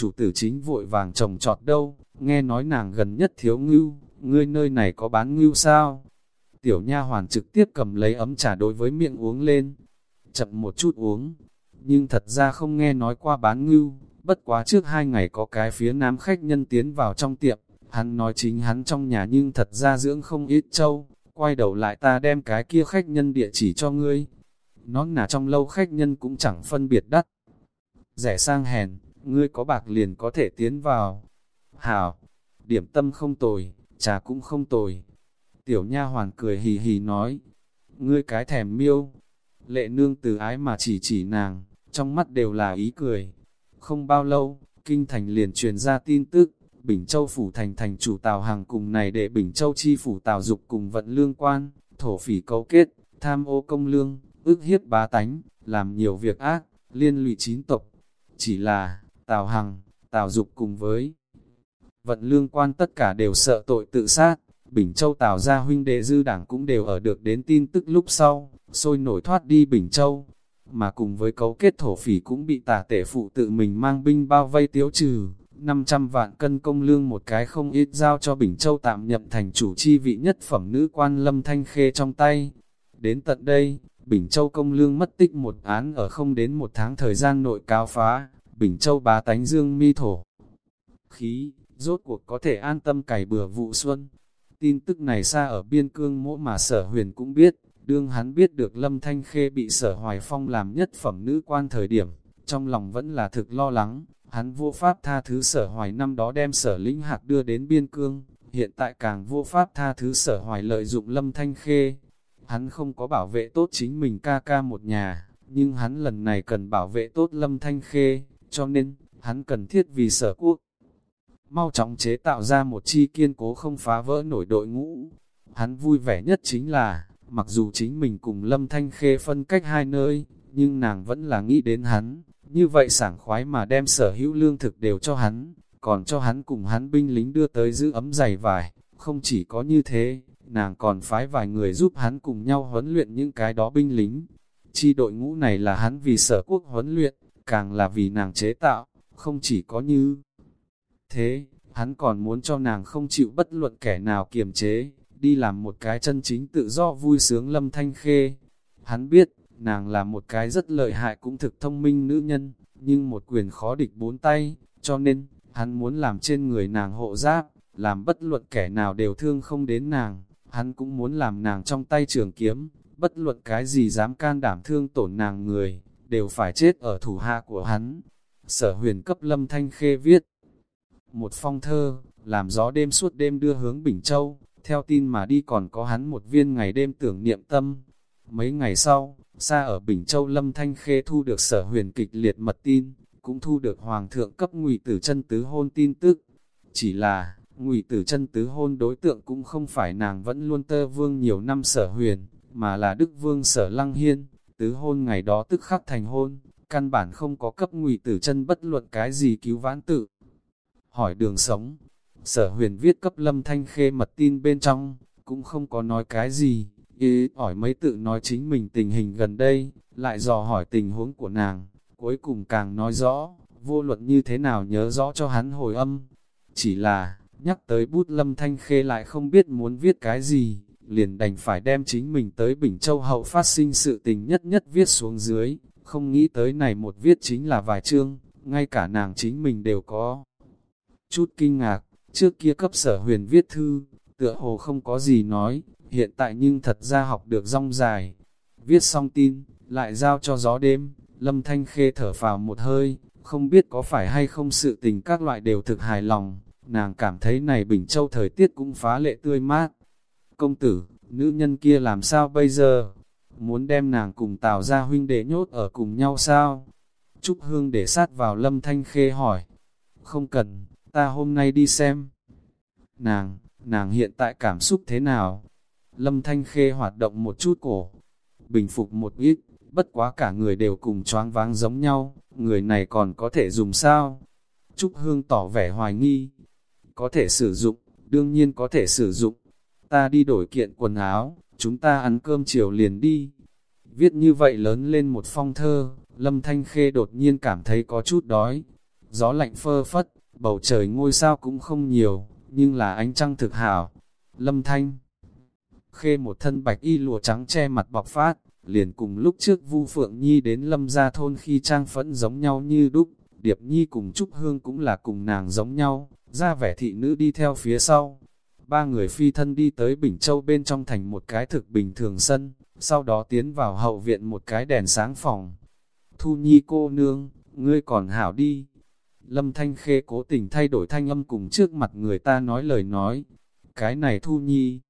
chủ tử chính vội vàng trồng trọt đâu, nghe nói nàng gần nhất thiếu ngưu, ngươi nơi này có bán ngưu sao? Tiểu nha hoàn trực tiếp cầm lấy ấm trà đối với miệng uống lên, chậm một chút uống, nhưng thật ra không nghe nói qua bán ngưu, bất quá trước hai ngày có cái phía nam khách nhân tiến vào trong tiệm, hắn nói chính hắn trong nhà nhưng thật ra dưỡng không ít trâu, quay đầu lại ta đem cái kia khách nhân địa chỉ cho ngươi. Nó là trong lâu khách nhân cũng chẳng phân biệt đắt. Rẻ sang hèn, ngươi có bạc liền có thể tiến vào. Hảo, điểm tâm không tồi, trà cũng không tồi. Tiểu nha hoàn cười hì hì nói, ngươi cái thèm miêu. Lệ nương từ ái mà chỉ chỉ nàng, trong mắt đều là ý cười. Không bao lâu, kinh thành liền truyền ra tin tức, Bình Châu phủ thành thành chủ Tào Hàng cùng này để Bình Châu chi phủ Tào Dục cùng vận lương quan, thổ phỉ cấu kết, tham ô công lương, ức hiếp bá tánh, làm nhiều việc ác, liên lụy chín tộc. Chỉ là, Tào Hằng, Tào Dục cùng với vận lương quan tất cả đều sợ tội tự sát. Bình Châu Tào gia huynh đệ dư đảng cũng đều ở được đến tin tức lúc sau, sôi nổi thoát đi Bình Châu, mà cùng với cấu kết thổ phỉ cũng bị tà tể phụ tự mình mang binh bao vây tiếu trừ. 500 vạn cân công lương một cái không ít giao cho Bình Châu tạm nhậm thành chủ chi vị nhất phẩm nữ quan lâm thanh khê trong tay. Đến tận đây, Bình Châu công lương mất tích một án ở không đến một tháng thời gian nội cao phá, Bình Châu bá tánh dương mi thổ. Khí, rốt cuộc có thể an tâm cày bừa vụ xuân. Tin tức này xa ở biên cương mỗ mà sở huyền cũng biết, đương hắn biết được Lâm Thanh Khê bị sở hoài phong làm nhất phẩm nữ quan thời điểm, trong lòng vẫn là thực lo lắng, hắn vô pháp tha thứ sở hoài năm đó đem sở lĩnh hạc đưa đến biên cương, hiện tại càng vô pháp tha thứ sở hoài lợi dụng Lâm Thanh Khê. Hắn không có bảo vệ tốt chính mình ca ca một nhà, nhưng hắn lần này cần bảo vệ tốt Lâm Thanh Khê, cho nên, hắn cần thiết vì sở quốc. Mau chóng chế tạo ra một chi kiên cố không phá vỡ nổi đội ngũ. Hắn vui vẻ nhất chính là, mặc dù chính mình cùng Lâm Thanh Khê phân cách hai nơi, nhưng nàng vẫn là nghĩ đến hắn, như vậy sảng khoái mà đem sở hữu lương thực đều cho hắn, còn cho hắn cùng hắn binh lính đưa tới giữ ấm giày vải, không chỉ có như thế, nàng còn phái vài người giúp hắn cùng nhau huấn luyện những cái đó binh lính. Chi đội ngũ này là hắn vì sở quốc huấn luyện, càng là vì nàng chế tạo, không chỉ có như thế, hắn còn muốn cho nàng không chịu bất luận kẻ nào kiềm chế, đi làm một cái chân chính tự do vui sướng lâm thanh khê. Hắn biết, nàng là một cái rất lợi hại cũng thực thông minh nữ nhân, nhưng một quyền khó địch bốn tay, cho nên, hắn muốn làm trên người nàng hộ giáp, làm bất luận kẻ nào đều thương không đến nàng, hắn cũng muốn làm nàng trong tay trường kiếm, bất luận cái gì dám can đảm thương tổn nàng người, đều phải chết ở thủ hạ của hắn. Sở huyền cấp lâm thanh khê viết một phong thơ, làm gió đêm suốt đêm đưa hướng Bình Châu, theo tin mà đi còn có hắn một viên ngày đêm tưởng niệm tâm. Mấy ngày sau, xa ở Bình Châu Lâm Thanh Khê thu được sở huyền kịch liệt mật tin, cũng thu được Hoàng thượng cấp ngụy tử chân tứ hôn tin tức. Chỉ là, ngụy tử chân tứ hôn đối tượng cũng không phải nàng vẫn luôn tơ vương nhiều năm sở huyền, mà là Đức Vương sở Lăng Hiên, tứ hôn ngày đó tức khắc thành hôn, căn bản không có cấp ngụy tử chân bất luận cái gì cứu vãn tự. Hỏi đường sống, sở huyền viết cấp lâm thanh khê mật tin bên trong, cũng không có nói cái gì, ý hỏi mấy tự nói chính mình tình hình gần đây, lại dò hỏi tình huống của nàng, cuối cùng càng nói rõ, vô luận như thế nào nhớ rõ cho hắn hồi âm. Chỉ là, nhắc tới bút lâm thanh khê lại không biết muốn viết cái gì, liền đành phải đem chính mình tới Bình Châu hậu phát sinh sự tình nhất nhất viết xuống dưới, không nghĩ tới này một viết chính là vài chương, ngay cả nàng chính mình đều có. Chút kinh ngạc, trước kia cấp sở huyền viết thư, tựa hồ không có gì nói, hiện tại nhưng thật ra học được rong dài. Viết xong tin, lại giao cho gió đêm, lâm thanh khê thở vào một hơi, không biết có phải hay không sự tình các loại đều thực hài lòng, nàng cảm thấy này Bình Châu thời tiết cũng phá lệ tươi mát. Công tử, nữ nhân kia làm sao bây giờ? Muốn đem nàng cùng tào ra huynh đệ nhốt ở cùng nhau sao? Trúc Hương để sát vào lâm thanh khê hỏi. Không cần, ta hôm nay đi xem. Nàng, nàng hiện tại cảm xúc thế nào? Lâm Thanh Khê hoạt động một chút cổ, bình phục một ít, bất quá cả người đều cùng choáng váng giống nhau, người này còn có thể dùng sao? Trúc Hương tỏ vẻ hoài nghi, có thể sử dụng, đương nhiên có thể sử dụng. Ta đi đổi kiện quần áo, chúng ta ăn cơm chiều liền đi. Viết như vậy lớn lên một phong thơ, Lâm Thanh Khê đột nhiên cảm thấy có chút đói. gió lạnh phơ phất, bầu trời ngôi sao cũng không nhiều, nhưng là ánh trăng thực hảo. Lâm Thanh Khê một thân bạch y lụa trắng che mặt bọc phát, liền cùng lúc trước Vu Phượng Nhi đến Lâm gia thôn khi trang phẫn giống nhau như đúc, Điệp Nhi cùng Trúc Hương cũng là cùng nàng giống nhau, ra vẻ thị nữ đi theo phía sau. Ba người phi thân đi tới Bình Châu bên trong thành một cái thực bình thường sân, sau đó tiến vào hậu viện một cái đèn sáng phòng. Thu Nhi cô nương, ngươi còn hảo đi. Lâm Thanh Khê cố tình thay đổi thanh âm cùng trước mặt người ta nói lời nói. Cái này Thu Nhi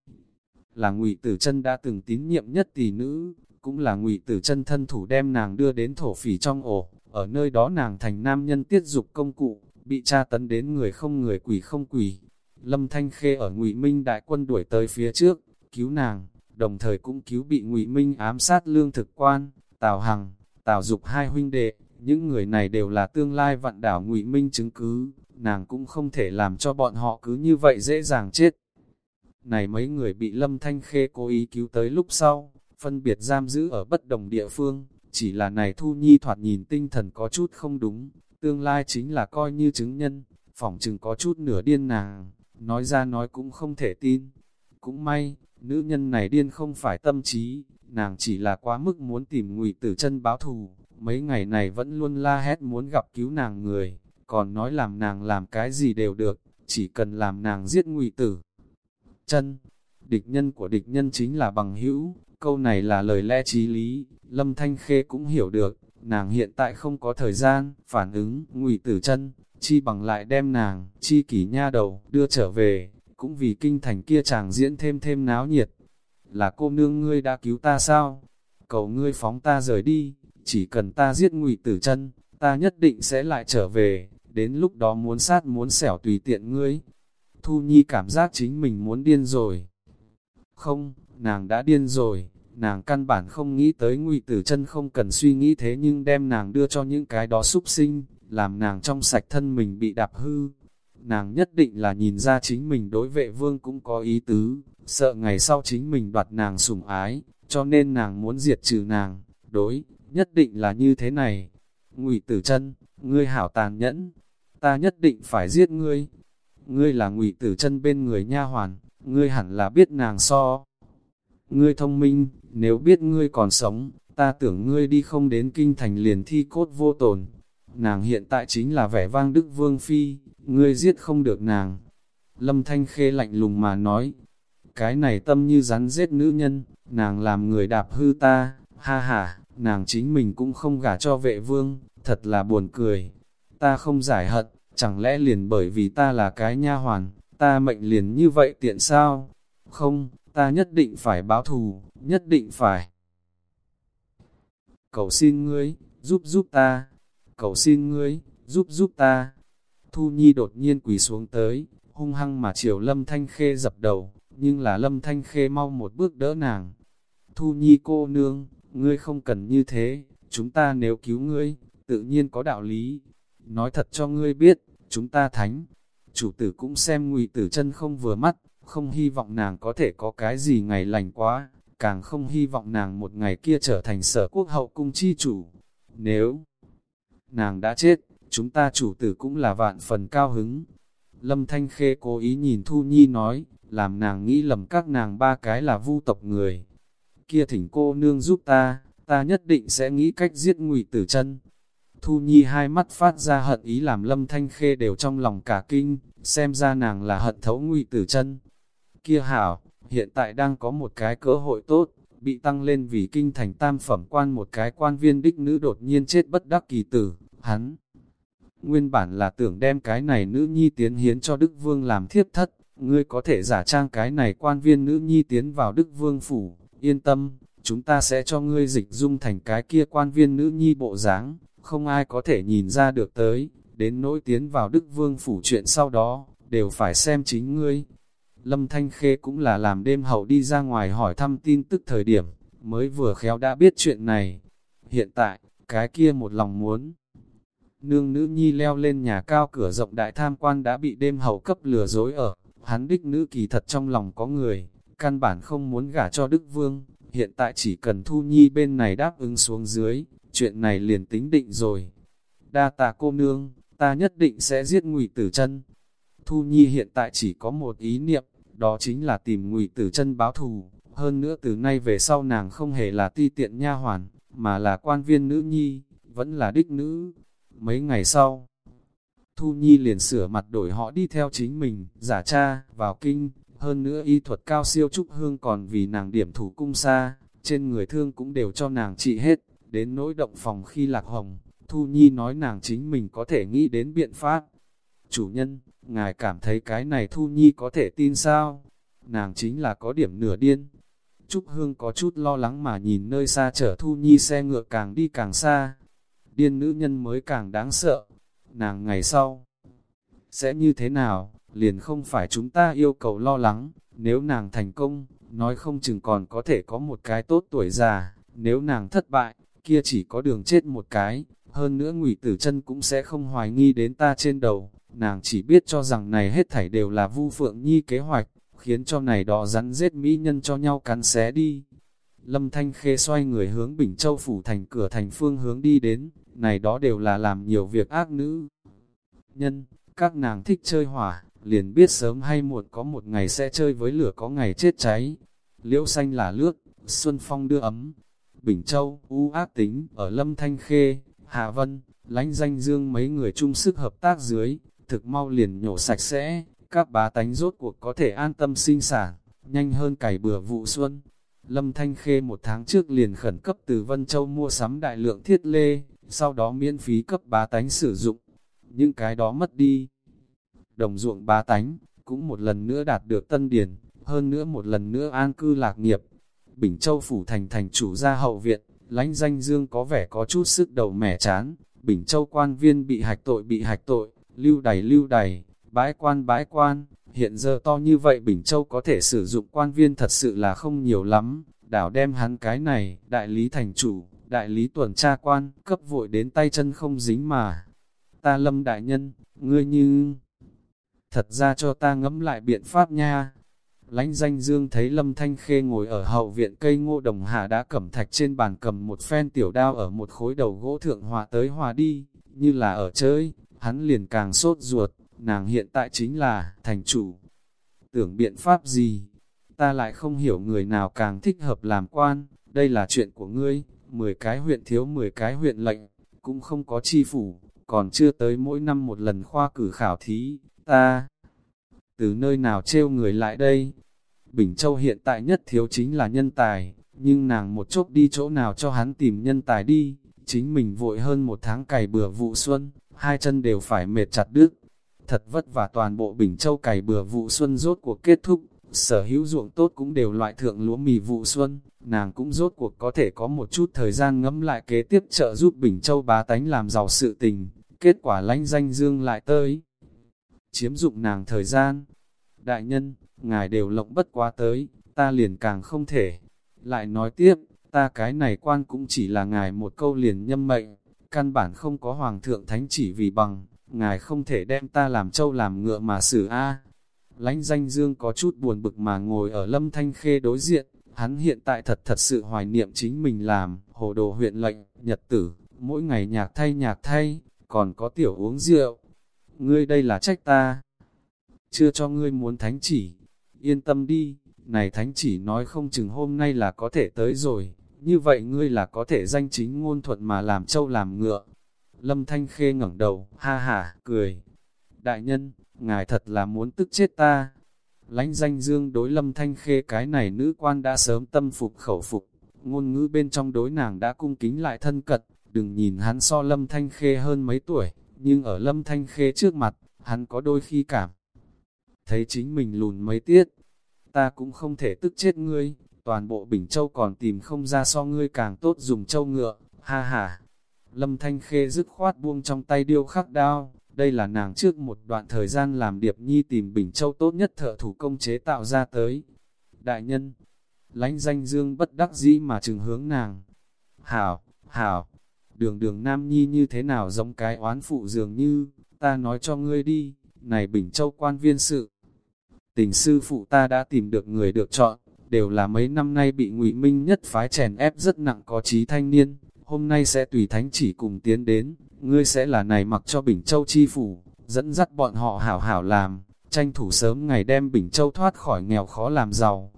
là ngụy Tử chân đã từng tín nhiệm nhất tỷ nữ, cũng là ngụy Tử chân thân thủ đem nàng đưa đến thổ phỉ trong ổ, ở nơi đó nàng thành nam nhân tiết dục công cụ, bị tra tấn đến người không người quỷ không quỷ. Lâm Thanh Khê ở ngụy Minh đại quân đuổi tới phía trước, cứu nàng, đồng thời cũng cứu bị ngụy Minh ám sát lương thực quan, Tào Hằng, Tào Dục hai huynh đệ, những người này đều là tương lai vạn đảo ngụy Minh chứng cứ, nàng cũng không thể làm cho bọn họ cứ như vậy dễ dàng chết. Này mấy người bị Lâm Thanh Khê cố ý cứu tới lúc sau, phân biệt giam giữ ở bất đồng địa phương, chỉ là này Thu Nhi thoạt nhìn tinh thần có chút không đúng, tương lai chính là coi như chứng nhân, phỏng chừng có chút nửa điên nàng, nói ra nói cũng không thể tin. Cũng may, nữ nhân này điên không phải tâm trí, nàng chỉ là quá mức muốn tìm ngụy tử chân báo thù, mấy ngày này vẫn luôn la hét muốn gặp cứu nàng người, còn nói làm nàng làm cái gì đều được, chỉ cần làm nàng giết ngụy tử. Chân, địch nhân của địch nhân chính là bằng hữu, câu này là lời lẽ trí lý, Lâm Thanh Khê cũng hiểu được, nàng hiện tại không có thời gian, phản ứng, ngụy tử chân, chi bằng lại đem nàng, chi kỷ nha đầu, đưa trở về, cũng vì kinh thành kia chàng diễn thêm thêm náo nhiệt. Là cô nương ngươi đã cứu ta sao? Cầu ngươi phóng ta rời đi, chỉ cần ta giết ngụy tử chân, ta nhất định sẽ lại trở về, đến lúc đó muốn sát muốn xẻo tùy tiện ngươi. Thu Nhi cảm giác chính mình muốn điên rồi. Không, nàng đã điên rồi, nàng căn bản không nghĩ tới ngụy tử chân không cần suy nghĩ thế nhưng đem nàng đưa cho những cái đó súc sinh, làm nàng trong sạch thân mình bị đạp hư. Nàng nhất định là nhìn ra chính mình đối vệ vương cũng có ý tứ, sợ ngày sau chính mình đoạt nàng sủng ái, cho nên nàng muốn diệt trừ nàng, đối, nhất định là như thế này. Ngụy Tử Chân, ngươi hảo tàn nhẫn, ta nhất định phải giết ngươi. Ngươi là Ngụy Tử Chân bên người nha hoàn, ngươi hẳn là biết nàng so. Ngươi thông minh, nếu biết ngươi còn sống, ta tưởng ngươi đi không đến kinh thành liền thi cốt vô tồn. Nàng hiện tại chính là vẻ vang đức vương phi, ngươi giết không được nàng. Lâm Thanh Khê lạnh lùng mà nói, cái này tâm như rắn giết nữ nhân, nàng làm người đạp hư ta, ha ha, nàng chính mình cũng không gả cho vệ vương, thật là buồn cười. Ta không giải hận, chẳng lẽ liền bởi vì ta là cái nha hoàn, ta mệnh liền như vậy tiện sao? Không, ta nhất định phải báo thù, nhất định phải. Cầu xin ngươi, giúp giúp ta, cầu xin ngươi, giúp giúp ta. Thu Nhi đột nhiên quỳ xuống tới, hung hăng mà chiều Lâm Thanh Khê dập đầu, nhưng là Lâm Thanh Khê mau một bước đỡ nàng. Thu Nhi cô nương, ngươi không cần như thế, chúng ta nếu cứu ngươi, tự nhiên có đạo lý. Nói thật cho ngươi biết, chúng ta thánh, chủ tử cũng xem ngụy tử chân không vừa mắt, không hy vọng nàng có thể có cái gì ngày lành quá, càng không hy vọng nàng một ngày kia trở thành sở quốc hậu cung chi chủ. Nếu nàng đã chết, chúng ta chủ tử cũng là vạn phần cao hứng. Lâm Thanh Khê cố ý nhìn Thu Nhi nói, làm nàng nghĩ lầm các nàng ba cái là vu tộc người. Kia thỉnh cô nương giúp ta, ta nhất định sẽ nghĩ cách giết ngụy tử chân. Thu Nhi hai mắt phát ra hận ý làm Lâm Thanh Khê đều trong lòng cả kinh, xem ra nàng là hận thấu ngụy tử chân. Kia hảo, hiện tại đang có một cái cơ hội tốt, bị tăng lên vì kinh thành tam phẩm quan một cái quan viên đích nữ đột nhiên chết bất đắc kỳ tử, hắn. Nguyên bản là tưởng đem cái này nữ nhi tiến hiến cho Đức Vương làm thiếp thất, ngươi có thể giả trang cái này quan viên nữ nhi tiến vào Đức Vương phủ, yên tâm, chúng ta sẽ cho ngươi dịch dung thành cái kia quan viên nữ nhi bộ dáng, không ai có thể nhìn ra được tới, đến nỗi tiến vào Đức Vương phủ chuyện sau đó, đều phải xem chính ngươi. Lâm Thanh Khê cũng là làm đêm hậu đi ra ngoài hỏi thăm tin tức thời điểm, mới vừa khéo đã biết chuyện này. Hiện tại, cái kia một lòng muốn. Nương nữ nhi leo lên nhà cao cửa rộng đại tham quan đã bị đêm hậu cấp lừa dối ở, hắn đích nữ kỳ thật trong lòng có người, căn bản không muốn gả cho Đức Vương, hiện tại chỉ cần Thu Nhi bên này đáp ứng xuống dưới, chuyện này liền tính định rồi. Đa tạ cô nương, ta nhất định sẽ giết ngụy tử chân. Thu Nhi hiện tại chỉ có một ý niệm, đó chính là tìm ngụy tử chân báo thù. Hơn nữa từ nay về sau nàng không hề là ti tiện nha hoàn, mà là quan viên nữ nhi, vẫn là đích nữ. Mấy ngày sau, Thu Nhi liền sửa mặt đổi họ đi theo chính mình, giả cha, vào kinh, hơn nữa y thuật cao siêu trúc hương còn vì nàng điểm thủ cung xa, trên người thương cũng đều cho nàng trị hết, đến nỗi động phòng khi lạc hồng, Thu Nhi nói nàng chính mình có thể nghĩ đến biện pháp. Chủ nhân, ngài cảm thấy cái này Thu Nhi có thể tin sao? Nàng chính là có điểm nửa điên. Trúc Hương có chút lo lắng mà nhìn nơi xa chở Thu Nhi xe ngựa càng đi càng xa. Điên nữ nhân mới càng đáng sợ. Nàng ngày sau sẽ như thế nào, liền không phải chúng ta yêu cầu lo lắng. Nếu nàng thành công, nói không chừng còn có thể có một cái tốt tuổi già. Nếu nàng thất bại, kia chỉ có đường chết một cái. Hơn nữa ngụy tử chân cũng sẽ không hoài nghi đến ta trên đầu, nàng chỉ biết cho rằng này hết thảy đều là vu phượng nhi kế hoạch, khiến cho này đó rắn giết mỹ nhân cho nhau cắn xé đi. Lâm Thanh Khê xoay người hướng Bình Châu Phủ thành cửa thành phương hướng đi đến, này đó đều là làm nhiều việc ác nữ. Nhân, các nàng thích chơi hỏa, liền biết sớm hay muộn có một ngày sẽ chơi với lửa có ngày chết cháy. Liễu xanh là lướt xuân phong đưa ấm. Bình Châu, u ác tính, ở Lâm Thanh Khê, Hạ Vân, lánh danh dương mấy người chung sức hợp tác dưới, thực mau liền nhổ sạch sẽ, các bá tánh rốt cuộc có thể an tâm sinh sản, nhanh hơn cày bừa vụ xuân. Lâm Thanh Khê một tháng trước liền khẩn cấp từ Vân Châu mua sắm đại lượng thiết lê, sau đó miễn phí cấp bá tánh sử dụng. Những cái đó mất đi. Đồng ruộng bá tánh, cũng một lần nữa đạt được tân điển, hơn nữa một lần nữa an cư lạc nghiệp. Bình Châu phủ thành thành chủ gia hậu viện, lãnh danh dương có vẻ có chút sức đầu mẻ chán, Bình Châu quan viên bị hạch tội bị hạch tội, lưu đầy lưu đầy, bãi quan bãi quan, hiện giờ to như vậy Bình Châu có thể sử dụng quan viên thật sự là không nhiều lắm, đảo đem hắn cái này, đại lý thành chủ, đại lý tuần tra quan, cấp vội đến tay chân không dính mà. Ta lâm đại nhân, ngươi như... Thật ra cho ta ngẫm lại biện pháp nha, Lánh danh dương thấy Lâm Thanh Khê ngồi ở hậu viện cây ngô đồng hà đã cẩm thạch trên bàn cầm một phen tiểu đao ở một khối đầu gỗ thượng hòa tới hòa đi, như là ở chơi, hắn liền càng sốt ruột, nàng hiện tại chính là thành chủ. Tưởng biện pháp gì? Ta lại không hiểu người nào càng thích hợp làm quan, đây là chuyện của ngươi, 10 cái huyện thiếu 10 cái huyện lệnh, cũng không có chi phủ, còn chưa tới mỗi năm một lần khoa cử khảo thí, ta từ nơi nào trêu người lại đây. Bình Châu hiện tại nhất thiếu chính là nhân tài, nhưng nàng một chốc đi chỗ nào cho hắn tìm nhân tài đi, chính mình vội hơn một tháng cày bừa vụ xuân, hai chân đều phải mệt chặt đứt. Thật vất vả toàn bộ Bình Châu cày bừa vụ xuân rốt cuộc kết thúc, sở hữu ruộng tốt cũng đều loại thượng lúa mì vụ xuân, nàng cũng rốt cuộc có thể có một chút thời gian ngẫm lại kế tiếp trợ giúp Bình Châu bá tánh làm giàu sự tình, kết quả lánh danh dương lại tới. Chiếm dụng nàng thời gian, đại nhân, ngài đều lộng bất quá tới, ta liền càng không thể. Lại nói tiếp, ta cái này quan cũng chỉ là ngài một câu liền nhâm mệnh, căn bản không có hoàng thượng thánh chỉ vì bằng, ngài không thể đem ta làm trâu làm ngựa mà xử a. Lãnh danh dương có chút buồn bực mà ngồi ở lâm thanh khê đối diện, hắn hiện tại thật thật sự hoài niệm chính mình làm, hồ đồ huyện lệnh, nhật tử, mỗi ngày nhạc thay nhạc thay, còn có tiểu uống rượu. Ngươi đây là trách ta, chưa cho ngươi muốn thánh chỉ, yên tâm đi, này thánh chỉ nói không chừng hôm nay là có thể tới rồi, như vậy ngươi là có thể danh chính ngôn thuận mà làm trâu làm ngựa. Lâm Thanh Khê ngẩng đầu, ha ha, cười. Đại nhân, ngài thật là muốn tức chết ta. Lánh danh dương đối Lâm Thanh Khê cái này nữ quan đã sớm tâm phục khẩu phục, ngôn ngữ bên trong đối nàng đã cung kính lại thân cật, đừng nhìn hắn so Lâm Thanh Khê hơn mấy tuổi, nhưng ở Lâm Thanh Khê trước mặt, hắn có đôi khi cảm thấy chính mình lùn mấy tiết. Ta cũng không thể tức chết ngươi, toàn bộ Bình Châu còn tìm không ra so ngươi càng tốt dùng châu ngựa, ha ha. Lâm Thanh Khê dứt khoát buông trong tay điêu khắc đao, đây là nàng trước một đoạn thời gian làm Điệp Nhi tìm Bình Châu tốt nhất thợ thủ công chế tạo ra tới. Đại nhân, lánh danh dương bất đắc dĩ mà trừng hướng nàng. Hảo, hảo, đường đường Nam Nhi như thế nào giống cái oán phụ dường như, ta nói cho ngươi đi, này Bình Châu quan viên sự tình sư phụ ta đã tìm được người được chọn, đều là mấy năm nay bị ngụy Minh nhất phái chèn ép rất nặng có trí thanh niên, hôm nay sẽ tùy thánh chỉ cùng tiến đến, ngươi sẽ là này mặc cho Bình Châu chi phủ, dẫn dắt bọn họ hảo hảo làm, tranh thủ sớm ngày đem Bình Châu thoát khỏi nghèo khó làm giàu.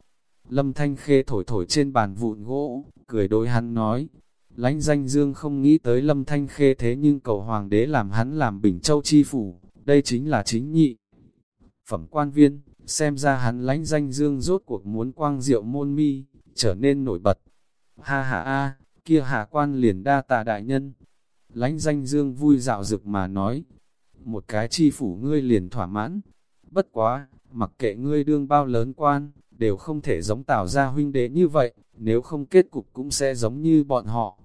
Lâm Thanh Khê thổi thổi trên bàn vụn gỗ, cười đối hắn nói, lãnh danh dương không nghĩ tới Lâm Thanh Khê thế nhưng cầu hoàng đế làm hắn làm Bình Châu chi phủ, đây chính là chính nhị. Phẩm quan viên, xem ra hắn lãnh danh dương rốt cuộc muốn quang diệu môn mi, trở nên nổi bật. Ha ha a, kia hạ quan liền đa tà đại nhân. Lãnh danh dương vui dạo dực mà nói, một cái chi phủ ngươi liền thỏa mãn. Bất quá, mặc kệ ngươi đương bao lớn quan, đều không thể giống tạo ra huynh đệ như vậy, nếu không kết cục cũng sẽ giống như bọn họ.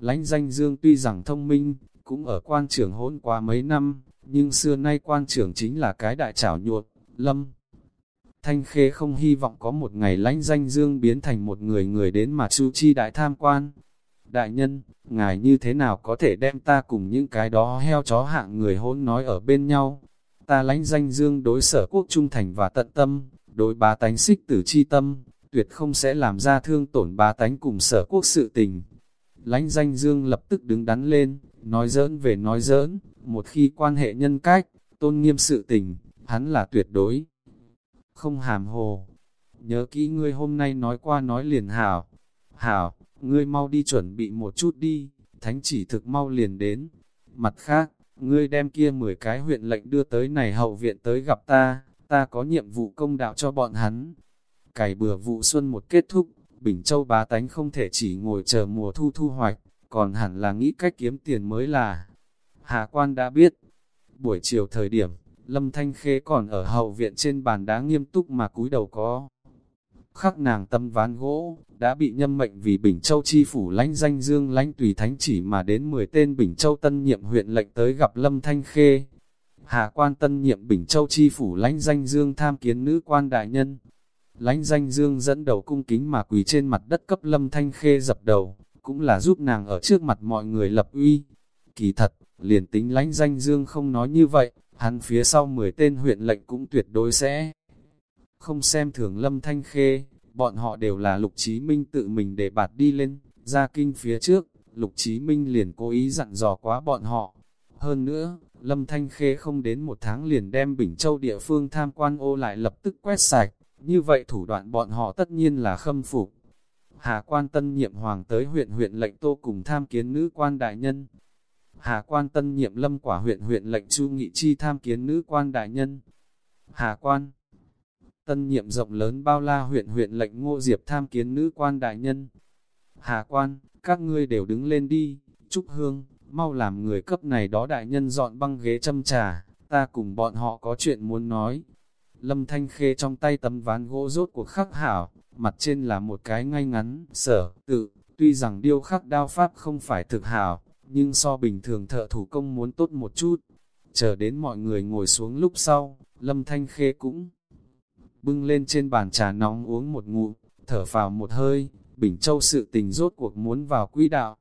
Lãnh danh dương tuy rằng thông minh, cũng ở quan trưởng hôn qua mấy năm, nhưng xưa nay quan trưởng chính là cái đại trảo nhuột, lâm. Thanh Khê không hy vọng có một ngày lãnh danh dương biến thành một người người đến mà chu chi đại tham quan. Đại nhân, ngài như thế nào có thể đem ta cùng những cái đó heo chó hạng người hôn nói ở bên nhau? Ta lãnh danh dương đối sở quốc trung thành và tận tâm, đối bá tánh xích tử chi tâm, tuyệt không sẽ làm ra thương tổn bá tánh cùng sở quốc sự tình. Lãnh danh dương lập tức đứng đắn lên, nói giỡn về nói giỡn, một khi quan hệ nhân cách, tôn nghiêm sự tình, hắn là tuyệt đối. Không hàm hồ, nhớ kỹ ngươi hôm nay nói qua nói liền hảo. Hảo, ngươi mau đi chuẩn bị một chút đi, thánh chỉ thực mau liền đến. Mặt khác, ngươi đem kia 10 cái huyện lệnh đưa tới này hậu viện tới gặp ta, ta có nhiệm vụ công đạo cho bọn hắn. Cày bừa vụ xuân một kết thúc, Bình Châu bá tánh không thể chỉ ngồi chờ mùa thu thu hoạch, còn hẳn là nghĩ cách kiếm tiền mới là. Hà quan đã biết, buổi chiều thời điểm, Lâm Thanh Khê còn ở hậu viện trên bàn đá nghiêm túc mà cúi đầu có. Khắc nàng tâm ván gỗ, đã bị nhâm mệnh vì Bình Châu chi phủ lãnh danh dương lãnh tùy thánh chỉ mà đến 10 tên Bình Châu tân nhiệm huyện lệnh tới gặp Lâm Thanh Khê. Hạ quan tân nhiệm Bình Châu chi phủ lãnh danh dương tham kiến nữ quan đại nhân. Lãnh danh dương dẫn đầu cung kính mà quỳ trên mặt đất cấp Lâm Thanh Khê dập đầu, cũng là giúp nàng ở trước mặt mọi người lập uy. Kỳ thật, liền tính lãnh danh dương không nói như vậy, hắn phía sau 10 tên huyện lệnh cũng tuyệt đối sẽ không xem thường lâm thanh khê, bọn họ đều là Lục Chí Minh tự mình để bạt đi lên, ra kinh phía trước, Lục Chí Minh liền cố ý dặn dò quá bọn họ. Hơn nữa, Lâm Thanh Khê không đến một tháng liền đem Bình Châu địa phương tham quan ô lại lập tức quét sạch, như vậy thủ đoạn bọn họ tất nhiên là khâm phục. Hà quan tân nhiệm hoàng tới huyện huyện lệnh tô cùng tham kiến nữ quan đại nhân, Hà quan tân nhiệm lâm quả huyện huyện lệnh Chu Nghị Chi tham kiến nữ quan đại nhân. Hà quan tân nhiệm rộng lớn bao la huyện huyện lệnh Ngô Diệp tham kiến nữ quan đại nhân. Hà quan, các ngươi đều đứng lên đi, Trúc Hương, mau làm người cấp này đó đại nhân dọn băng ghế châm trà, ta cùng bọn họ có chuyện muốn nói. Lâm Thanh Khê trong tay tấm ván gỗ rốt cuộc khắc hảo, mặt trên là một cái ngay ngắn, sở, tự, tuy rằng điêu khắc đao pháp không phải thực hảo, nhưng so bình thường thợ thủ công muốn tốt một chút. Chờ đến mọi người ngồi xuống lúc sau, Lâm Thanh Khê cũng bưng lên trên bàn trà nóng uống một ngụm, thở vào một hơi, Bình Châu sự tình rốt cuộc muốn vào quỹ đạo.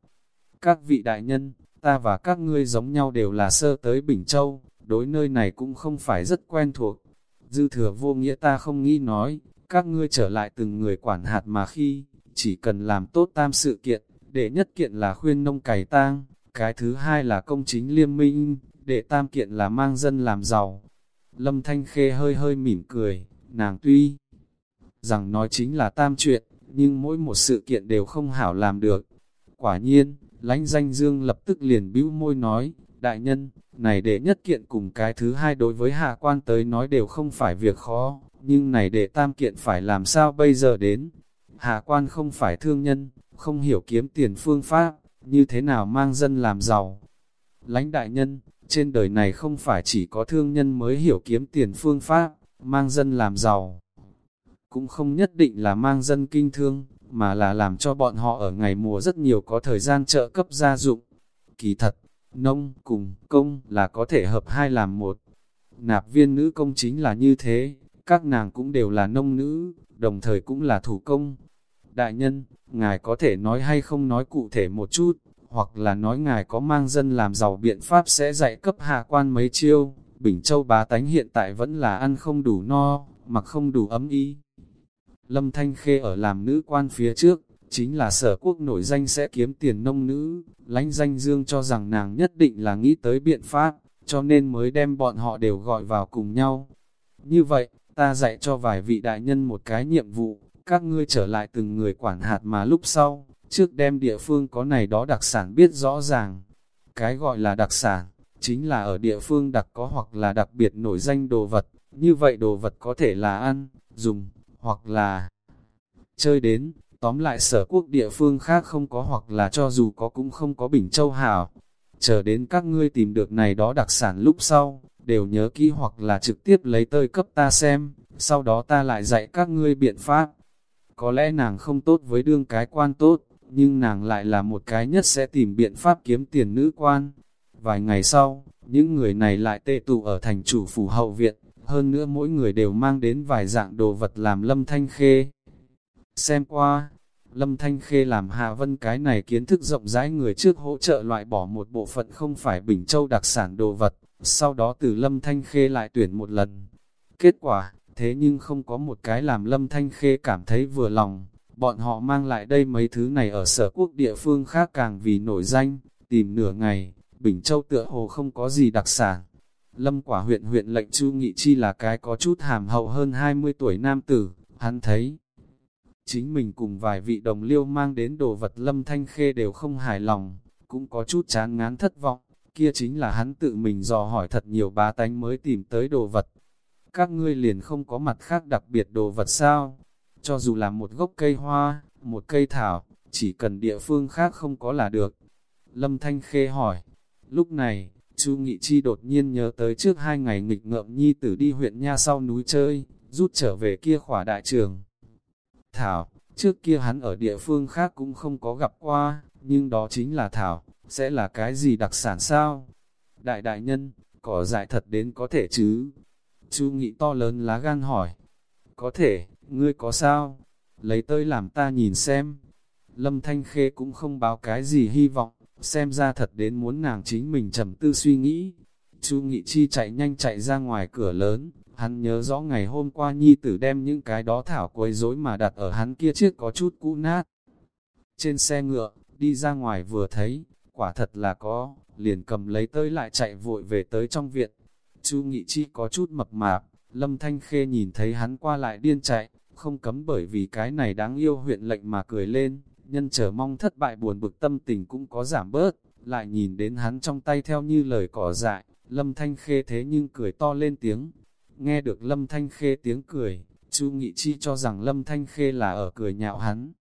Các vị đại nhân, ta và các ngươi giống nhau đều là sơ tới Bình Châu, đối nơi này cũng không phải rất quen thuộc. Dư thừa vô nghĩa ta không nghĩ nói, các ngươi trở lại từng người quản hạt mà khi, chỉ cần làm tốt tam sự kiện, để nhất kiện là khuyên nông cày tang, cái thứ hai là công chính liên minh, đệ tam kiện là mang dân làm giàu. Lâm Thanh Khê hơi hơi mỉm cười, nàng tuy rằng nói chính là tam chuyện, nhưng mỗi một sự kiện đều không hảo làm được. Quả nhiên, lãnh danh dương lập tức liền bĩu môi nói, đại nhân, này đệ nhất kiện cùng cái thứ hai đối với hạ quan tới nói đều không phải việc khó, nhưng này đệ tam kiện phải làm sao bây giờ đến. Hạ quan không phải thương nhân, không hiểu kiếm tiền phương pháp, như thế nào mang dân làm giàu. Lãnh đại nhân, trên đời này không phải chỉ có thương nhân mới hiểu kiếm tiền phương pháp, mang dân làm giàu. Cũng không nhất định là mang dân kinh thương, mà là làm cho bọn họ ở ngày mùa rất nhiều có thời gian trợ cấp gia dụng. Kỳ thật, nông cùng công là có thể hợp hai làm một. Nạp viên nữ công chính là như thế, các nàng cũng đều là nông nữ, đồng thời cũng là thủ công. Đại nhân, ngài có thể nói hay không nói cụ thể một chút, hoặc là nói ngài có mang dân làm giàu biện pháp sẽ dạy cấp hạ quan mấy chiêu, Bình Châu bá tánh hiện tại vẫn là ăn không đủ no, mặc không đủ ấm ý. Lâm Thanh Khê ở làm nữ quan phía trước, chính là sở quốc nổi danh sẽ kiếm tiền nông nữ, Lãnh danh dương cho rằng nàng nhất định là nghĩ tới biện pháp, cho nên mới đem bọn họ đều gọi vào cùng nhau. Như vậy, ta dạy cho vài vị đại nhân một cái nhiệm vụ, các ngươi trở lại từng người quản hạt mà lúc sau, trước đem địa phương có này đó đặc sản biết rõ ràng. Cái gọi là đặc sản, chính là ở địa phương đặc có hoặc là đặc biệt nổi danh đồ vật, như vậy đồ vật có thể là ăn, dùng, hoặc là chơi đến, tóm lại sở quốc địa phương khác không có hoặc là cho dù có cũng không có bình châu hảo. Chờ đến các ngươi tìm được này đó đặc sản lúc sau, đều nhớ kỹ hoặc là trực tiếp lấy tơi cấp ta xem, sau đó ta lại dạy các ngươi biện pháp. Có lẽ nàng không tốt với đương cái quan tốt, nhưng nàng lại là một cái nhất sẽ tìm biện pháp kiếm tiền nữ quan. Vài ngày sau, những người này lại tê tụ ở thành chủ phủ hậu viện, hơn nữa mỗi người đều mang đến vài dạng đồ vật làm lâm thanh khê. Xem qua, lâm thanh khê làm Hạ Vân cái này kiến thức rộng rãi người trước hỗ trợ loại bỏ một bộ phận không phải Bình Châu đặc sản đồ vật, sau đó từ lâm thanh khê lại tuyển một lần. Kết quả, thế nhưng không có một cái làm lâm thanh khê cảm thấy vừa lòng, bọn họ mang lại đây mấy thứ này ở sở quốc địa phương khác càng vì nổi danh, tìm nửa ngày, Bình Châu tựa hồ không có gì đặc sản. Lâm quả huyện huyện lệnh Chu Nghị Chi là cái có chút hàm hậu hơn 20 tuổi nam tử, hắn thấy. Chính mình cùng vài vị đồng liêu mang đến đồ vật Lâm Thanh Khê đều không hài lòng, cũng có chút chán ngán thất vọng, kia chính là hắn tự mình dò hỏi thật nhiều bá tánh mới tìm tới đồ vật. Các ngươi liền không có mặt khác đặc biệt đồ vật sao? Cho dù là một gốc cây hoa, một cây thảo, chỉ cần địa phương khác không có là được. Lâm Thanh Khê hỏi, lúc này, Chu Nghị Chi đột nhiên nhớ tới trước hai ngày nghịch ngợm nhi tử đi huyện Nha sau núi chơi, rút trở về kia khỏa đại trường. Thảo, trước kia hắn ở địa phương khác cũng không có gặp qua, nhưng đó chính là Thảo, sẽ là cái gì đặc sản sao? Đại đại nhân, cỏ dại thật đến có thể chứ? Chu Nghị to lớn lá gan hỏi. Có thể, ngươi có sao? Lấy tới làm ta nhìn xem. Lâm Thanh Khê cũng không báo cái gì hy vọng, xem ra thật đến muốn nàng chính mình trầm tư suy nghĩ. Chu Nghị Chi chạy nhanh chạy ra ngoài cửa lớn, hắn nhớ rõ ngày hôm qua Nhi tử đem những cái đó thảo quấy rối mà đặt ở hắn kia chiếc có chút cũ nát. Trên xe ngựa, đi ra ngoài vừa thấy, quả thật là có, liền cầm lấy tới lại chạy vội về tới trong viện. Chu Nghị Chi có chút mập mạp, Lâm Thanh Khê nhìn thấy hắn qua lại điên chạy, không cấm bởi vì cái này đáng yêu huyện lệnh mà cười lên, nhân chờ mong thất bại buồn bực tâm tình cũng có giảm bớt, lại nhìn đến hắn trong tay theo như lời cỏ dại, Lâm Thanh Khê thế nhưng cười to lên tiếng. Nghe được Lâm Thanh Khê tiếng cười, Chu Nghị Chi cho rằng Lâm Thanh Khê là ở cười nhạo hắn.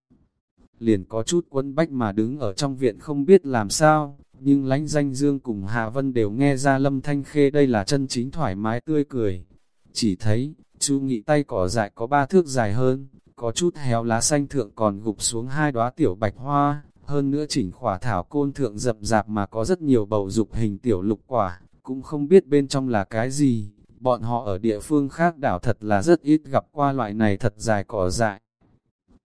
Liền có chút quân bách mà đứng ở trong viện không biết làm sao, nhưng lánh danh Dương cùng hà Vân đều nghe ra Lâm Thanh Khê đây là chân chính thoải mái tươi cười. Chỉ thấy, Chu Nghị tay cỏ dại có ba thước dài hơn, có chút héo lá xanh thượng còn gục xuống hai đóa tiểu bạch hoa, hơn nữa chỉnh khỏa thảo côn thượng rậm rạp mà có rất nhiều bầu dục hình tiểu lục quả, cũng không biết bên trong là cái gì. Bọn họ ở địa phương khác đảo thật là rất ít gặp qua loại này thật dài cỏ dại.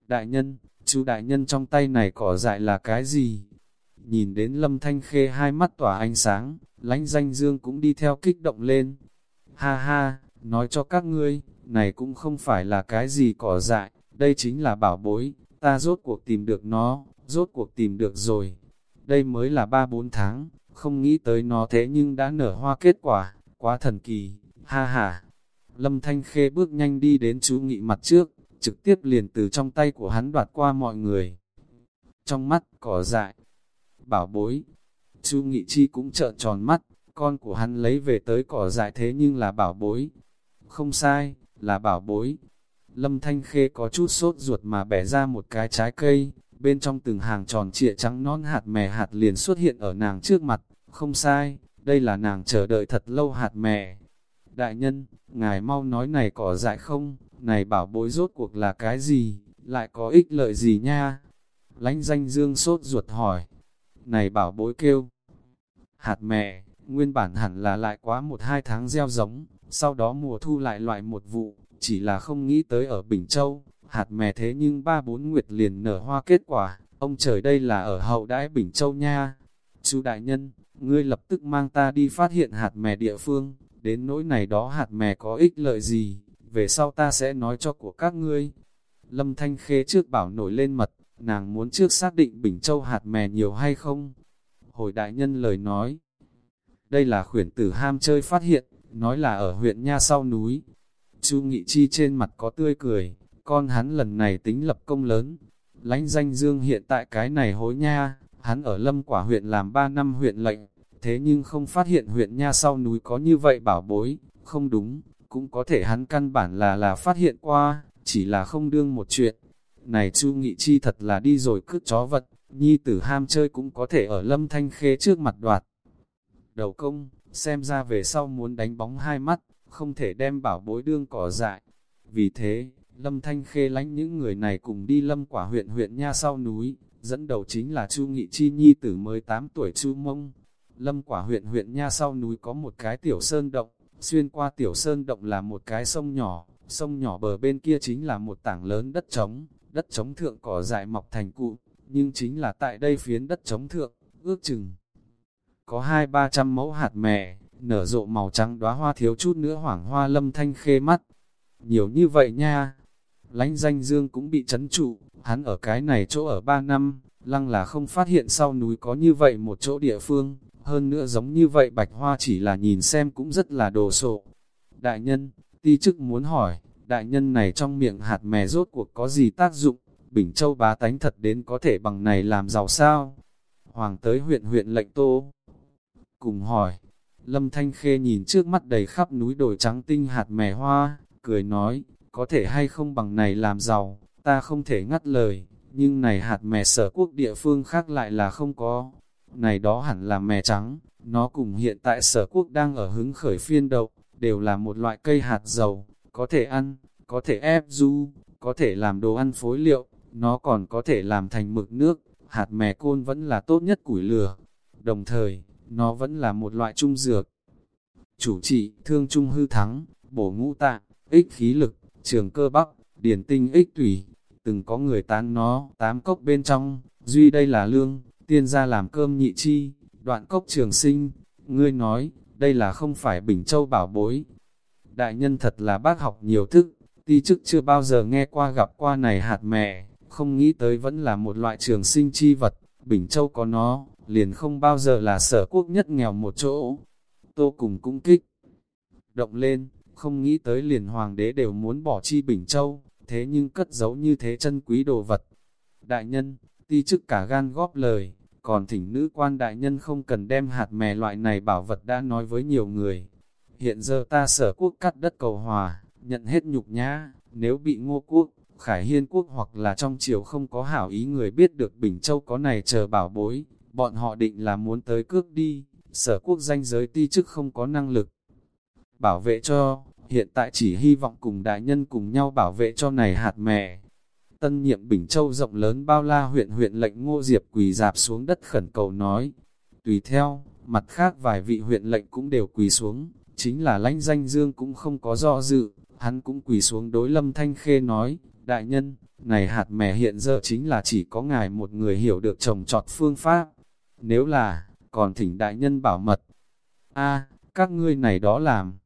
Đại nhân, chú đại nhân trong tay này cỏ dại là cái gì? Nhìn đến lâm thanh khê hai mắt tỏa ánh sáng, lánh danh dương cũng đi theo kích động lên. Ha ha, nói cho các ngươi, này cũng không phải là cái gì cỏ dại, đây chính là bảo bối, ta rốt cuộc tìm được nó, rốt cuộc tìm được rồi. Đây mới là 3-4 tháng, không nghĩ tới nó thế nhưng đã nở hoa kết quả, quá thần kỳ, ha ha. Lâm Thanh Khê bước nhanh đi đến chú nghị mặt trước, trực tiếp liền từ trong tay của hắn đoạt qua mọi người. Trong mắt, cỏ dại, bảo bối, chú nghị chi cũng trợn tròn mắt, con của hắn lấy về tới cỏ dại thế nhưng là bảo bối. Không sai, là bảo bối, Lâm Thanh Khê có chút sốt ruột mà bẻ ra một cái trái cây, bên trong từng hàng tròn trịa trắng non hạt mè hạt liền xuất hiện ở nàng trước mặt, không sai, đây là nàng chờ đợi thật lâu hạt mè. Đại nhân, ngài mau nói này cỏ dại không, này bảo bối rốt cuộc là cái gì, lại có ích lợi gì nha? Lánh danh dương sốt ruột hỏi, này bảo bối kêu, hạt mè, nguyên bản hẳn là lại quá một hai tháng gieo giống, sau đó mùa thu lại loại một vụ, chỉ là không nghĩ tới ở Bình Châu, hạt mè thế nhưng ba bốn nguyệt liền nở hoa kết quả, ông trời đây là ở hậu đãi Bình Châu nha. Chú đại nhân, ngươi lập tức mang ta đi phát hiện hạt mè địa phương, đến nỗi này đó hạt mè có ích lợi gì, về sau ta sẽ nói cho của các ngươi. Lâm Thanh Khê trước bảo nổi lên mật, nàng muốn trước xác định Bình Châu hạt mè nhiều hay không. Hồi đại nhân lời nói, đây là khuyển tử ham chơi phát hiện, nói là ở huyện Nha sau núi. Chu Nghị Chi trên mặt có tươi cười, con hắn lần này tính lập công lớn. Lánh danh dương hiện tại cái này hối nha, hắn ở lâm quả huyện làm 3 năm huyện lệnh, thế nhưng không phát hiện huyện Nha sau núi có như vậy bảo bối, không đúng, cũng có thể hắn căn bản là là phát hiện qua, chỉ là không đương một chuyện. Này Chu Nghị Chi thật là đi rồi cướp chó vật, nhi tử ham chơi cũng có thể ở lâm thanh khê trước mặt đoạt. Đầu công, xem ra về sau muốn đánh bóng hai mắt, không thể đem bảo bối đương cỏ dại. Vì thế, lâm thanh khê lánh những người này cùng đi lâm quả huyện huyện nha sau núi, dẫn đầu chính là Chu Nghị Chi nhi tử mới 8 tuổi Chu Mông. Lâm quả huyện huyện nha sau núi có một cái tiểu sơn động, xuyên qua tiểu sơn động là một cái sông nhỏ, sông nhỏ bờ bên kia chính là một tảng lớn đất trống, đất trống thượng cỏ dại mọc thành cụ, nhưng chính là tại đây phiến đất trống thượng, ước chừng. Có hai ba trăm mẫu hạt mè, nở rộ màu trắng đóa hoa thiếu chút nữa hoảng hoa lâm thanh khê mắt. Nhiều như vậy nha, lánh danh dương cũng bị chấn trụ, hắn ở cái này chỗ ở ba năm, lăng là không phát hiện sau núi có như vậy một chỗ địa phương, hơn nữa giống như vậy bạch hoa chỉ là nhìn xem cũng rất là đồ sộ. Đại nhân, ti chức muốn hỏi, đại nhân này trong miệng hạt mè rốt cuộc có gì tác dụng, Bình Châu bá tánh thật đến có thể bằng này làm giàu sao? Hoàng tới huyện huyện lệnh tô. Cùng hỏi, Lâm Thanh Khê nhìn trước mắt đầy khắp núi đồi trắng tinh hạt mè hoa, cười nói, có thể hay không bằng này làm giàu, ta không thể ngắt lời, nhưng này hạt mè sở quốc địa phương khác lại là không có. Này đó hẳn là mè trắng, nó cùng hiện tại sở quốc đang ở hứng khởi phiên đậu, đều là một loại cây hạt dầu, có thể ăn, có thể ép du, có thể làm đồ ăn phối liệu, nó còn có thể làm thành mực nước, hạt mè côn vẫn là tốt nhất củi lửa. Đồng thời, nó vẫn là một loại trung dược. Chủ trị, thương trung hư thắng, bổ ngũ tạng, ích khí lực, trường cơ bắp, điển tinh ích tủy. Từng có người tán nó, tám cốc bên trong, duy đây là lương, tiên ra làm cơm nhị chi, đoạn cốc trường sinh. Ngươi nói, đây là không phải Bình Châu bảo bối. Đại nhân thật là bác học nhiều thức, ti chức chưa bao giờ nghe qua gặp qua này hạt mẹ, không nghĩ tới vẫn là một loại trường sinh chi vật, Bình Châu có nó, liền không bao giờ là sở quốc nhất nghèo một chỗ. Tô cùng cũng kích, động lên, không nghĩ tới liền hoàng đế đều muốn bỏ chi Bình Châu, thế nhưng cất giấu như thế chân quý đồ vật. Đại nhân, ti chức cả gan góp lời, còn thỉnh nữ quan đại nhân không cần đem hạt mè loại này bảo vật đã nói với nhiều người. Hiện giờ ta sở quốc cắt đất cầu hòa, nhận hết nhục nhã, nếu bị ngô quốc, khải hiên quốc hoặc là trong triều không có hảo ý người biết được Bình Châu có này chờ bảo bối, bọn họ định là muốn tới cướp đi, sở quốc danh giới ti chức không có năng lực. Bảo vệ cho, hiện tại chỉ hy vọng cùng đại nhân cùng nhau bảo vệ cho này hạt mẹ Tân nhiệm Bình Châu rộng lớn bao la huyện huyện lệnh Ngô Diệp quỳ dạp xuống đất khẩn cầu nói. Tùy theo, mặt khác vài vị huyện lệnh cũng đều quỳ xuống, chính là lãnh danh dương cũng không có do dự, hắn cũng quỳ xuống đối lâm thanh khê nói, đại nhân, này hạt mè hiện giờ chính là chỉ có ngài một người hiểu được trồng trọt phương pháp, nếu là, còn thỉnh đại nhân bảo mật. a các ngươi này đó làm.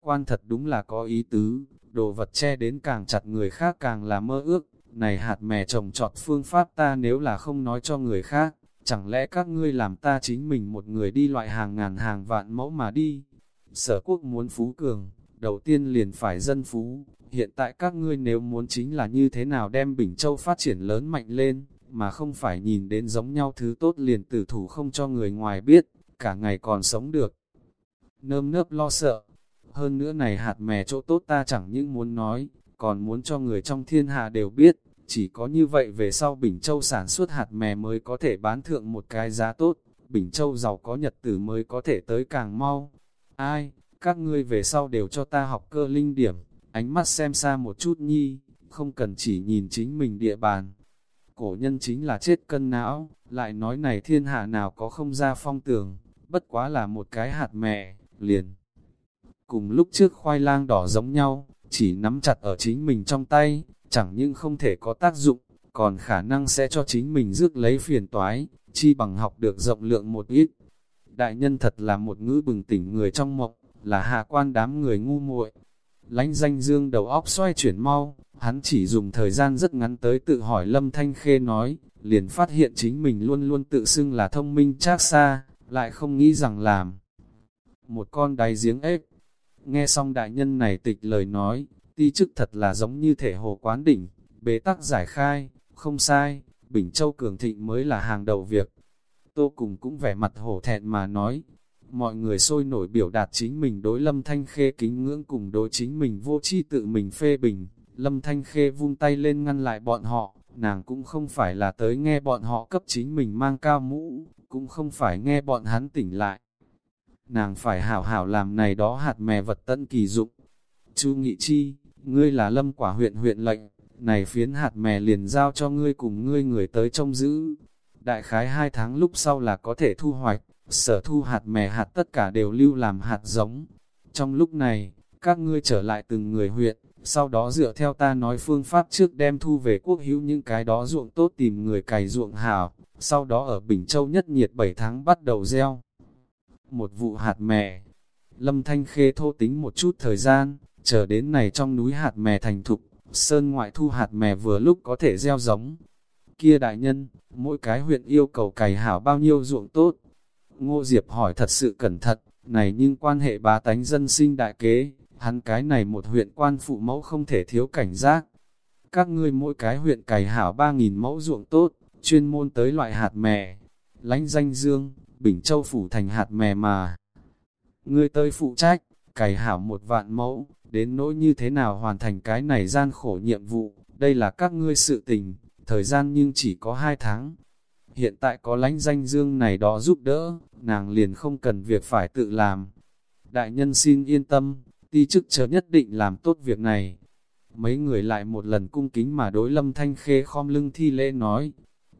Quan thật đúng là có ý tứ, đồ vật che đến càng chặt người khác càng là mơ ước. Này hạt mè trồng trọt phương pháp ta nếu là không nói cho người khác, chẳng lẽ các ngươi làm ta chính mình một người đi loại hàng ngàn hàng vạn mẫu mà đi. Sở quốc muốn phú cường, đầu tiên liền phải dân phú, hiện tại các ngươi nếu muốn chính là như thế nào đem Bình Châu phát triển lớn mạnh lên, mà không phải nhìn đến giống nhau thứ tốt liền tử thủ không cho người ngoài biết, cả ngày còn sống được. Nơm nớp lo sợ, hơn nữa này hạt mè chỗ tốt ta chẳng những muốn nói, còn muốn cho người trong thiên hạ đều biết, chỉ có như vậy về sau Bình Châu sản xuất hạt mè mới có thể bán thượng một cái giá tốt, Bình Châu giàu có nhật tử mới có thể tới càng mau. Ai, các ngươi về sau đều cho ta học cơ linh điểm, ánh mắt xem xa một chút nhi, không cần chỉ nhìn chính mình địa bàn, cổ nhân chính là chết cân não, lại nói này thiên hạ nào có không ra phong tường, bất quá là một cái hạt mẹ, liền. Cùng lúc trước khoai lang đỏ giống nhau, chỉ nắm chặt ở chính mình trong tay, chẳng những không thể có tác dụng, còn khả năng sẽ cho chính mình rước lấy phiền toái, chi bằng học được rộng lượng một ít. Đại nhân thật là một ngữ bừng tỉnh người trong mộng, là hạ quan đám người ngu muội. Lánh danh dương đầu óc xoay chuyển mau, hắn chỉ dùng thời gian rất ngắn tới tự hỏi Lâm Thanh Khê nói, liền phát hiện chính mình luôn luôn tự xưng là thông minh trác xa, lại không nghĩ rằng làm. Một con đáy giếng ếch, nghe xong đại nhân này tịch lời nói, ti chức thật là giống như thể hồ quán đỉnh, bế tắc giải khai, không sai, Bình Châu Cường Thịnh mới là hàng đầu việc. Tô Cùng cũng vẻ mặt hổ thẹn mà nói, mọi người sôi nổi biểu đạt chính mình đối Lâm Thanh Khê kính ngưỡng cùng đối chính mình vô chi tự mình phê bình. Lâm Thanh Khê vung tay lên ngăn lại bọn họ, nàng cũng không phải là tới nghe bọn họ cấp chính mình mang cao mũ, cũng không phải nghe bọn hắn tỉnh lại. Nàng phải hảo hảo làm này đó hạt mè vật tận kỳ dụng. Chu Nghị Chi, ngươi là lâm quả huyện huyện lệnh, này phiến hạt mè liền giao cho ngươi cùng ngươi người tới trông giữ. Đại khái hai tháng lúc sau là có thể thu hoạch, sở thu hạt mè hạt tất cả đều lưu làm hạt giống. Trong lúc này, các ngươi trở lại từng người huyện, sau đó dựa theo ta nói phương pháp trước đem thu về quốc hữu những cái đó ruộng tốt tìm người cày ruộng hảo, sau đó ở Bình Châu nhất nhiệt 7 tháng bắt đầu gieo. Một vụ hạt mè, Lâm Thanh Khê thô tính một chút thời gian, chờ đến này trong núi hạt mè thành thục, sơn ngoại thu hạt mè vừa lúc có thể gieo giống. Kia đại nhân, mỗi cái huyện yêu cầu cày hảo bao nhiêu ruộng tốt. Ngô Diệp hỏi thật sự cẩn thận, này nhưng quan hệ bá tánh dân sinh đại kế, hắn cái này một huyện quan phụ mẫu không thể thiếu cảnh giác. Các ngươi mỗi cái huyện cày hảo 3.000 mẫu ruộng tốt, chuyên môn tới loại hạt mè, lánh danh dương, Bình Châu phủ thành hạt mè mà. Ngươi tới phụ trách, cày hảo một vạn mẫu, đến nỗi như thế nào hoàn thành cái này gian khổ nhiệm vụ, đây là các ngươi sự tình, thời gian nhưng chỉ có hai tháng. Hiện tại có lánh danh dương này đó giúp đỡ, nàng liền không cần việc phải tự làm. Đại nhân xin yên tâm, ti chức chờ nhất định làm tốt việc này. Mấy người lại một lần cung kính mà đối lâm thanh khê khom lưng thi lễ nói.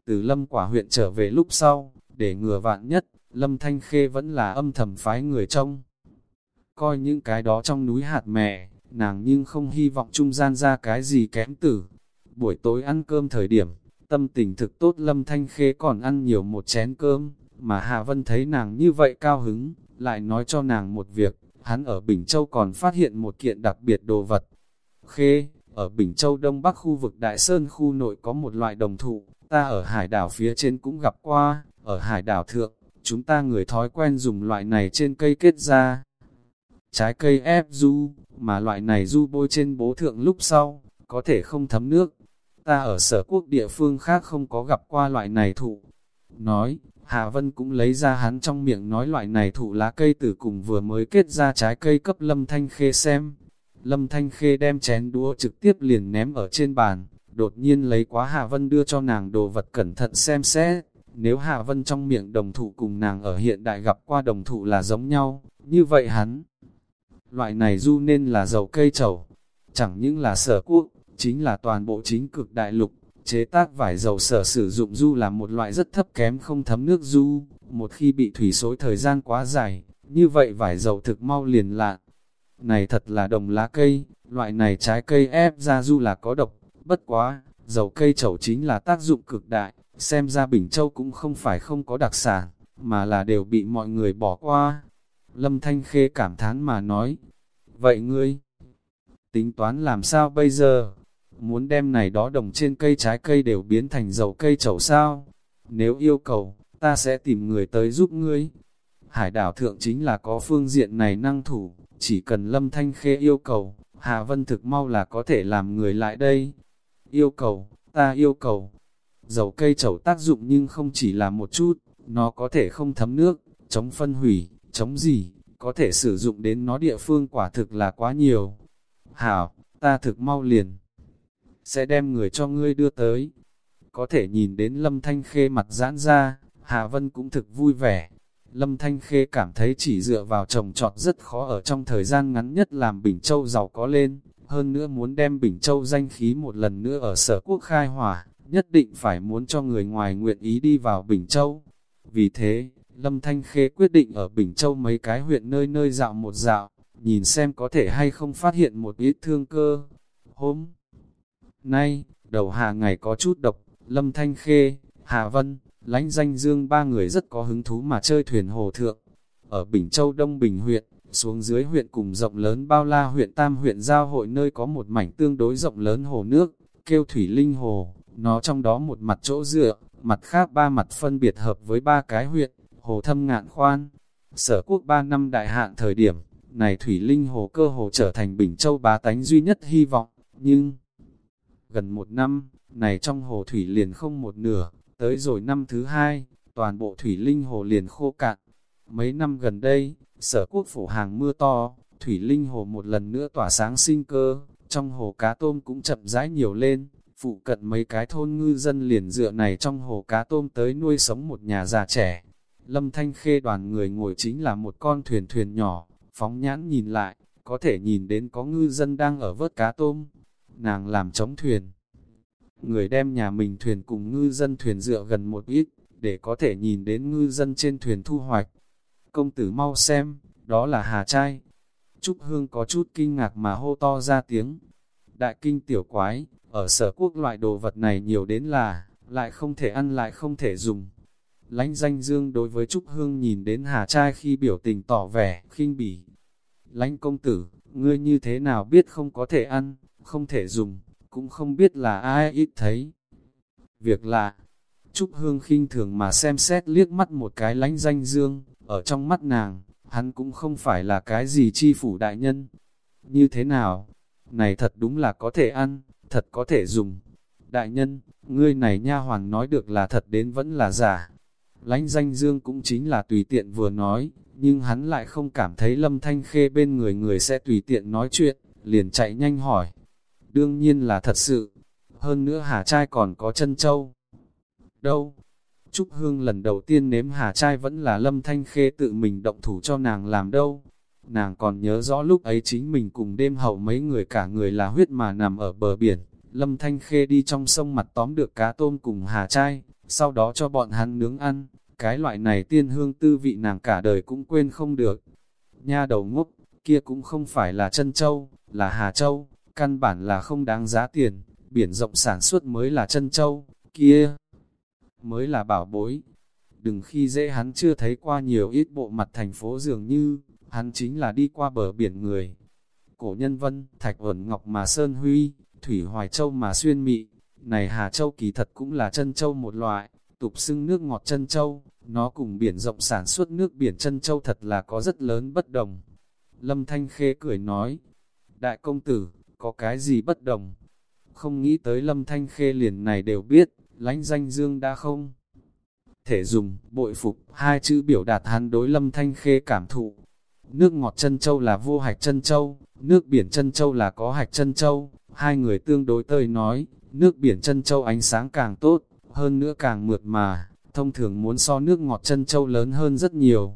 Từ lâm quả huyện trở về lúc sau, để ngừa vạn nhất, lâm thanh khê vẫn là âm thầm phái người trông coi những cái đó trong núi hạt mẹ, nàng nhưng không hy vọng trung gian ra cái gì kém tử. Buổi tối ăn cơm thời điểm, tâm tình thực tốt lâm thanh khê còn ăn nhiều một chén cơm, mà Hạ Vân thấy nàng như vậy cao hứng, lại nói cho nàng một việc, hắn ở Bình Châu còn phát hiện một kiện đặc biệt đồ vật. Khê, ở Bình Châu Đông Bắc khu vực Đại Sơn khu nội có một loại đồng thụ, ta ở hải đảo phía trên cũng gặp qua, ở hải đảo thượng, chúng ta người thói quen dùng loại này trên cây kết ra, trái cây ép du, mà loại này du bôi trên bố thượng lúc sau, có thể không thấm nước. Ta ở sở quốc địa phương khác không có gặp qua loại này thụ. Nói, Hà Vân cũng lấy ra hắn trong miệng nói loại này thụ lá cây tử cùng vừa mới kết ra trái cây cấp Lâm Thanh Khê xem. Lâm Thanh Khê đem chén đũa trực tiếp liền ném ở trên bàn, đột nhiên lấy quá Hà Vân đưa cho nàng đồ vật cẩn thận xem xét. Nếu Hà Vân trong miệng đồng thụ cùng nàng ở hiện đại gặp qua đồng thụ là giống nhau, như vậy hắn Loại này du nên là dầu cây trầu, chẳng những là sở quốc, chính là toàn bộ chính cực đại lục. Chế tác vải dầu sở sử dụng du là một loại rất thấp kém không thấm nước du, một khi bị thủy xối thời gian quá dài, như vậy vải dầu thực mau liền lạ. Này thật là đồng lá cây, loại này trái cây ép ra du là có độc, bất quá, dầu cây chẩu chính là tác dụng cực đại, xem ra Bình Châu cũng không phải không có đặc sản, mà là đều bị mọi người bỏ qua. Lâm Thanh Khê cảm thán mà nói, vậy ngươi, tính toán làm sao bây giờ? Muốn đem này đó đồng trên cây trái cây đều biến thành dầu cây chậu sao? Nếu yêu cầu, ta sẽ tìm người tới giúp ngươi. Hải đảo thượng chính là có phương diện này năng thủ, chỉ cần Lâm Thanh Khê yêu cầu, Hà Vân thực mau là có thể làm người lại đây. Yêu cầu, ta yêu cầu. Dầu cây chậu tác dụng nhưng không chỉ là một chút, nó có thể không thấm nước, chống phân hủy, chống gì, có thể sử dụng đến nó địa phương quả thực là quá nhiều. Hảo, ta thực mau liền. Sẽ đem người cho ngươi đưa tới. Có thể nhìn đến Lâm Thanh Khê mặt giãn ra, Hà Vân cũng thực vui vẻ. Lâm Thanh Khê cảm thấy chỉ dựa vào trồng trọt rất khó ở trong thời gian ngắn nhất làm Bình Châu giàu có lên. Hơn nữa muốn đem Bình Châu danh khí một lần nữa ở sở quốc khai hỏa, nhất định phải muốn cho người ngoài nguyện ý đi vào Bình Châu. Vì thế, Lâm Thanh Khê quyết định ở Bình Châu mấy cái huyện nơi nơi dạo một dạo, nhìn xem có thể hay không phát hiện một ít thương cơ. Hôm nay, đầu hạ ngày có chút độc, Lâm Thanh Khê, Hà Vân, lãnh Danh Dương ba người rất có hứng thú mà chơi thuyền hồ thượng. Ở Bình Châu Đông Bình huyện, xuống dưới huyện cùng rộng lớn bao la huyện tam huyện giao hội nơi có một mảnh tương đối rộng lớn hồ nước, kêu Thủy Linh Hồ, nó trong đó một mặt chỗ dựa, mặt khác ba mặt phân biệt hợp với ba cái huyện, hồ thâm ngạn khoan. Sở quốc ba năm đại hạn thời điểm, này Thủy Linh Hồ cơ hồ trở thành Bình Châu bá tánh duy nhất hy vọng, nhưng gần một năm, này trong hồ Thủy liền không một nửa, tới rồi năm thứ hai, toàn bộ Thủy Linh Hồ liền khô cạn. Mấy năm gần đây, sở quốc phủ hàng mưa to, Thủy Linh Hồ một lần nữa tỏa sáng sinh cơ, trong hồ cá tôm cũng chậm rãi nhiều lên, phụ cận mấy cái thôn ngư dân liền dựa này trong hồ cá tôm tới nuôi sống một nhà già trẻ. Lâm Thanh Khê đoàn người ngồi chính là một con thuyền thuyền nhỏ, phóng nhãn nhìn lại, có thể nhìn đến có ngư dân đang ở vớt cá tôm. Nàng làm chống thuyền. Người đem nhà mình thuyền cùng ngư dân thuyền dựa gần một ít, để có thể nhìn đến ngư dân trên thuyền thu hoạch. Công tử mau xem, đó là hà trai. Trúc Hương có chút kinh ngạc mà hô to ra tiếng. Đại kinh tiểu quái, ở sở quốc loại đồ vật này nhiều đến là, lại không thể ăn lại không thể dùng. Lánh danh dương đối với Trúc Hương nhìn đến hà trai khi biểu tình tỏ vẻ, khinh bỉ. Lánh công tử, ngươi như thế nào biết không có thể ăn, không thể dùng, cũng không biết là ai ít thấy. Việc lạ, Trúc Hương khinh thường mà xem xét liếc mắt một cái lánh danh dương, ở trong mắt nàng, hắn cũng không phải là cái gì chi phủ đại nhân. Như thế nào? Này thật đúng là có thể ăn, thật có thể dùng. Đại nhân, ngươi này nha hoàn nói được là thật đến vẫn là giả. Lánh danh dương cũng chính là tùy tiện vừa nói, nhưng hắn lại không cảm thấy lâm thanh khê bên người người sẽ tùy tiện nói chuyện, liền chạy nhanh hỏi. Đương nhiên là thật sự. Hơn nữa hà trai còn có chân châu. Đâu? Trúc Hương lần đầu tiên nếm hà trai vẫn là lâm thanh khê tự mình động thủ cho nàng làm đâu. Nàng còn nhớ rõ lúc ấy chính mình cùng đêm hậu mấy người cả người là huyết mà nằm ở bờ biển. Lâm Thanh Khê đi trong sông mặt tóm được cá tôm cùng hà trai, sau đó cho bọn hắn nướng ăn. Cái loại này tiên hương tư vị nàng cả đời cũng quên không được. Nha đầu ngốc, kia cũng không phải là chân châu, là hà châu, căn bản là không đáng giá tiền, biển rộng sản xuất mới là chân châu, kia mới là bảo bối. Đừng khi dễ hắn chưa thấy qua nhiều ít bộ mặt thành phố dường như, hắn chính là đi qua bờ biển người. Cổ nhân vân, thạch ẩn ngọc mà sơn huy, thủy hoài châu mà xuyên mị, này Hà Châu kỳ thật cũng là chân châu một loại, tục xưng nước ngọt chân châu, nó cùng biển rộng sản xuất nước biển chân châu thật là có rất lớn bất đồng. Lâm Thanh Khê cười nói, đại công tử, có cái gì bất đồng? Không nghĩ tới Lâm Thanh Khê liền này đều biết, lánh danh dương đã không? Thể dùng, bội phục, hai chữ biểu đạt hắn đối Lâm Thanh Khê cảm thụ. Nước ngọt chân châu là vô hạch chân châu, nước biển chân châu là có hạch chân châu, hai người tương đối tơi nói, nước biển chân châu ánh sáng càng tốt, hơn nữa càng mượt mà, thông thường muốn so nước ngọt chân châu lớn hơn rất nhiều.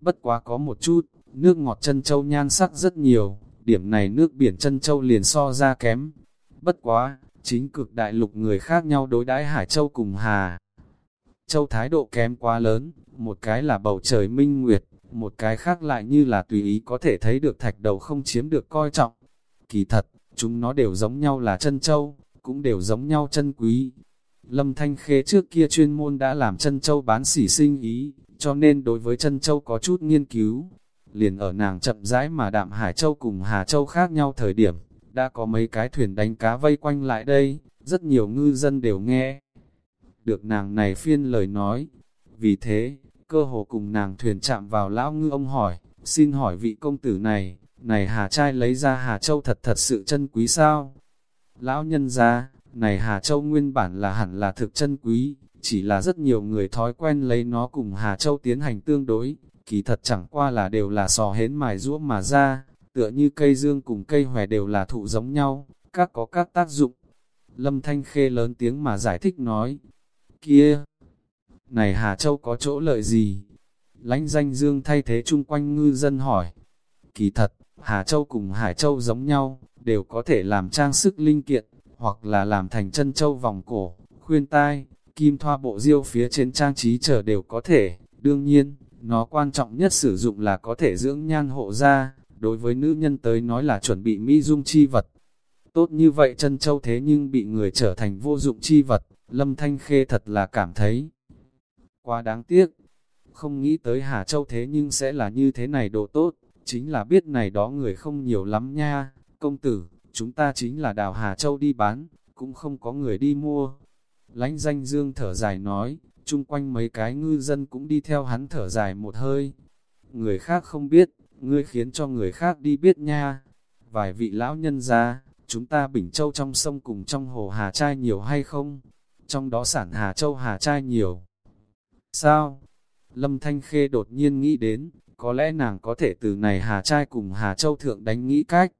Bất quá có một chút, nước ngọt chân châu nhan sắc rất nhiều, điểm này nước biển chân châu liền so ra kém. Bất quá, chính cực đại lục người khác nhau đối đãi Hải Châu cùng Hà. Châu thái độ kém quá lớn, một cái là bầu trời minh nguyệt, một cái khác lại như là tùy ý có thể thấy được thạch đầu không chiếm được coi trọng. Kỳ thật, chúng nó đều giống nhau là chân châu, cũng đều giống nhau chân quý. Lâm Thanh Khê trước kia chuyên môn đã làm chân châu bán sỉ sinh ý, cho nên đối với chân châu có chút nghiên cứu. Liền ở nàng chậm rãi mà đạm Hải Châu cùng Hà Châu khác nhau thời điểm, đã có mấy cái thuyền đánh cá vây quanh lại đây, rất nhiều ngư dân đều nghe. Được nàng này phiên lời nói, vì thế, cơ hồ cùng nàng thuyền chạm vào lão ngư ông hỏi, xin hỏi vị công tử này, này Hà trai lấy ra Hà Châu thật thật sự chân quý sao? Lão nhân ra, này Hà Châu nguyên bản là hẳn là thực chân quý, chỉ là rất nhiều người thói quen lấy nó cùng Hà Châu tiến hành tương đối, kỳ thật chẳng qua là đều là sò hến mài rũa mà ra, tựa như cây dương cùng cây hòe đều là thụ giống nhau, các có các tác dụng. Lâm Thanh Khê lớn tiếng mà giải thích nói, kia, này Hà Châu có chỗ lợi gì? Lánh danh dương thay thế chung quanh ngư dân hỏi, kỳ thật, Hà Châu cùng Hải Châu giống nhau, đều có thể làm trang sức linh kiện, hoặc là làm thành chân châu vòng cổ, khuyên tai, kim thoa bộ diêu phía trên trang trí trở đều có thể. Đương nhiên, nó quan trọng nhất sử dụng là có thể dưỡng nhan hộ da, đối với nữ nhân tới nói là chuẩn bị mỹ dung chi vật. Tốt như vậy chân châu thế nhưng bị người trở thành vô dụng chi vật, Lâm Thanh Khê thật là cảm thấy quá đáng tiếc. Không nghĩ tới Hà Châu thế nhưng sẽ là như thế này đồ tốt, chính là biết này đó người không nhiều lắm nha, công tử, chúng ta chính là đào Hà Châu đi bán, cũng không có người đi mua. Lánh danh dương thở dài nói, chung quanh mấy cái ngư dân cũng đi theo hắn thở dài một hơi. Người khác không biết, ngươi khiến cho người khác đi biết nha. Vài vị lão nhân ra, chúng ta Bình Châu trong sông cùng trong hồ Hà Trai nhiều hay không? Trong đó sản Hà Châu Hà Trai nhiều. Sao? Lâm Thanh Khê đột nhiên nghĩ đến, có lẽ nàng có thể từ này Hà Trai cùng Hà Châu Thượng đánh nghĩ cách.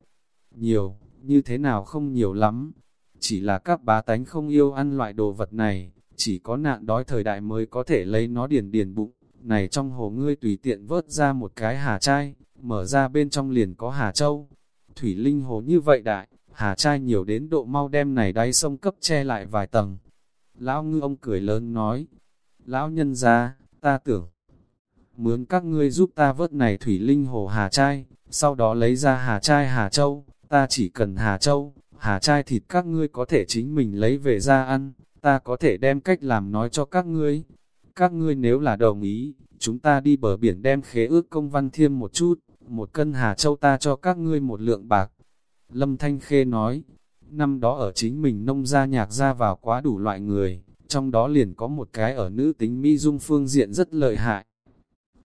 Nhiều, như thế nào không nhiều lắm. Chỉ là các bá tánh không yêu ăn loại đồ vật này, chỉ có nạn đói thời đại mới có thể lấy nó điền điền bụng. Này trong hồ ngươi tùy tiện vớt ra một cái Hà chai mở ra bên trong liền có Hà Châu. Thủy Linh hồ như vậy đại, Hà chai nhiều đến độ mau đem này đáy sông cấp che lại vài tầng. Lão ngư ông cười lớn nói, Lão nhân ra, ta tưởng, mướn các ngươi giúp ta vớt này thủy linh hồ hà chai sau đó lấy ra hà chai hà châu, ta chỉ cần hà châu, hà chai thịt các ngươi có thể chính mình lấy về ra ăn, ta có thể đem cách làm nói cho các ngươi. Các ngươi nếu là đồng ý, chúng ta đi bờ biển đem khế ước công văn thiêm một chút, một cân hà châu ta cho các ngươi một lượng bạc. Lâm Thanh Khê nói, năm đó ở chính mình nông gia nhạc ra vào quá đủ loại người, trong đó liền có một cái ở nữ tính Mỹ Dung phương diện rất lợi hại.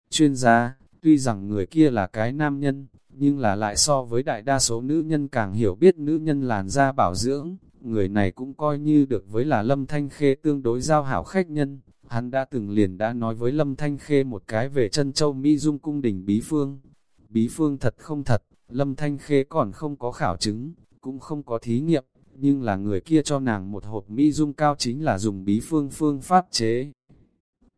Chuyên gia, tuy rằng người kia là cái nam nhân, nhưng là lại so với đại đa số nữ nhân càng hiểu biết nữ nhân làn da bảo dưỡng, người này cũng coi như được với là Lâm Thanh Khê tương đối giao hảo khách nhân. Hắn đã từng liền đã nói với Lâm Thanh Khê một cái về chân châu Mỹ Dung cung đình Bí Phương. Bí Phương thật không thật, Lâm Thanh Khê còn không có khảo chứng, cũng không có thí nghiệm, nhưng là người kia cho nàng một hộp Mỹ Dung cao chính là dùng bí phương phương pháp chế.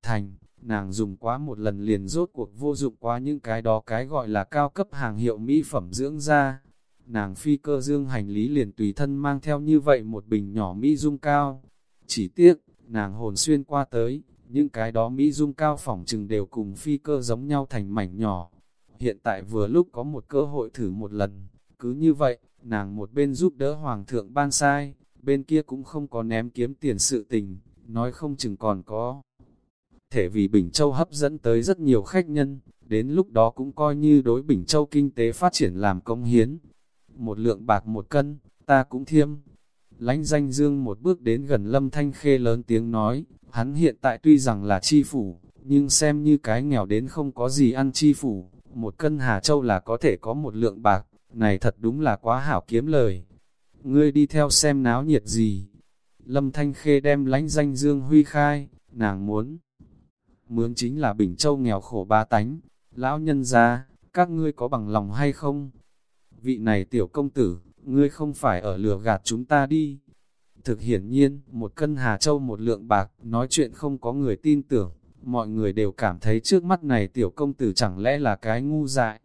Thành, nàng dùng quá một lần liền rốt cuộc vô dụng quá những cái đó cái gọi là cao cấp hàng hiệu mỹ phẩm dưỡng da. Nàng phi cơ dương hành lý liền tùy thân mang theo như vậy một bình nhỏ Mỹ Dung cao. Chỉ tiếc, nàng hồn xuyên qua tới, những cái đó Mỹ Dung cao phỏng chừng đều cùng phi cơ giống nhau thành mảnh nhỏ. Hiện tại vừa lúc có một cơ hội thử một lần, cứ như vậy, nàng một bên giúp đỡ hoàng thượng ban sai, bên kia cũng không có ném kiếm tiền sự tình, nói không chừng còn có. Thể vì Bình Châu hấp dẫn tới rất nhiều khách nhân, đến lúc đó cũng coi như đối Bình Châu kinh tế phát triển làm công hiến. Một lượng bạc một cân, ta cũng thiêm. Lánh danh dương một bước đến gần lâm thanh khê lớn tiếng nói, hắn hiện tại tuy rằng là chi phủ, nhưng xem như cái nghèo đến không có gì ăn chi phủ, một cân Hà Châu là có thể có một lượng bạc, này thật đúng là quá hảo kiếm lời. Ngươi đi theo xem náo nhiệt gì. Lâm Thanh Khê đem lánh danh Dương Huy khai, nàng muốn. Mướn chính là Bình Châu nghèo khổ ba tánh. Lão nhân gia các ngươi có bằng lòng hay không? Vị này tiểu công tử, ngươi không phải ở lừa gạt chúng ta đi. Thực hiển nhiên, một cân Hà Châu một lượng bạc, nói chuyện không có người tin tưởng. Mọi người đều cảm thấy trước mắt này tiểu công tử chẳng lẽ là cái ngu dại.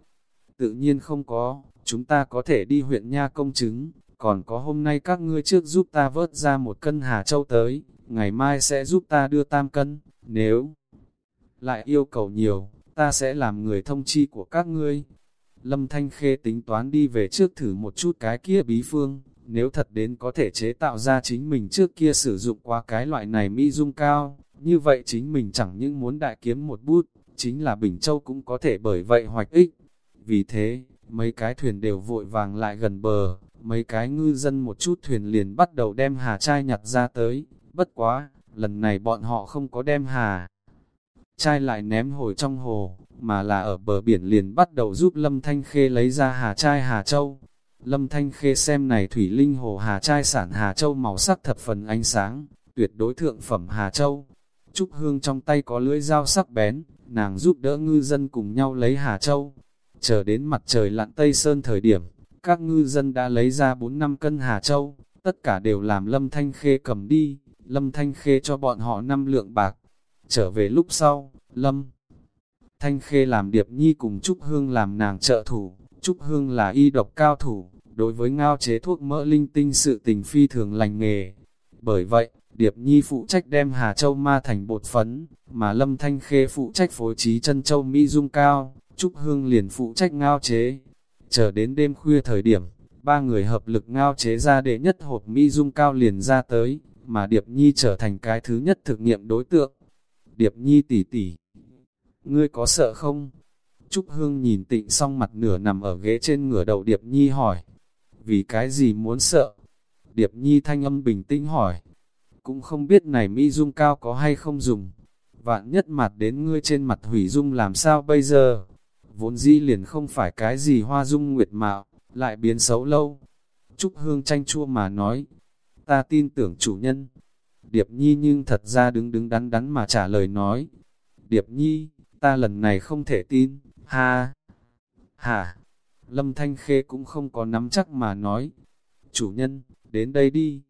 Tự nhiên không có, chúng ta có thể đi huyện Nha công chứng, còn có hôm nay các ngươi trước giúp ta vớt ra một cân Hà Châu tới, ngày mai sẽ giúp ta đưa tam cân, nếu lại yêu cầu nhiều, ta sẽ làm người thông chi của các ngươi. Lâm Thanh Khê tính toán đi về trước thử một chút cái kia bí phương, nếu thật đến có thể chế tạo ra chính mình trước kia sử dụng qua cái loại này mỹ dung cao, như vậy chính mình chẳng những muốn đại kiếm một bút, chính là Bình Châu cũng có thể bởi vậy hoạch ích. Vì thế, mấy cái thuyền đều vội vàng lại gần bờ, mấy cái ngư dân một chút thuyền liền bắt đầu đem hà chai nhặt ra tới, bất quá, lần này bọn họ không có đem hà. chai lại ném hồi trong hồ, mà là ở bờ biển liền bắt đầu giúp Lâm Thanh Khê lấy ra hà trai Hà Châu. Lâm Thanh Khê xem này thủy linh hồ hà trai sản Hà Châu màu sắc thập phần ánh sáng, tuyệt đối thượng phẩm Hà Châu. Trúc Hương trong tay có lưỡi dao sắc bén, nàng giúp đỡ ngư dân cùng nhau lấy Hà Châu, Chờ đến mặt trời lặn Tây Sơn thời điểm, các ngư dân đã lấy ra 4 năm cân Hà Châu, tất cả đều làm Lâm Thanh Khê cầm đi, Lâm Thanh Khê cho bọn họ năm lượng bạc. Trở về lúc sau, Lâm Thanh Khê làm Điệp Nhi cùng Trúc Hương làm nàng trợ thủ, Trúc Hương là y độc cao thủ, đối với ngao chế thuốc mỡ linh tinh sự tình phi thường lành nghề. Bởi vậy, Điệp Nhi phụ trách đem Hà Châu ma thành bột phấn, mà Lâm Thanh Khê phụ trách phối trí chân châu Mỹ Dung cao, Trúc Hương liền phụ trách ngao chế. Chờ đến đêm khuya thời điểm, ba người hợp lực ngao chế ra đệ nhất hộp mỹ dung cao liền ra tới, mà Điệp Nhi trở thành cái thứ nhất thực nghiệm đối tượng. Điệp Nhi tỉ tỉ, ngươi có sợ không? Trúc Hương nhìn tịnh xong mặt nửa nằm ở ghế trên ngửa đầu Điệp Nhi hỏi, vì cái gì muốn sợ? Điệp Nhi thanh âm bình tĩnh hỏi, cũng không biết này Mỹ Dung cao có hay không dùng. Vạn nhất mặt đến ngươi trên mặt hủy dung làm sao bây giờ? Vốn dĩ liền không phải cái gì hoa dung nguyệt mạo, lại biến xấu lâu. Trúc Hương tranh chua mà nói, ta tin tưởng chủ nhân. Điệp Nhi nhưng thật ra đứng đứng đắn đắn mà trả lời nói, Điệp Nhi, ta lần này không thể tin, ha, hả, Lâm Thanh Khê cũng không có nắm chắc mà nói, chủ nhân, đến đây đi.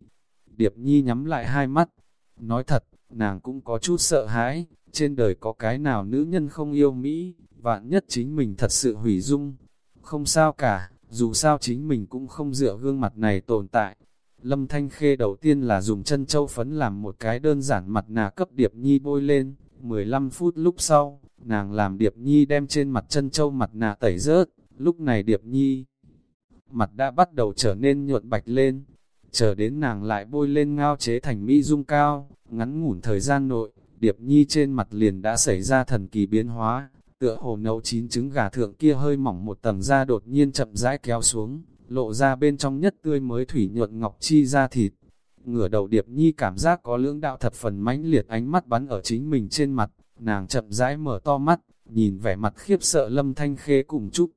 Điệp Nhi nhắm lại hai mắt, nói thật, nàng cũng có chút sợ hãi, trên đời có cái nào nữ nhân không yêu Mỹ, vạn nhất chính mình thật sự hủy dung. Không sao cả, dù sao chính mình cũng không dựa gương mặt này tồn tại. Lâm Thanh Khê đầu tiên là dùng chân châu phấn làm một cái đơn giản mặt nạ cấp Điệp Nhi bôi lên, 15 phút lúc sau, nàng làm Điệp Nhi đem trên mặt chân châu mặt nạ tẩy rớt, lúc này Điệp Nhi mặt đã bắt đầu trở nên nhuận bạch lên, chờ đến nàng lại bôi lên ngao chế thành mỹ dung cao, ngắn ngủn thời gian nội, Điệp Nhi trên mặt liền đã xảy ra thần kỳ biến hóa, tựa hồ nấu chín trứng gà thượng kia hơi mỏng một tầng da đột nhiên chậm rãi kéo xuống, lộ ra bên trong nhất tươi mới thủy nhuận ngọc chi da thịt. Ngửa đầu Điệp Nhi cảm giác có lưỡng đạo thập phần mãnh liệt ánh mắt bắn ở chính mình trên mặt, nàng chậm rãi mở to mắt, nhìn vẻ mặt khiếp sợ lâm thanh khê cùng trúc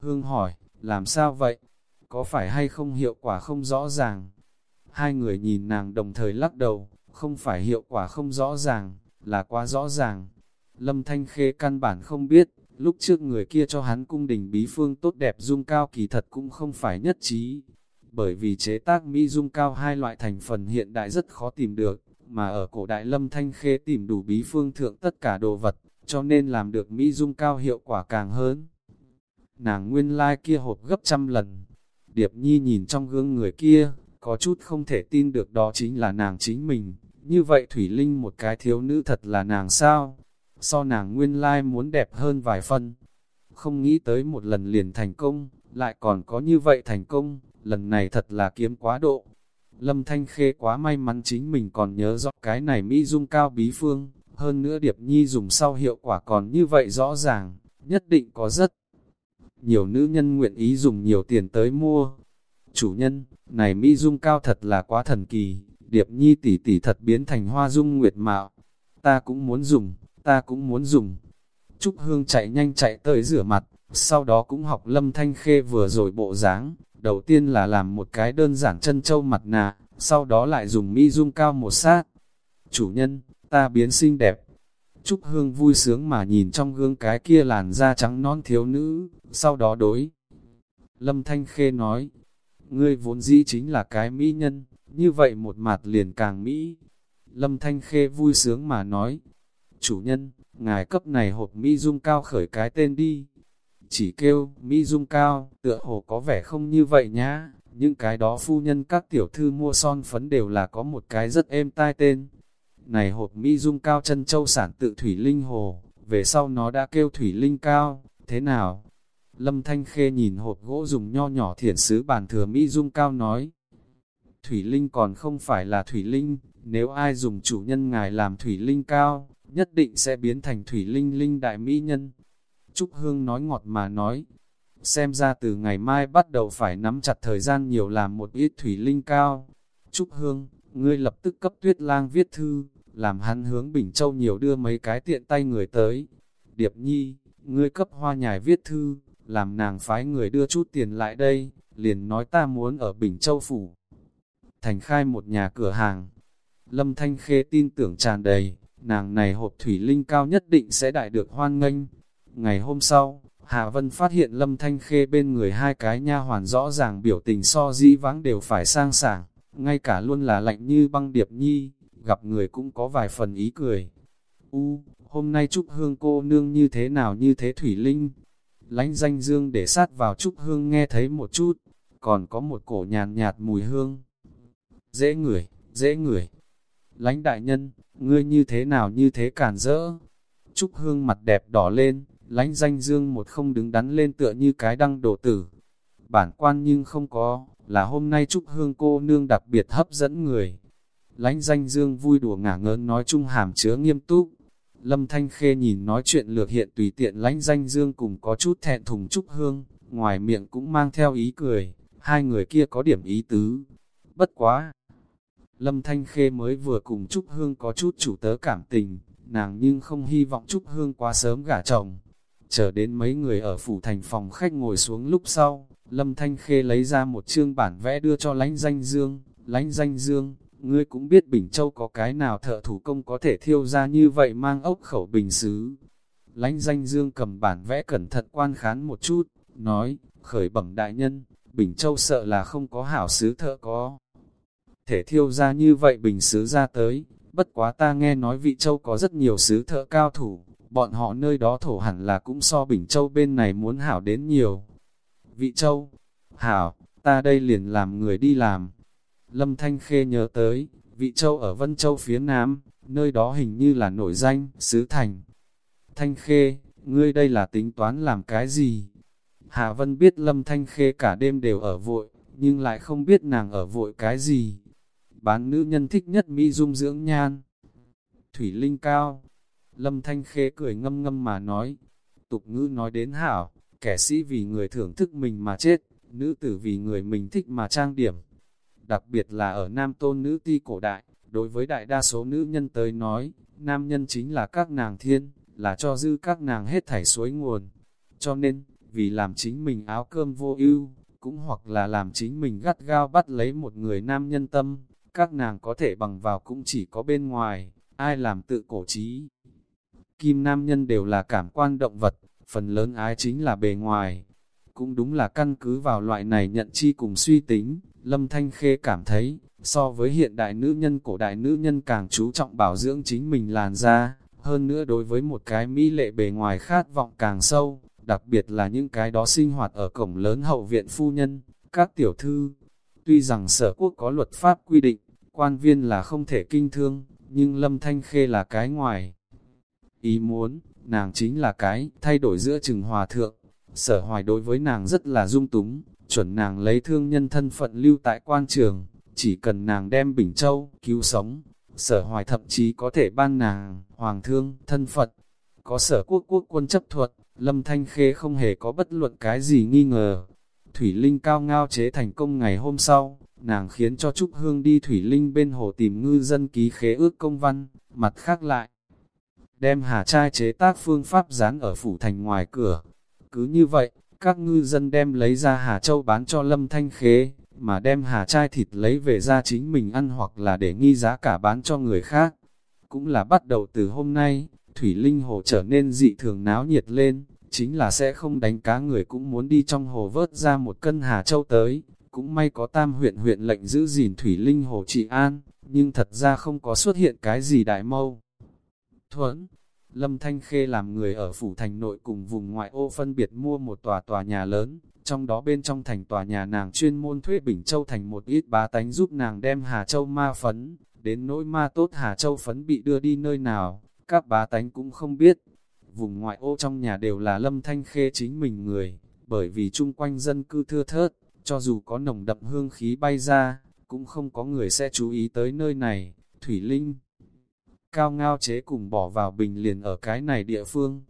Hương hỏi, làm sao vậy? Có phải hay không hiệu quả không rõ ràng? Hai người nhìn nàng đồng thời lắc đầu, không phải hiệu quả không rõ ràng, là quá rõ ràng. Lâm Thanh Khê căn bản không biết, lúc trước người kia cho hắn cung đình bí phương tốt đẹp dung cao kỳ thật cũng không phải nhất trí. Bởi vì chế tác Mỹ dung cao hai loại thành phần hiện đại rất khó tìm được, mà ở cổ đại Lâm Thanh Khê tìm đủ bí phương thượng tất cả đồ vật, cho nên làm được Mỹ dung cao hiệu quả càng hơn. Nàng nguyên lai like kia hộp gấp trăm lần. Điệp Nhi nhìn trong gương người kia, có chút không thể tin được đó chính là nàng chính mình. Như vậy Thủy Linh một cái thiếu nữ thật là nàng sao? So nàng nguyên lai muốn đẹp hơn vài phân. Không nghĩ tới một lần liền thành công, lại còn có như vậy thành công, lần này thật là kiếm quá độ. Lâm Thanh Khê quá may mắn chính mình còn nhớ rõ cái này Mỹ Dung cao bí phương, hơn nữa Điệp Nhi dùng sau hiệu quả còn như vậy rõ ràng, nhất định có rất nhiều nữ nhân nguyện ý dùng nhiều tiền tới mua. Chủ nhân, này Mỹ Dung cao thật là quá thần kỳ, Điệp Nhi tỷ tỷ thật biến thành hoa dung nguyệt mạo. Ta cũng muốn dùng, ta cũng muốn dùng. Trúc Hương chạy nhanh chạy tới rửa mặt, sau đó cũng học Lâm Thanh Khê vừa rồi bộ dáng. Đầu tiên là làm một cái đơn giản chân châu mặt nạ, sau đó lại dùng Mỹ Dung cao một sát. Chủ nhân, ta biến xinh đẹp. Trúc Hương vui sướng mà nhìn trong gương cái kia làn da trắng non thiếu nữ, sau đó đối. Lâm Thanh Khê nói, ngươi vốn dĩ chính là cái mỹ nhân, như vậy một mặt liền càng mỹ. Lâm Thanh Khê vui sướng mà nói, chủ nhân, ngài cấp này hộp mỹ dung cao khởi cái tên đi. Chỉ kêu, mỹ dung cao, tựa hồ có vẻ không như vậy nhá, những cái đó phu nhân các tiểu thư mua son phấn đều là có một cái rất êm tai tên. Này hộp mỹ dung cao chân châu sản tự Thủy Linh Hồ, về sau nó đã kêu Thủy Linh Cao, thế nào? Lâm Thanh Khê nhìn hộp gỗ dùng nho nhỏ thiển sứ bàn thừa mỹ dung cao nói. Thủy Linh còn không phải là Thủy Linh, nếu ai dùng chủ nhân ngài làm Thủy Linh cao, nhất định sẽ biến thành Thủy Linh Linh đại mỹ nhân. Trúc Hương nói ngọt mà nói, xem ra từ ngày mai bắt đầu phải nắm chặt thời gian nhiều làm một ít Thủy Linh cao. Trúc Hương, ngươi lập tức cấp tuyết lang viết thư, làm hắn hướng Bình Châu nhiều đưa mấy cái tiện tay người tới. Điệp Nhi, ngươi cấp hoa nhài viết thư, làm nàng phái người đưa chút tiền lại đây, liền nói ta muốn ở Bình Châu Phủ. Thành khai một nhà cửa hàng. Lâm Thanh Khê tin tưởng tràn đầy, nàng này hộp thủy linh cao nhất định sẽ đại được hoan nghênh. Ngày hôm sau, Hạ Vân phát hiện Lâm Thanh Khê bên người hai cái nha hoàn rõ ràng biểu tình so dĩ vãng đều phải sang sảng, ngay cả luôn là lạnh như băng điệp nhi, gặp người cũng có vài phần ý cười. U, hôm nay Trúc Hương cô nương như thế nào như thế Thủy Linh? Lánh danh dương để sát vào Trúc Hương nghe thấy một chút, còn có một cổ nhàn nhạt mùi hương. Dễ ngửi, dễ ngửi. Lánh đại nhân, ngươi như thế nào như thế cản rỡ? Trúc Hương mặt đẹp đỏ lên, lãnh danh dương một không đứng đắn lên tựa như cái đăng đổ tử. Bản quan nhưng không có, là hôm nay Trúc Hương cô nương đặc biệt hấp dẫn người. lãnh danh dương vui đùa ngả ngớn nói chung hàm chứa nghiêm túc. Lâm Thanh Khê nhìn nói chuyện lược hiện tùy tiện lãnh danh dương cùng có chút thẹn thùng Trúc Hương, ngoài miệng cũng mang theo ý cười, hai người kia có điểm ý tứ. Bất quá! Lâm Thanh Khê mới vừa cùng Trúc Hương có chút chủ tớ cảm tình, nàng nhưng không hy vọng Trúc Hương quá sớm gả chồng. Chờ đến mấy người ở phủ thành phòng khách ngồi xuống lúc sau, Lâm Thanh Khê lấy ra một chương bản vẽ đưa cho lánh danh dương, lánh danh dương, ngươi cũng biết Bình Châu có cái nào thợ thủ công có thể thiêu ra như vậy mang ốc khẩu bình xứ. Lánh danh dương cầm bản vẽ cẩn thận quan khán một chút, nói, khởi bẩm đại nhân, Bình Châu sợ là không có hảo sứ thợ có. Thể thiêu ra như vậy bình sứ ra tới, bất quá ta nghe nói vị Châu có rất nhiều sứ thợ cao thủ, bọn họ nơi đó thổ hẳn là cũng so Bình Châu bên này muốn hảo đến nhiều. Vị Châu, hảo, ta đây liền làm người đi làm. Lâm Thanh Khê nhớ tới, vị Châu ở Vân Châu phía Nam, nơi đó hình như là nổi danh, Sứ Thành. Thanh Khê, ngươi đây là tính toán làm cái gì? hà Vân biết Lâm Thanh Khê cả đêm đều ở vội, nhưng lại không biết nàng ở vội cái gì. Bán nữ nhân thích nhất Mỹ dung dưỡng nhan. Thủy Linh Cao. Lâm Thanh Khê cười ngâm ngâm mà nói. Tục ngữ nói đến hảo, kẻ sĩ vì người thưởng thức mình mà chết, nữ tử vì người mình thích mà trang điểm. Đặc biệt là ở Nam Tôn nữ ti cổ đại, đối với đại đa số nữ nhân tới nói, nam nhân chính là các nàng thiên, là cho dư các nàng hết thảy suối nguồn. Cho nên, vì làm chính mình áo cơm vô ưu, cũng hoặc là làm chính mình gắt gao bắt lấy một người nam nhân tâm, các nàng có thể bằng vào cũng chỉ có bên ngoài, ai làm tự cổ trí. Kim nam nhân đều là cảm quan động vật, phần lớn ái chính là bề ngoài. Cũng đúng là căn cứ vào loại này nhận chi cùng suy tính, Lâm Thanh Khê cảm thấy, so với hiện đại nữ nhân cổ đại nữ nhân càng chú trọng bảo dưỡng chính mình làn da, hơn nữa đối với một cái mỹ lệ bề ngoài khát vọng càng sâu, đặc biệt là những cái đó sinh hoạt ở cổng lớn hậu viện phu nhân, các tiểu thư. Tuy rằng sở quốc có luật pháp quy định, quan viên là không thể kinh thương, nhưng Lâm Thanh Khê là cái ngoài. Ý muốn, nàng chính là cái thay đổi giữa chừng hòa thượng. Sở hoài đối với nàng rất là dung túng, chuẩn nàng lấy thương nhân thân phận lưu tại quan trường, chỉ cần nàng đem Bình Châu cứu sống. Sở hoài thậm chí có thể ban nàng, hoàng thương, thân phận. Có sở quốc quốc quân chấp thuật, Lâm Thanh Khê không hề có bất luận cái gì nghi ngờ. Thủy Linh cao ngao chế thành công ngày hôm sau, nàng khiến cho Trúc Hương đi Thủy Linh bên hồ tìm ngư dân ký khế ước công văn, mặt khác lại. Đem hà trai chế tác phương pháp dán ở phủ thành ngoài cửa. Cứ như vậy, các ngư dân đem lấy ra hà châu bán cho Lâm Thanh khế mà đem hà trai thịt lấy về ra chính mình ăn hoặc là để nghi giá cả bán cho người khác. Cũng là bắt đầu từ hôm nay, Thủy Linh Hồ trở nên dị thường náo nhiệt lên, chính là sẽ không đánh cá người cũng muốn đi trong hồ vớt ra một cân Hà Châu tới. Cũng may có tam huyện huyện lệnh giữ gìn Thủy Linh Hồ trị an, nhưng thật ra không có xuất hiện cái gì đại mâu. Thuẫn, Lâm Thanh Khê làm người ở phủ thành nội cùng vùng ngoại ô phân biệt mua một tòa tòa nhà lớn, trong đó bên trong thành tòa nhà nàng chuyên môn thuê Bình Châu thành một ít bá tánh giúp nàng đem Hà Châu ma phấn, đến nỗi ma tốt Hà Châu phấn bị đưa đi nơi nào, các bá tánh cũng không biết. Vùng ngoại ô trong nhà đều là lâm thanh khê chính mình người, bởi vì chung quanh dân cư thưa thớt, cho dù có nồng đậm hương khí bay ra, cũng không có người sẽ chú ý tới nơi này. Thủy Linh Cao ngao chế cùng bỏ vào bình liền ở cái này địa phương.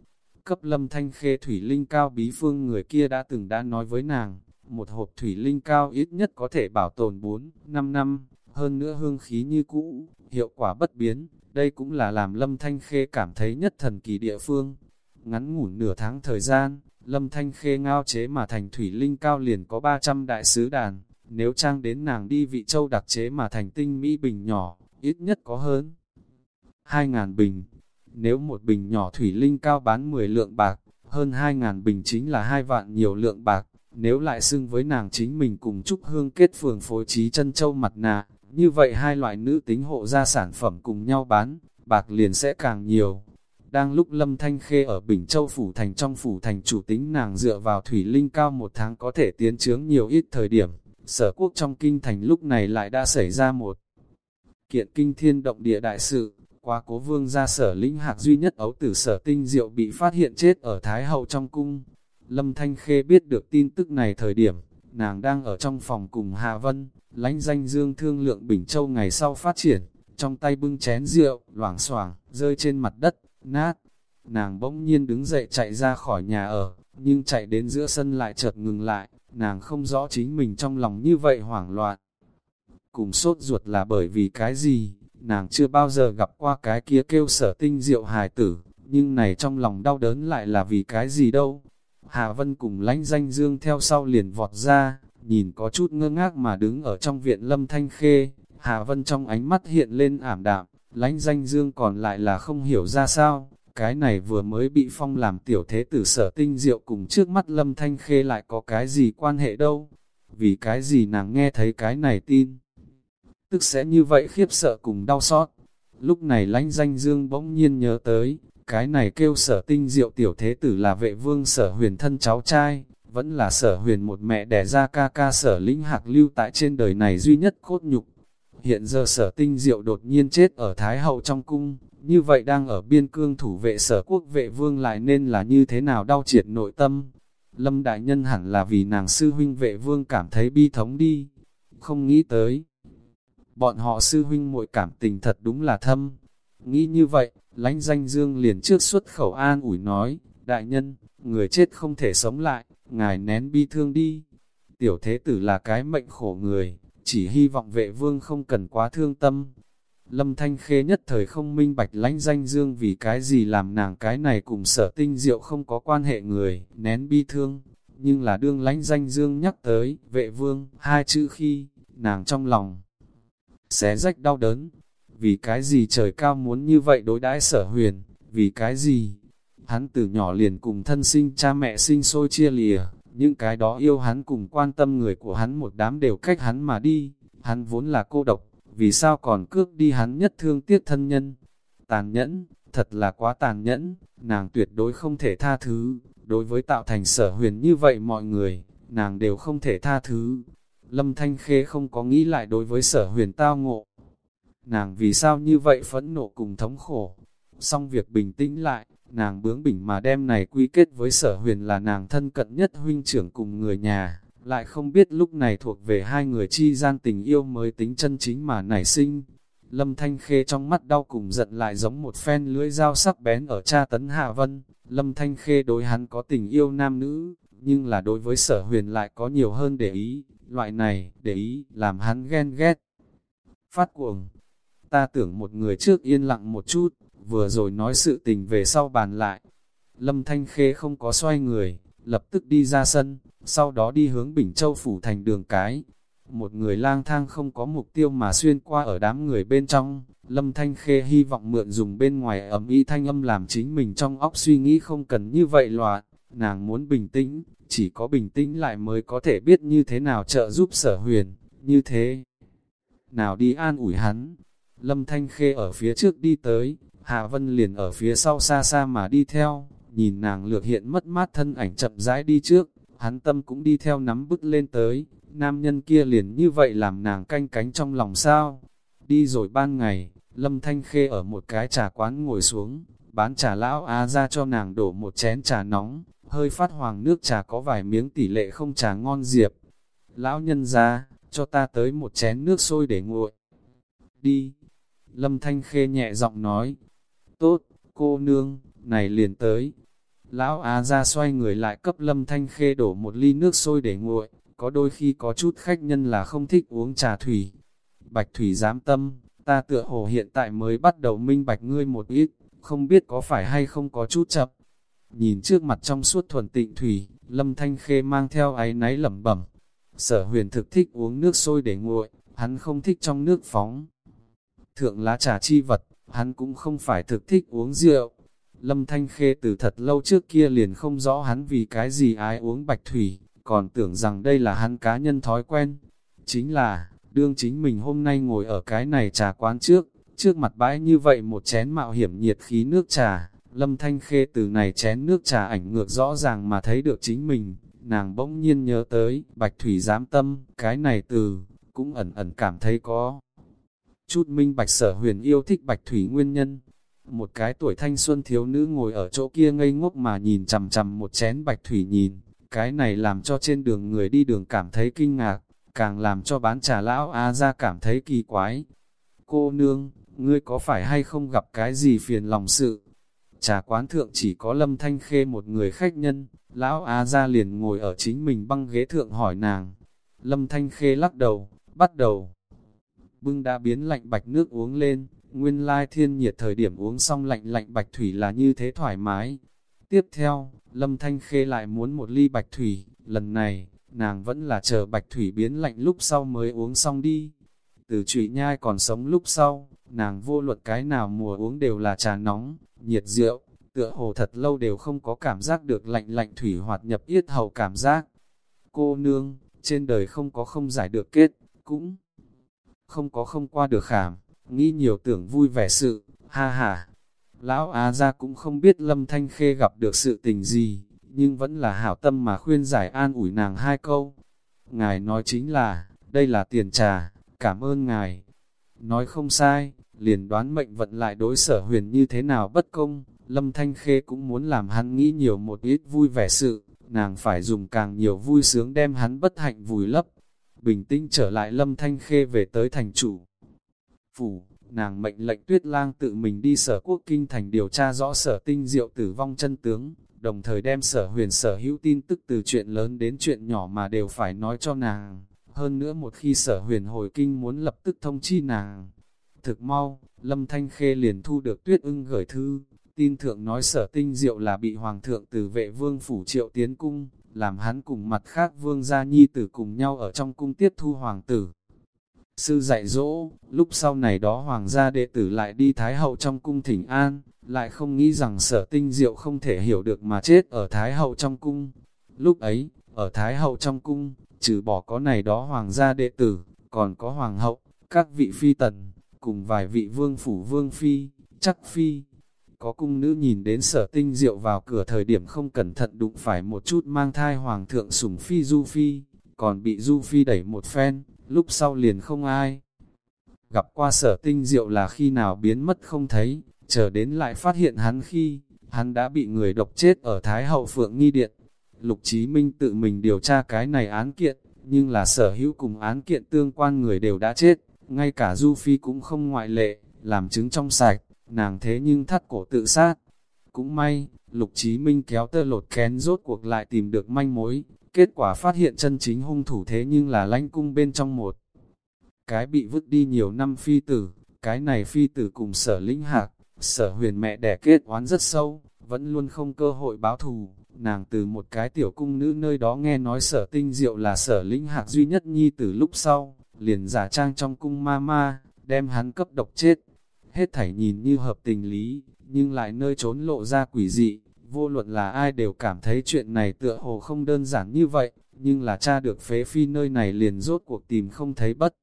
Cấp lâm thanh khê Thủy Linh Cao bí phương người kia đã từng đã nói với nàng, một hộp Thủy Linh Cao ít nhất có thể bảo tồn 4, 5 năm, hơn nữa hương khí như cũ, hiệu quả bất biến, đây cũng là làm Lâm Thanh Khê cảm thấy nhất thần kỳ địa phương. Ngắn ngủn nửa tháng thời gian, Lâm Thanh Khê ngao chế mà thành thủy linh cao liền có 300 đại sứ đàn, nếu trang đến nàng đi vị châu đặc chế mà thành tinh mỹ bình nhỏ, ít nhất có hơn 2.000 bình. Nếu một bình nhỏ thủy linh cao bán 10 lượng bạc, hơn 2.000 bình chính là hai vạn nhiều lượng bạc. Nếu lại xưng với nàng chính mình cùng Trúc Hương kết phường phối trí chân châu mặt nạ, như vậy hai loại nữ tính hộ ra sản phẩm cùng nhau bán, bạc liền sẽ càng nhiều. Đang lúc Lâm Thanh Khê ở Bình Châu Phủ Thành trong Phủ Thành chủ tính nàng dựa vào Thủy Linh cao một tháng có thể tiến trướng nhiều ít thời điểm, sở quốc trong kinh thành lúc này lại đã xảy ra một kiện kinh thiên động địa đại sự, qua cố vương ra sở lĩnh hạc duy nhất ấu tử sở tinh diệu bị phát hiện chết ở Thái Hậu trong cung. Lâm Thanh Khê biết được tin tức này thời điểm, nàng đang ở trong phòng cùng Hạ Vân, lãnh danh dương thương lượng Bình Châu ngày sau phát triển, trong tay bưng chén rượu, loảng xoảng rơi trên mặt đất, nát. Nàng bỗng nhiên đứng dậy chạy ra khỏi nhà ở, nhưng chạy đến giữa sân lại chợt ngừng lại, nàng không rõ chính mình trong lòng như vậy hoảng loạn. Cùng sốt ruột là bởi vì cái gì, nàng chưa bao giờ gặp qua cái kia kêu sở tinh diệu hài tử, nhưng này trong lòng đau đớn lại là vì cái gì đâu. Hà Vân cùng lánh danh dương theo sau liền vọt ra, nhìn có chút ngơ ngác mà đứng ở trong viện lâm thanh khê, Hà Vân trong ánh mắt hiện lên ảm đạm, lánh danh dương còn lại là không hiểu ra sao, cái này vừa mới bị phong làm tiểu thế tử sở tinh diệu cùng trước mắt lâm thanh khê lại có cái gì quan hệ đâu, vì cái gì nàng nghe thấy cái này tin. Tức sẽ như vậy khiếp sợ cùng đau xót. Lúc này lánh danh dương bỗng nhiên nhớ tới, cái này kêu sở tinh diệu tiểu thế tử là vệ vương sở huyền thân cháu trai, vẫn là sở huyền một mẹ đẻ ra ca ca sở lĩnh hạc lưu tại trên đời này duy nhất cốt nhục. Hiện giờ sở tinh diệu đột nhiên chết ở Thái Hậu trong cung, như vậy đang ở biên cương thủ vệ sở quốc vệ vương lại nên là như thế nào đau triệt nội tâm. Lâm Đại Nhân hẳn là vì nàng sư huynh vệ vương cảm thấy bi thống đi, không nghĩ tới. Bọn họ sư huynh muội cảm tình thật đúng là thâm. Nghĩ như vậy, lãnh danh dương liền trước xuất khẩu an ủi nói, Đại Nhân, người chết không thể sống lại, ngài nén bi thương đi. Tiểu thế tử là cái mệnh khổ người, chỉ hy vọng vệ vương không cần quá thương tâm. Lâm Thanh Khê nhất thời không minh bạch lãnh danh dương vì cái gì làm nàng cái này cùng sở tinh diệu không có quan hệ người, nén bi thương. Nhưng là đương lãnh danh dương nhắc tới, vệ vương, hai chữ khi, nàng trong lòng. Xé rách đau đớn, vì cái gì trời cao muốn như vậy đối đãi sở huyền, vì cái gì? Hắn từ nhỏ liền cùng thân sinh cha mẹ sinh sôi chia lìa, những cái đó yêu hắn cùng quan tâm người của hắn một đám đều cách hắn mà đi, hắn vốn là cô độc, vì sao còn cước đi hắn nhất thương tiếc thân nhân. Tàn nhẫn, thật là quá tàn nhẫn, nàng tuyệt đối không thể tha thứ, đối với tạo thành sở huyền như vậy mọi người, nàng đều không thể tha thứ. Lâm Thanh Khê không có nghĩ lại đối với sở huyền tao ngộ. Nàng vì sao như vậy phẫn nộ cùng thống khổ. Xong việc bình tĩnh lại, nàng bướng bỉnh mà đem này quy kết với sở huyền là nàng thân cận nhất huynh trưởng cùng người nhà, lại không biết lúc này thuộc về hai người chi gian tình yêu mới tính chân chính mà nảy sinh. Lâm Thanh Khê trong mắt đau cùng giận lại giống một phen lưỡi dao sắc bén ở cha tấn Hạ Vân. Lâm Thanh Khê đối hắn có tình yêu nam nữ, nhưng là đối với sở huyền lại có nhiều hơn để ý. Loại này, để ý, làm hắn ghen ghét. Phát cuồng, ta tưởng một người trước yên lặng một chút, vừa rồi nói sự tình về sau bàn lại. Lâm Thanh Khê không có xoay người, lập tức đi ra sân, sau đó đi hướng Bình Châu Phủ thành đường cái. Một người lang thang không có mục tiêu mà xuyên qua ở đám người bên trong, Lâm Thanh Khê hy vọng mượn dùng bên ngoài ấm y thanh âm làm chính mình trong óc suy nghĩ không cần như vậy loạn, nàng muốn bình tĩnh, chỉ có bình tĩnh lại mới có thể biết như thế nào trợ giúp sở huyền, như thế. Nào đi an ủi hắn, Lâm Thanh Khê ở phía trước đi tới, Hạ Vân liền ở phía sau xa xa mà đi theo, nhìn nàng lược hiện mất mát thân ảnh chậm rãi đi trước, hắn tâm cũng đi theo nắm bứt lên tới, nam nhân kia liền như vậy làm nàng canh cánh trong lòng sao. Đi rồi ban ngày, Lâm Thanh Khê ở một cái trà quán ngồi xuống, bán trà lão á ra cho nàng đổ một chén trà nóng, hơi phát hoàng nước trà có vài miếng tỷ lệ không trà ngon diệp. Lão nhân ra, cho ta tới một chén nước sôi để nguội. Đi. Lâm Thanh Khê nhẹ giọng nói, tốt, cô nương, này liền tới. Lão Á ra xoay người lại cấp Lâm Thanh Khê đổ một ly nước sôi để nguội, có đôi khi có chút khách nhân là không thích uống trà thủy. Bạch thủy dám tâm, ta tựa hồ hiện tại mới bắt đầu minh bạch ngươi một ít, không biết có phải hay không có chút chậm. Nhìn trước mặt trong suốt thuần tịnh thủy, Lâm Thanh Khê mang theo áy náy lẩm bẩm. Sở huyền thực thích uống nước sôi để nguội, hắn không thích trong nước phóng. Thượng lá trà chi vật, hắn cũng không phải thực thích uống rượu. Lâm Thanh Khê từ thật lâu trước kia liền không rõ hắn vì cái gì ai uống bạch thủy, còn tưởng rằng đây là hắn cá nhân thói quen. Chính là, đương chính mình hôm nay ngồi ở cái này trà quán trước, trước mặt bãi như vậy một chén mạo hiểm nhiệt khí nước trà, Lâm Thanh Khê từ này chén nước trà ảnh ngược rõ ràng mà thấy được chính mình, nàng bỗng nhiên nhớ tới, bạch thủy giám tâm, cái này từ, cũng ẩn ẩn cảm thấy có chút minh bạch sở huyền yêu thích bạch thủy nguyên nhân. Một cái tuổi thanh xuân thiếu nữ ngồi ở chỗ kia ngây ngốc mà nhìn chằm chằm một chén bạch thủy nhìn, cái này làm cho trên đường người đi đường cảm thấy kinh ngạc, càng làm cho bán trà lão A ra cảm thấy kỳ quái. Cô nương, ngươi có phải hay không gặp cái gì phiền lòng sự? Trà quán thượng chỉ có Lâm Thanh Khê một người khách nhân, lão Á ra liền ngồi ở chính mình băng ghế thượng hỏi nàng. Lâm Thanh Khê lắc đầu, bắt đầu. Bưng đã biến lạnh bạch nước uống lên, nguyên lai thiên nhiệt thời điểm uống xong lạnh lạnh bạch thủy là như thế thoải mái. Tiếp theo, Lâm Thanh Khê lại muốn một ly bạch thủy, lần này, nàng vẫn là chờ bạch thủy biến lạnh lúc sau mới uống xong đi. Từ trụy nhai còn sống lúc sau, nàng vô luật cái nào mùa uống đều là trà nóng, nhiệt rượu, tựa hồ thật lâu đều không có cảm giác được lạnh lạnh thủy hoạt nhập yết hầu cảm giác. Cô nương, trên đời không có không giải được kết, cũng không có không qua được khảm, nghĩ nhiều tưởng vui vẻ sự, ha ha. Lão Á gia cũng không biết Lâm Thanh Khê gặp được sự tình gì, nhưng vẫn là hảo tâm mà khuyên giải an ủi nàng hai câu. Ngài nói chính là, đây là tiền trà, cảm ơn ngài. Nói không sai, liền đoán mệnh vận lại đối sở huyền như thế nào bất công, Lâm Thanh Khê cũng muốn làm hắn nghĩ nhiều một ít vui vẻ sự, nàng phải dùng càng nhiều vui sướng đem hắn bất hạnh vùi lấp. Bình tĩnh trở lại Lâm Thanh Khê về tới thành chủ. Phủ, nàng mệnh lệnh tuyết lang tự mình đi sở quốc kinh thành điều tra rõ sở tinh diệu tử vong chân tướng, đồng thời đem sở huyền sở hữu tin tức từ chuyện lớn đến chuyện nhỏ mà đều phải nói cho nàng. Hơn nữa một khi sở huyền hồi kinh muốn lập tức thông chi nàng. Thực mau, Lâm Thanh Khê liền thu được tuyết ưng gửi thư, tin thượng nói sở tinh diệu là bị hoàng thượng từ vệ vương phủ triệu tiến cung, làm hắn cùng mặt khác vương gia nhi tử cùng nhau ở trong cung tiếp thu hoàng tử. Sư dạy dỗ, lúc sau này đó hoàng gia đệ tử lại đi Thái Hậu trong cung thỉnh an, lại không nghĩ rằng sở tinh diệu không thể hiểu được mà chết ở Thái Hậu trong cung. Lúc ấy, ở Thái Hậu trong cung, trừ bỏ có này đó hoàng gia đệ tử, còn có hoàng hậu, các vị phi tần, cùng vài vị vương phủ vương phi, chắc phi. Có cung nữ nhìn đến sở tinh diệu vào cửa thời điểm không cẩn thận đụng phải một chút mang thai hoàng thượng sủng phi du phi, còn bị du phi đẩy một phen, lúc sau liền không ai. Gặp qua sở tinh diệu là khi nào biến mất không thấy, chờ đến lại phát hiện hắn khi, hắn đã bị người độc chết ở Thái Hậu Phượng Nghi Điện. Lục Chí Minh tự mình điều tra cái này án kiện, nhưng là sở hữu cùng án kiện tương quan người đều đã chết, ngay cả Du Phi cũng không ngoại lệ, làm chứng trong sạch, nàng thế nhưng thắt cổ tự sát. Cũng may, Lục Chí Minh kéo tơ lột kén rốt cuộc lại tìm được manh mối, kết quả phát hiện chân chính hung thủ thế nhưng là lãnh cung bên trong một. Cái bị vứt đi nhiều năm phi tử, cái này phi tử cùng sở lĩnh hạc, sở huyền mẹ đẻ kết oán rất sâu, vẫn luôn không cơ hội báo thù. Nàng từ một cái tiểu cung nữ nơi đó nghe nói sở tinh diệu là sở lĩnh hạc duy nhất nhi từ lúc sau, liền giả trang trong cung ma ma, đem hắn cấp độc chết. Hết thảy nhìn như hợp tình lý, nhưng lại nơi trốn lộ ra quỷ dị, vô luận là ai đều cảm thấy chuyện này tựa hồ không đơn giản như vậy, nhưng là cha được phế phi nơi này liền rốt cuộc tìm không thấy bất.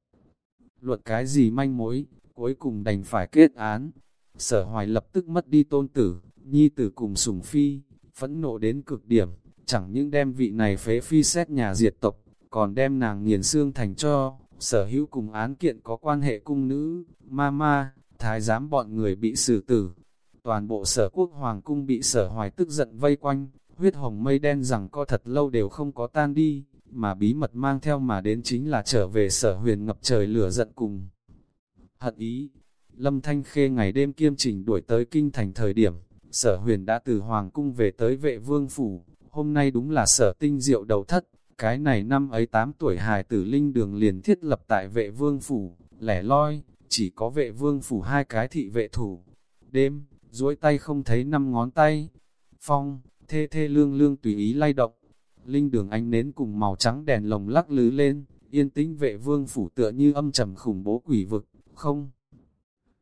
Luận cái gì manh mối, cuối cùng đành phải kết án. Sở hoài lập tức mất đi tôn tử, nhi tử cùng sủng phi, phẫn nộ đến cực điểm, chẳng những đem vị này phế phi xét nhà diệt tộc, còn đem nàng nghiền xương thành cho, sở hữu cùng án kiện có quan hệ cung nữ, ma ma, thái giám bọn người bị xử tử. Toàn bộ sở quốc hoàng cung bị sở hoài tức giận vây quanh, huyết hồng mây đen rằng co thật lâu đều không có tan đi, mà bí mật mang theo mà đến chính là trở về sở huyền ngập trời lửa giận cùng. Hận ý, Lâm Thanh Khê ngày đêm kiêm trình đuổi tới kinh thành thời điểm, sở huyền đã từ Hoàng cung về tới vệ vương phủ, hôm nay đúng là sở tinh diệu đầu thất, cái này năm ấy 8 tuổi hài tử linh đường liền thiết lập tại vệ vương phủ, lẻ loi, chỉ có vệ vương phủ hai cái thị vệ thủ. Đêm, duỗi tay không thấy năm ngón tay. Phong, thê thê lương lương tùy ý lay động. Linh đường ánh nến cùng màu trắng đèn lồng lắc lứ lên, yên tĩnh vệ vương phủ tựa như âm trầm khủng bố quỷ vực, không.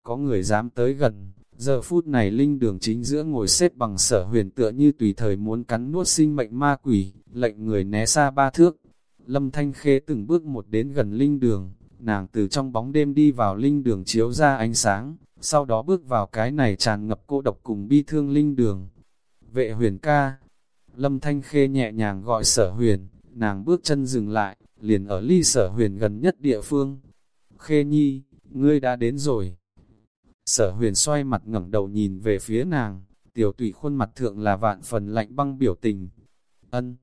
Có người dám tới gần, giờ phút này linh đường chính giữa ngồi xếp bằng sở huyền tựa như tùy thời muốn cắn nuốt sinh mệnh ma quỷ, lệnh người né xa ba thước. Lâm Thanh Khê từng bước một đến gần linh đường, nàng từ trong bóng đêm đi vào linh đường chiếu ra ánh sáng, sau đó bước vào cái này tràn ngập cô độc cùng bi thương linh đường. Vệ huyền ca, Lâm Thanh Khê nhẹ nhàng gọi sở huyền, nàng bước chân dừng lại, liền ở ly sở huyền gần nhất địa phương. Khê nhi, ngươi đã đến rồi. Sở huyền xoay mặt ngẩng đầu nhìn về phía nàng, tiểu tùy khuôn mặt thượng là vạn phần lạnh băng biểu tình. Ân,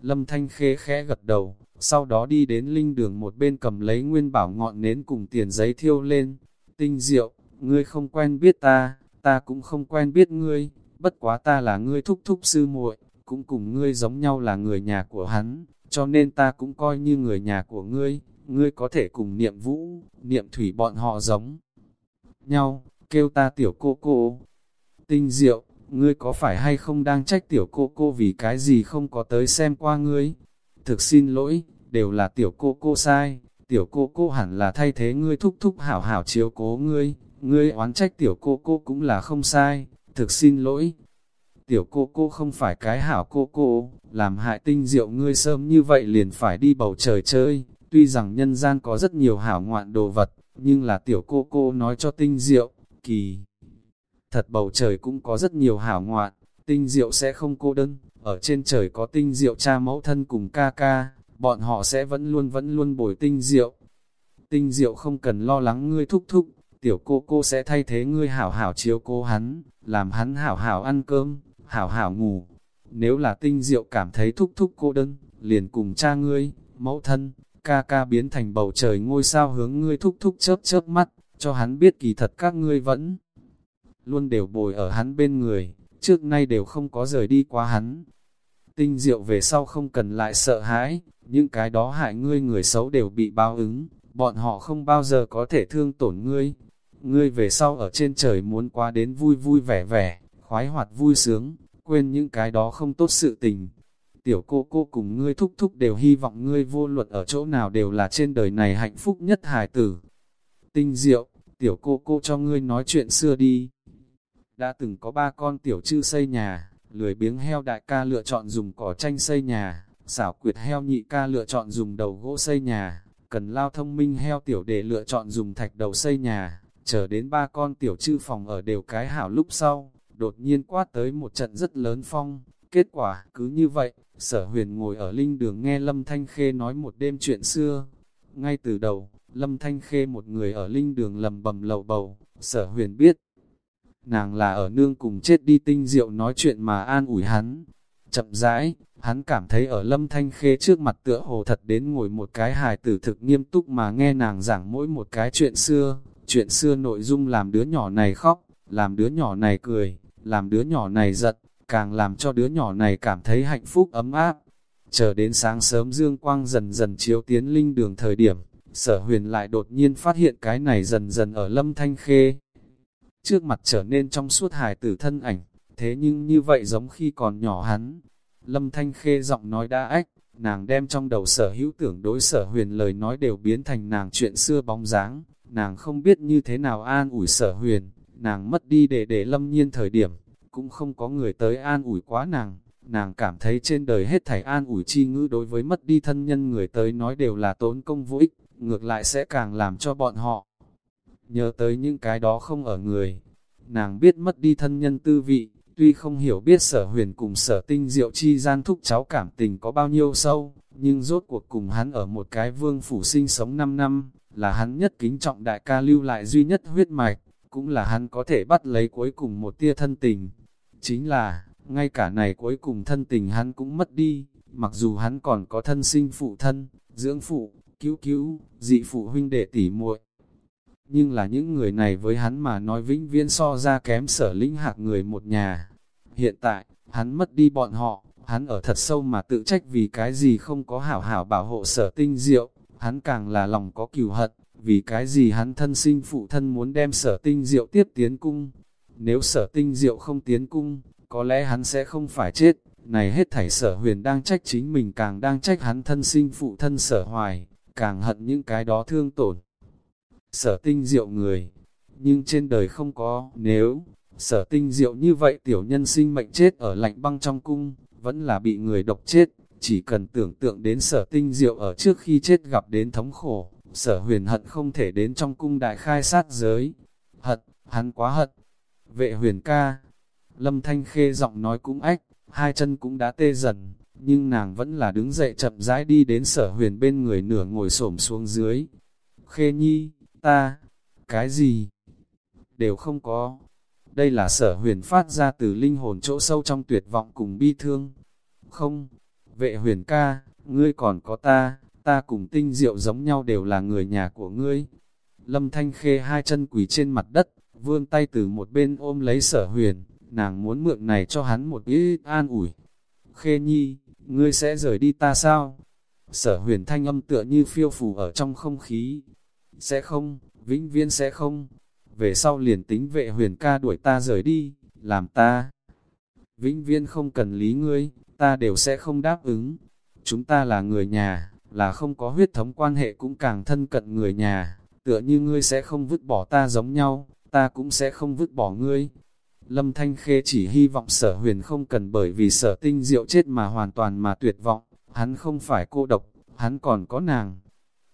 Lâm Thanh Khê khẽ gật đầu, sau đó đi đến linh đường một bên cầm lấy nguyên bảo ngọn nến cùng tiền giấy thiêu lên. Tinh diệu, ngươi không quen biết ta, ta cũng không quen biết ngươi, bất quá ta là ngươi thúc thúc sư muội, cũng cùng ngươi giống nhau là người nhà của hắn, cho nên ta cũng coi như người nhà của ngươi, ngươi có thể cùng niệm vũ, niệm thủy bọn họ giống nhau, kêu ta tiểu cô cô. Tinh diệu, ngươi có phải hay không đang trách tiểu cô cô vì cái gì không có tới xem qua ngươi? Thực xin lỗi, đều là tiểu cô cô sai, tiểu cô cô hẳn là thay thế ngươi thúc thúc hảo hảo chiếu cố ngươi, ngươi oán trách tiểu cô cô cũng là không sai, thực xin lỗi. Tiểu cô cô không phải cái hảo cô cô, làm hại tinh diệu ngươi sớm như vậy liền phải đi bầu trời chơi, tuy rằng nhân gian có rất nhiều hảo ngoạn đồ vật, nhưng là tiểu cô cô nói cho tinh diệu, kỳ. Thật bầu trời cũng có rất nhiều hảo ngoạn, tinh diệu sẽ không cô đơn, ở trên trời có tinh diệu cha mẫu thân cùng ca ca, bọn họ sẽ vẫn luôn vẫn luôn bồi tinh diệu. Tinh diệu không cần lo lắng ngươi thúc thúc, tiểu cô cô sẽ thay thế ngươi hảo hảo chiếu cô hắn, làm hắn hảo hảo ăn cơm, hảo hảo ngủ. Nếu là tinh diệu cảm thấy thúc thúc cô đơn, liền cùng cha ngươi, mẫu thân, ca ca biến thành bầu trời ngôi sao hướng ngươi thúc thúc chớp chớp mắt, cho hắn biết kỳ thật các ngươi vẫn luôn đều bồi ở hắn bên người, trước nay đều không có rời đi qua hắn. Tinh diệu về sau không cần lại sợ hãi, những cái đó hại ngươi người xấu đều bị bao ứng, bọn họ không bao giờ có thể thương tổn ngươi. Ngươi về sau ở trên trời muốn qua đến vui vui vẻ vẻ, khoái hoạt vui sướng, quên những cái đó không tốt sự tình. Tiểu cô cô cùng ngươi thúc thúc đều hy vọng ngươi vô luật ở chỗ nào đều là trên đời này hạnh phúc nhất hài tử. Tinh diệu, tiểu cô cô cho ngươi nói chuyện xưa đi. Đã từng có ba con tiểu chư xây nhà, lười biếng heo đại ca lựa chọn dùng cỏ tranh xây nhà, xảo quyệt heo nhị ca lựa chọn dùng đầu gỗ xây nhà, cần lao thông minh heo tiểu để lựa chọn dùng thạch đầu xây nhà, chờ đến ba con tiểu chư phòng ở đều cái hảo lúc sau, đột nhiên quát tới một trận rất lớn phong, kết quả cứ như vậy, sở huyền ngồi ở linh đường nghe Lâm Thanh Khê nói một đêm chuyện xưa, ngay từ đầu, Lâm Thanh Khê một người ở linh đường lầm bầm lầu bầu, sở huyền biết, nàng là ở nương cùng chết đi tinh diệu nói chuyện mà an ủi hắn. Chậm rãi, hắn cảm thấy ở lâm thanh khê trước mặt tựa hồ thật đến ngồi một cái hài tử thực nghiêm túc mà nghe nàng giảng mỗi một cái chuyện xưa, chuyện xưa nội dung làm đứa nhỏ này khóc, làm đứa nhỏ này cười, làm đứa nhỏ này giận, càng làm cho đứa nhỏ này cảm thấy hạnh phúc ấm áp. Chờ đến sáng sớm dương quang dần dần chiếu tiến linh đường thời điểm, sở huyền lại đột nhiên phát hiện cái này dần dần ở lâm thanh khê trước mặt trở nên trong suốt hài tử thân ảnh, thế nhưng như vậy giống khi còn nhỏ hắn. Lâm Thanh Khê giọng nói đã ách, nàng đem trong đầu sở hữu tưởng đối sở huyền lời nói đều biến thành nàng chuyện xưa bóng dáng, nàng không biết như thế nào an ủi sở huyền, nàng mất đi để để lâm nhiên thời điểm, cũng không có người tới an ủi quá nàng, nàng cảm thấy trên đời hết thảy an ủi chi ngữ đối với mất đi thân nhân người tới nói đều là tốn công vô ích, ngược lại sẽ càng làm cho bọn họ nhớ tới những cái đó không ở người. Nàng biết mất đi thân nhân tư vị, tuy không hiểu biết sở huyền cùng sở tinh diệu chi gian thúc cháu cảm tình có bao nhiêu sâu, nhưng rốt cuộc cùng hắn ở một cái vương phủ sinh sống 5 năm, là hắn nhất kính trọng đại ca lưu lại duy nhất huyết mạch, cũng là hắn có thể bắt lấy cuối cùng một tia thân tình. Chính là, ngay cả này cuối cùng thân tình hắn cũng mất đi, mặc dù hắn còn có thân sinh phụ thân, dưỡng phụ, cứu cứu, dị phụ huynh đệ tỉ muội nhưng là những người này với hắn mà nói vĩnh viễn so ra kém sở lĩnh hạc người một nhà. Hiện tại, hắn mất đi bọn họ, hắn ở thật sâu mà tự trách vì cái gì không có hảo hảo bảo hộ sở tinh diệu, hắn càng là lòng có cừu hận, vì cái gì hắn thân sinh phụ thân muốn đem sở tinh diệu tiếp tiến cung. Nếu sở tinh diệu không tiến cung, có lẽ hắn sẽ không phải chết, này hết thảy sở huyền đang trách chính mình càng đang trách hắn thân sinh phụ thân sở hoài, càng hận những cái đó thương tổn sở tinh diệu người. Nhưng trên đời không có, nếu, sở tinh diệu như vậy tiểu nhân sinh mệnh chết ở lạnh băng trong cung, vẫn là bị người độc chết, chỉ cần tưởng tượng đến sở tinh diệu ở trước khi chết gặp đến thống khổ, sở huyền hận không thể đến trong cung đại khai sát giới. Hận, hắn quá hận. Vệ huyền ca, lâm thanh khê giọng nói cũng ách, hai chân cũng đã tê dần, nhưng nàng vẫn là đứng dậy chậm rãi đi đến sở huyền bên người nửa ngồi xổm xuống dưới. Khê nhi, ta, cái gì, đều không có. Đây là sở huyền phát ra từ linh hồn chỗ sâu trong tuyệt vọng cùng bi thương. Không, vệ huyền ca, ngươi còn có ta, ta cùng tinh diệu giống nhau đều là người nhà của ngươi. Lâm Thanh Khê hai chân quỳ trên mặt đất, vươn tay từ một bên ôm lấy sở huyền, nàng muốn mượn này cho hắn một ít an ủi. Khê nhi, ngươi sẽ rời đi ta sao? Sở huyền thanh âm tựa như phiêu phù ở trong không khí. Sẽ không, vĩnh viễn sẽ không. Về sau liền tính vệ huyền ca đuổi ta rời đi, làm ta. Vĩnh viễn không cần lý ngươi, ta đều sẽ không đáp ứng. Chúng ta là người nhà, là không có huyết thống quan hệ cũng càng thân cận người nhà. Tựa như ngươi sẽ không vứt bỏ ta giống nhau, ta cũng sẽ không vứt bỏ ngươi. Lâm Thanh Khê chỉ hy vọng sở huyền không cần bởi vì sở tinh diệu chết mà hoàn toàn mà tuyệt vọng, hắn không phải cô độc, hắn còn có nàng.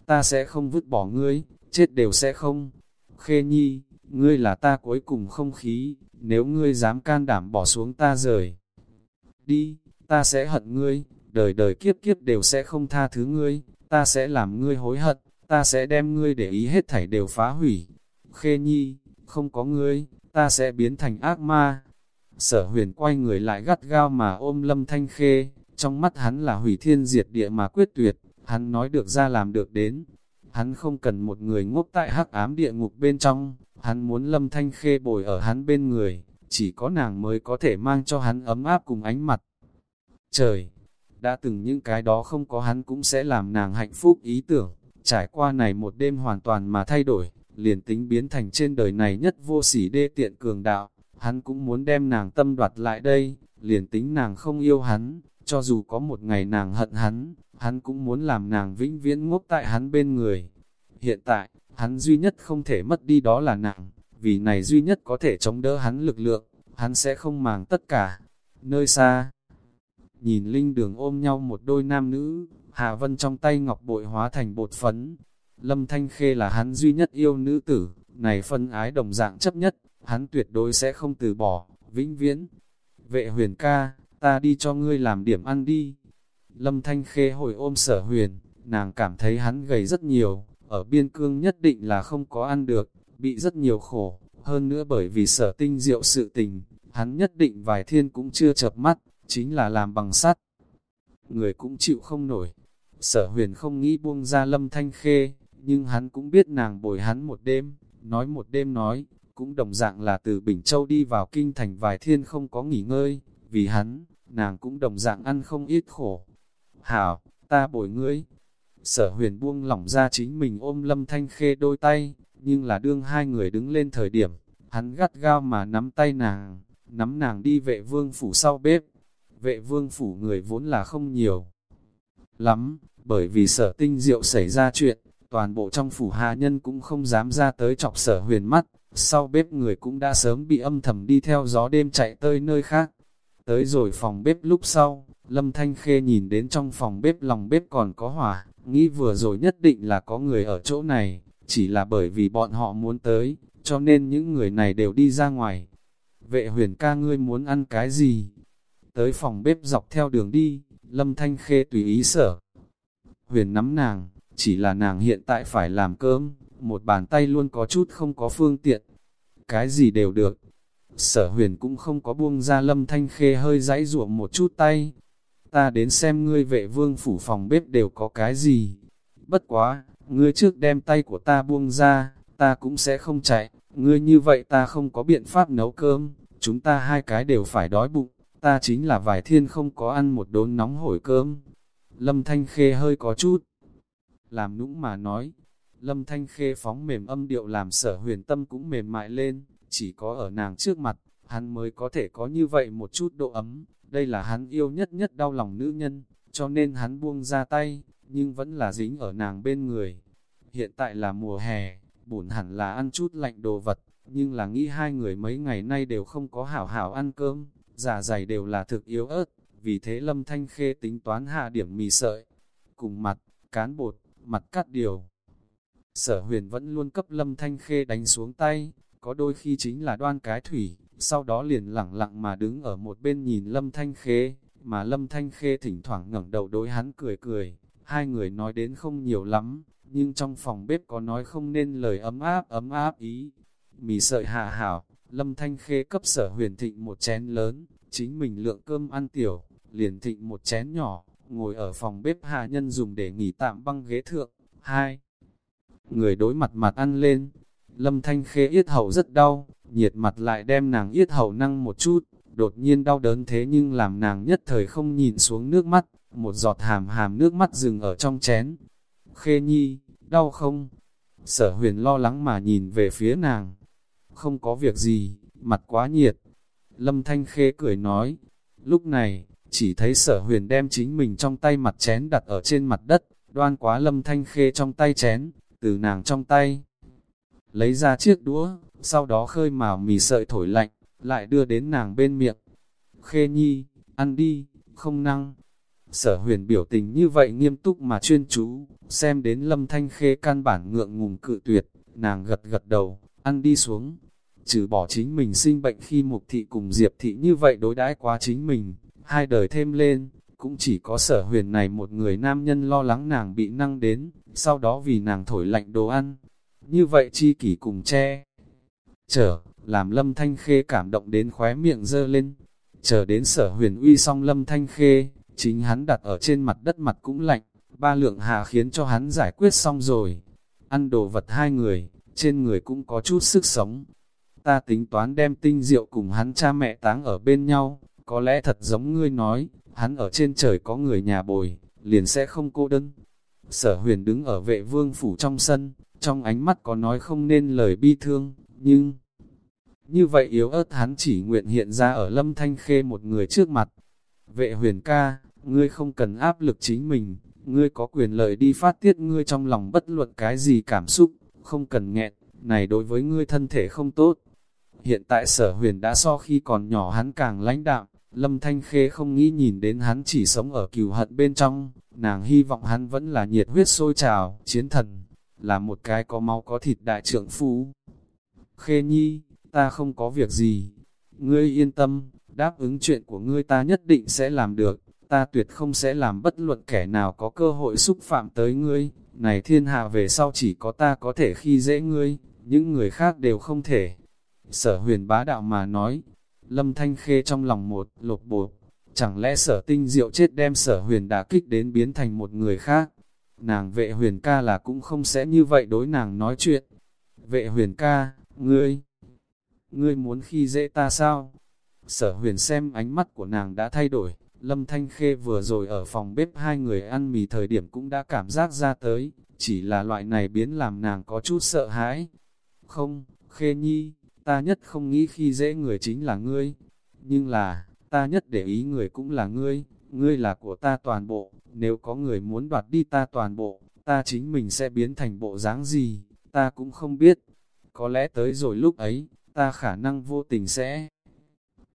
Ta sẽ không vứt bỏ ngươi, chết đều sẽ không. Khê nhi, ngươi là ta cuối cùng không khí, nếu ngươi dám can đảm bỏ xuống ta rời. Đi, ta sẽ hận ngươi, đời đời kiếp kiếp đều sẽ không tha thứ ngươi, ta sẽ làm ngươi hối hận, ta sẽ đem ngươi để ý hết thảy đều phá hủy. Khê nhi, không có ngươi, ta sẽ biến thành ác ma. Sở huyền quay người lại gắt gao mà ôm lâm thanh khê, trong mắt hắn là hủy thiên diệt địa mà quyết tuyệt, hắn nói được ra làm được đến. Hắn không cần một người ngốc tại hắc ám địa ngục bên trong, hắn muốn lâm thanh khê bồi ở hắn bên người, chỉ có nàng mới có thể mang cho hắn ấm áp cùng ánh mặt. Trời, đã từng những cái đó không có hắn cũng sẽ làm nàng hạnh phúc ý tưởng, trải qua này một đêm hoàn toàn mà thay đổi, liền tính biến thành trên đời này nhất vô sỉ đê tiện cường đạo, hắn cũng muốn đem nàng tâm đoạt lại đây, liền tính nàng không yêu hắn, cho dù có một ngày nàng hận hắn, hắn cũng muốn làm nàng vĩnh viễn ngốc tại hắn bên người. Hiện tại, hắn duy nhất không thể mất đi đó là nàng, vì này duy nhất có thể chống đỡ hắn lực lượng, hắn sẽ không màng tất cả. Nơi xa, nhìn linh đường ôm nhau một đôi nam nữ, Hà Vân trong tay ngọc bội hóa thành bột phấn, Lâm Thanh Khê là hắn duy nhất yêu nữ tử, này phân ái đồng dạng chấp nhất, hắn tuyệt đối sẽ không từ bỏ, vĩnh viễn. Vệ huyền ca, ta đi cho ngươi làm điểm ăn đi. Lâm Thanh Khê hồi ôm sở huyền, nàng cảm thấy hắn gầy rất nhiều, ở biên cương nhất định là không có ăn được, bị rất nhiều khổ, hơn nữa bởi vì sở tinh diệu sự tình, hắn nhất định vài thiên cũng chưa chập mắt, chính là làm bằng sắt. Người cũng chịu không nổi. Sở huyền không nghĩ buông ra lâm thanh khê, nhưng hắn cũng biết nàng bồi hắn một đêm, nói một đêm nói, cũng đồng dạng là từ Bình Châu đi vào kinh thành vài thiên không có nghỉ ngơi, vì hắn, nàng cũng đồng dạng ăn không ít khổ. Hảo, ta bồi ngươi. Sở huyền buông lỏng ra chính mình ôm lâm thanh khê đôi tay, nhưng là đương hai người đứng lên thời điểm, hắn gắt gao mà nắm tay nàng, nắm nàng đi vệ vương phủ sau bếp. Vệ vương phủ người vốn là không nhiều lắm, bởi vì sở tinh diệu xảy ra chuyện, toàn bộ trong phủ hạ nhân cũng không dám ra tới chọc sở huyền mắt, sau bếp người cũng đã sớm bị âm thầm đi theo gió đêm chạy tới nơi khác. Tới rồi phòng bếp lúc sau, Lâm Thanh Khê nhìn đến trong phòng bếp lòng bếp còn có hỏa, nghĩ vừa rồi nhất định là có người ở chỗ này, chỉ là bởi vì bọn họ muốn tới, cho nên những người này đều đi ra ngoài. Vệ huyền ca ngươi muốn ăn cái gì? Tới phòng bếp dọc theo đường đi, Lâm Thanh Khê tùy ý sở. Huyền nắm nàng, chỉ là nàng hiện tại phải làm cơm, một bàn tay luôn có chút không có phương tiện. Cái gì đều được. Sở huyền cũng không có buông ra lâm thanh khê hơi dãy ruộng một chút tay. Ta đến xem ngươi vệ vương phủ phòng bếp đều có cái gì. Bất quá, ngươi trước đem tay của ta buông ra, ta cũng sẽ không chạy. Ngươi như vậy ta không có biện pháp nấu cơm, chúng ta hai cái đều phải đói bụng. Ta chính là vài thiên không có ăn một đốn nóng hổi cơm. Lâm Thanh Khê hơi có chút làm nũng mà nói. Lâm Thanh Khê phóng mềm âm điệu làm sở huyền tâm cũng mềm mại lên, chỉ có ở nàng trước mặt, hắn mới có thể có như vậy một chút độ ấm, đây là hắn yêu nhất nhất đau lòng nữ nhân, cho nên hắn buông ra tay, nhưng vẫn là dính ở nàng bên người. Hiện tại là mùa hè, bổn hẳn là ăn chút lạnh đồ vật, nhưng là nghĩ hai người mấy ngày nay đều không có hảo hảo ăn cơm, giả dày đều là thực yếu ớt, vì thế Lâm Thanh Khê tính toán hạ điểm mì sợi, cùng mặt, cán bột, mặt cắt điều. Sở huyền vẫn luôn cấp lâm thanh khê đánh xuống tay, có đôi khi chính là đoan cái thủy, sau đó liền lặng lặng mà đứng ở một bên nhìn lâm thanh khê, mà lâm thanh khê thỉnh thoảng ngẩng đầu đối hắn cười cười, hai người nói đến không nhiều lắm, nhưng trong phòng bếp có nói không nên lời ấm áp ấm áp ý. Mì sợi hạ hảo, lâm thanh khê cấp sở huyền thịnh một chén lớn, chính mình lượng cơm ăn tiểu, liền thịnh một chén nhỏ, ngồi ở phòng bếp hạ nhân dùng để nghỉ tạm băng ghế thượng. Hai người đối mặt mặt ăn lên, lâm thanh khê yết hầu rất đau, nhiệt mặt lại đem nàng yết hầu năng một chút, đột nhiên đau đớn thế nhưng làm nàng nhất thời không nhìn xuống nước mắt, một giọt hàm hàm nước mắt dừng ở trong chén. Khê nhi, đau không? Sở huyền lo lắng mà nhìn về phía nàng. Không có việc gì, mặt quá nhiệt. Lâm Thanh Khê cười nói. Lúc này, chỉ thấy sở huyền đem chính mình trong tay mặt chén đặt ở trên mặt đất, đoan quá Lâm Thanh Khê trong tay chén, từ nàng trong tay. Lấy ra chiếc đũa, sau đó khơi màu mì sợi thổi lạnh, lại đưa đến nàng bên miệng. Khê nhi, ăn đi, không năng. Sở huyền biểu tình như vậy nghiêm túc mà chuyên chú, xem đến lâm thanh khê căn bản ngượng ngùng cự tuyệt, nàng gật gật đầu, ăn đi xuống. Trừ bỏ chính mình sinh bệnh khi mục thị cùng diệp thị như vậy đối đãi quá chính mình, hai đời thêm lên, cũng chỉ có sở huyền này một người nam nhân lo lắng nàng bị năng đến, sau đó vì nàng thổi lạnh đồ ăn. Như vậy chi kỷ cùng che, chở, làm lâm thanh khê cảm động đến khóe miệng dơ lên. Chờ đến sở huyền uy xong lâm thanh khê, chính hắn đặt ở trên mặt đất mặt cũng lạnh, ba lượng hà khiến cho hắn giải quyết xong rồi. Ăn đồ vật hai người, trên người cũng có chút sức sống. Ta tính toán đem tinh rượu cùng hắn cha mẹ táng ở bên nhau, có lẽ thật giống ngươi nói, hắn ở trên trời có người nhà bồi, liền sẽ không cô đơn. Sở huyền đứng ở vệ vương phủ trong sân, trong ánh mắt có nói không nên lời bi thương, nhưng... Như vậy yếu ớt hắn chỉ nguyện hiện ra ở lâm thanh khê một người trước mặt. Vệ huyền ca, ngươi không cần áp lực chính mình, ngươi có quyền lợi đi phát tiết ngươi trong lòng bất luận cái gì cảm xúc, không cần nghẹn, này đối với ngươi thân thể không tốt. Hiện tại sở huyền đã so khi còn nhỏ hắn càng lãnh đạm, lâm thanh khê không nghĩ nhìn đến hắn chỉ sống ở cừu hận bên trong, nàng hy vọng hắn vẫn là nhiệt huyết sôi trào, chiến thần, là một cái có máu có thịt đại trưởng phu. Khê nhi, ta không có việc gì, ngươi yên tâm, đáp ứng chuyện của ngươi ta nhất định sẽ làm được ta tuyệt không sẽ làm bất luận kẻ nào có cơ hội xúc phạm tới ngươi, này thiên hạ về sau chỉ có ta có thể khi dễ ngươi, những người khác đều không thể. Sở huyền bá đạo mà nói, lâm thanh khê trong lòng một lột bột, chẳng lẽ sở tinh diệu chết đem sở huyền đã kích đến biến thành một người khác. Nàng vệ huyền ca là cũng không sẽ như vậy đối nàng nói chuyện. Vệ huyền ca, ngươi, ngươi muốn khi dễ ta sao? Sở huyền xem ánh mắt của nàng đã thay đổi, Lâm Thanh Khê vừa rồi ở phòng bếp hai người ăn mì thời điểm cũng đã cảm giác ra tới, chỉ là loại này biến làm nàng có chút sợ hãi. Không, Khê Nhi, ta nhất không nghĩ khi dễ người chính là ngươi, nhưng là, ta nhất để ý người cũng là ngươi, ngươi là của ta toàn bộ, nếu có người muốn đoạt đi ta toàn bộ, ta chính mình sẽ biến thành bộ dáng gì, ta cũng không biết. Có lẽ tới rồi lúc ấy, ta khả năng vô tình sẽ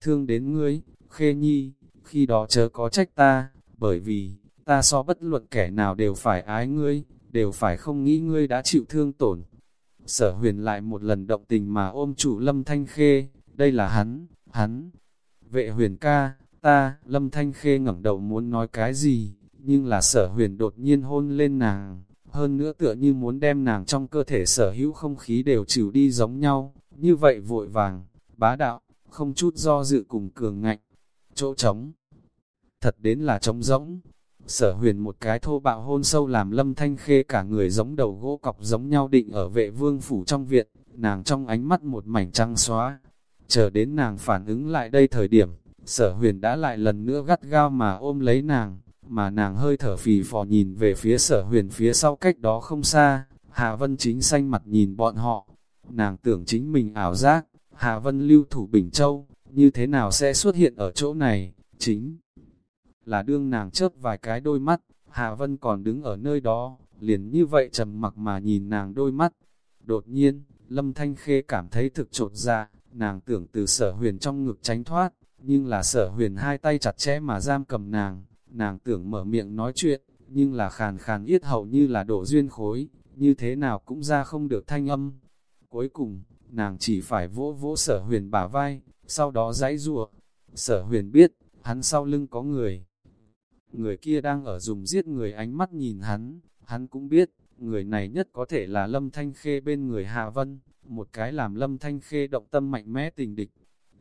thương đến ngươi, Khê Nhi khi đó chớ có trách ta, bởi vì, ta so bất luận kẻ nào đều phải ái ngươi, đều phải không nghĩ ngươi đã chịu thương tổn. Sở huyền lại một lần động tình mà ôm chủ lâm thanh khê, đây là hắn, hắn. Vệ huyền ca, ta, lâm thanh khê ngẩng đầu muốn nói cái gì, nhưng là sở huyền đột nhiên hôn lên nàng, hơn nữa tựa như muốn đem nàng trong cơ thể sở hữu không khí đều trừ đi giống nhau, như vậy vội vàng, bá đạo, không chút do dự cùng cường ngạnh chỗ trống. Thật đến là trống rỗng. Sở huyền một cái thô bạo hôn sâu làm lâm thanh khê cả người giống đầu gỗ cọc giống nhau định ở vệ vương phủ trong viện, nàng trong ánh mắt một mảnh trăng xóa. Chờ đến nàng phản ứng lại đây thời điểm, sở huyền đã lại lần nữa gắt gao mà ôm lấy nàng, mà nàng hơi thở phì phò nhìn về phía sở huyền phía sau cách đó không xa, Hạ Vân chính xanh mặt nhìn bọn họ, nàng tưởng chính mình ảo giác, Hạ Vân lưu thủ Bình Châu, như thế nào sẽ xuất hiện ở chỗ này, chính là đương nàng chớp vài cái đôi mắt, Hạ Vân còn đứng ở nơi đó, liền như vậy trầm mặc mà nhìn nàng đôi mắt. Đột nhiên, Lâm Thanh Khê cảm thấy thực trột ra, dạ, nàng tưởng từ sở huyền trong ngực tránh thoát, nhưng là sở huyền hai tay chặt chẽ mà giam cầm nàng, nàng tưởng mở miệng nói chuyện, nhưng là khàn khàn yết hậu như là đổ duyên khối, như thế nào cũng ra không được thanh âm. Cuối cùng, nàng chỉ phải vỗ vỗ sở huyền bả vai, sau đó giãy rùa. Sở huyền biết, hắn sau lưng có người. Người kia đang ở dùng giết người ánh mắt nhìn hắn, hắn cũng biết, người này nhất có thể là Lâm Thanh Khê bên người Hà Vân, một cái làm Lâm Thanh Khê động tâm mạnh mẽ tình địch.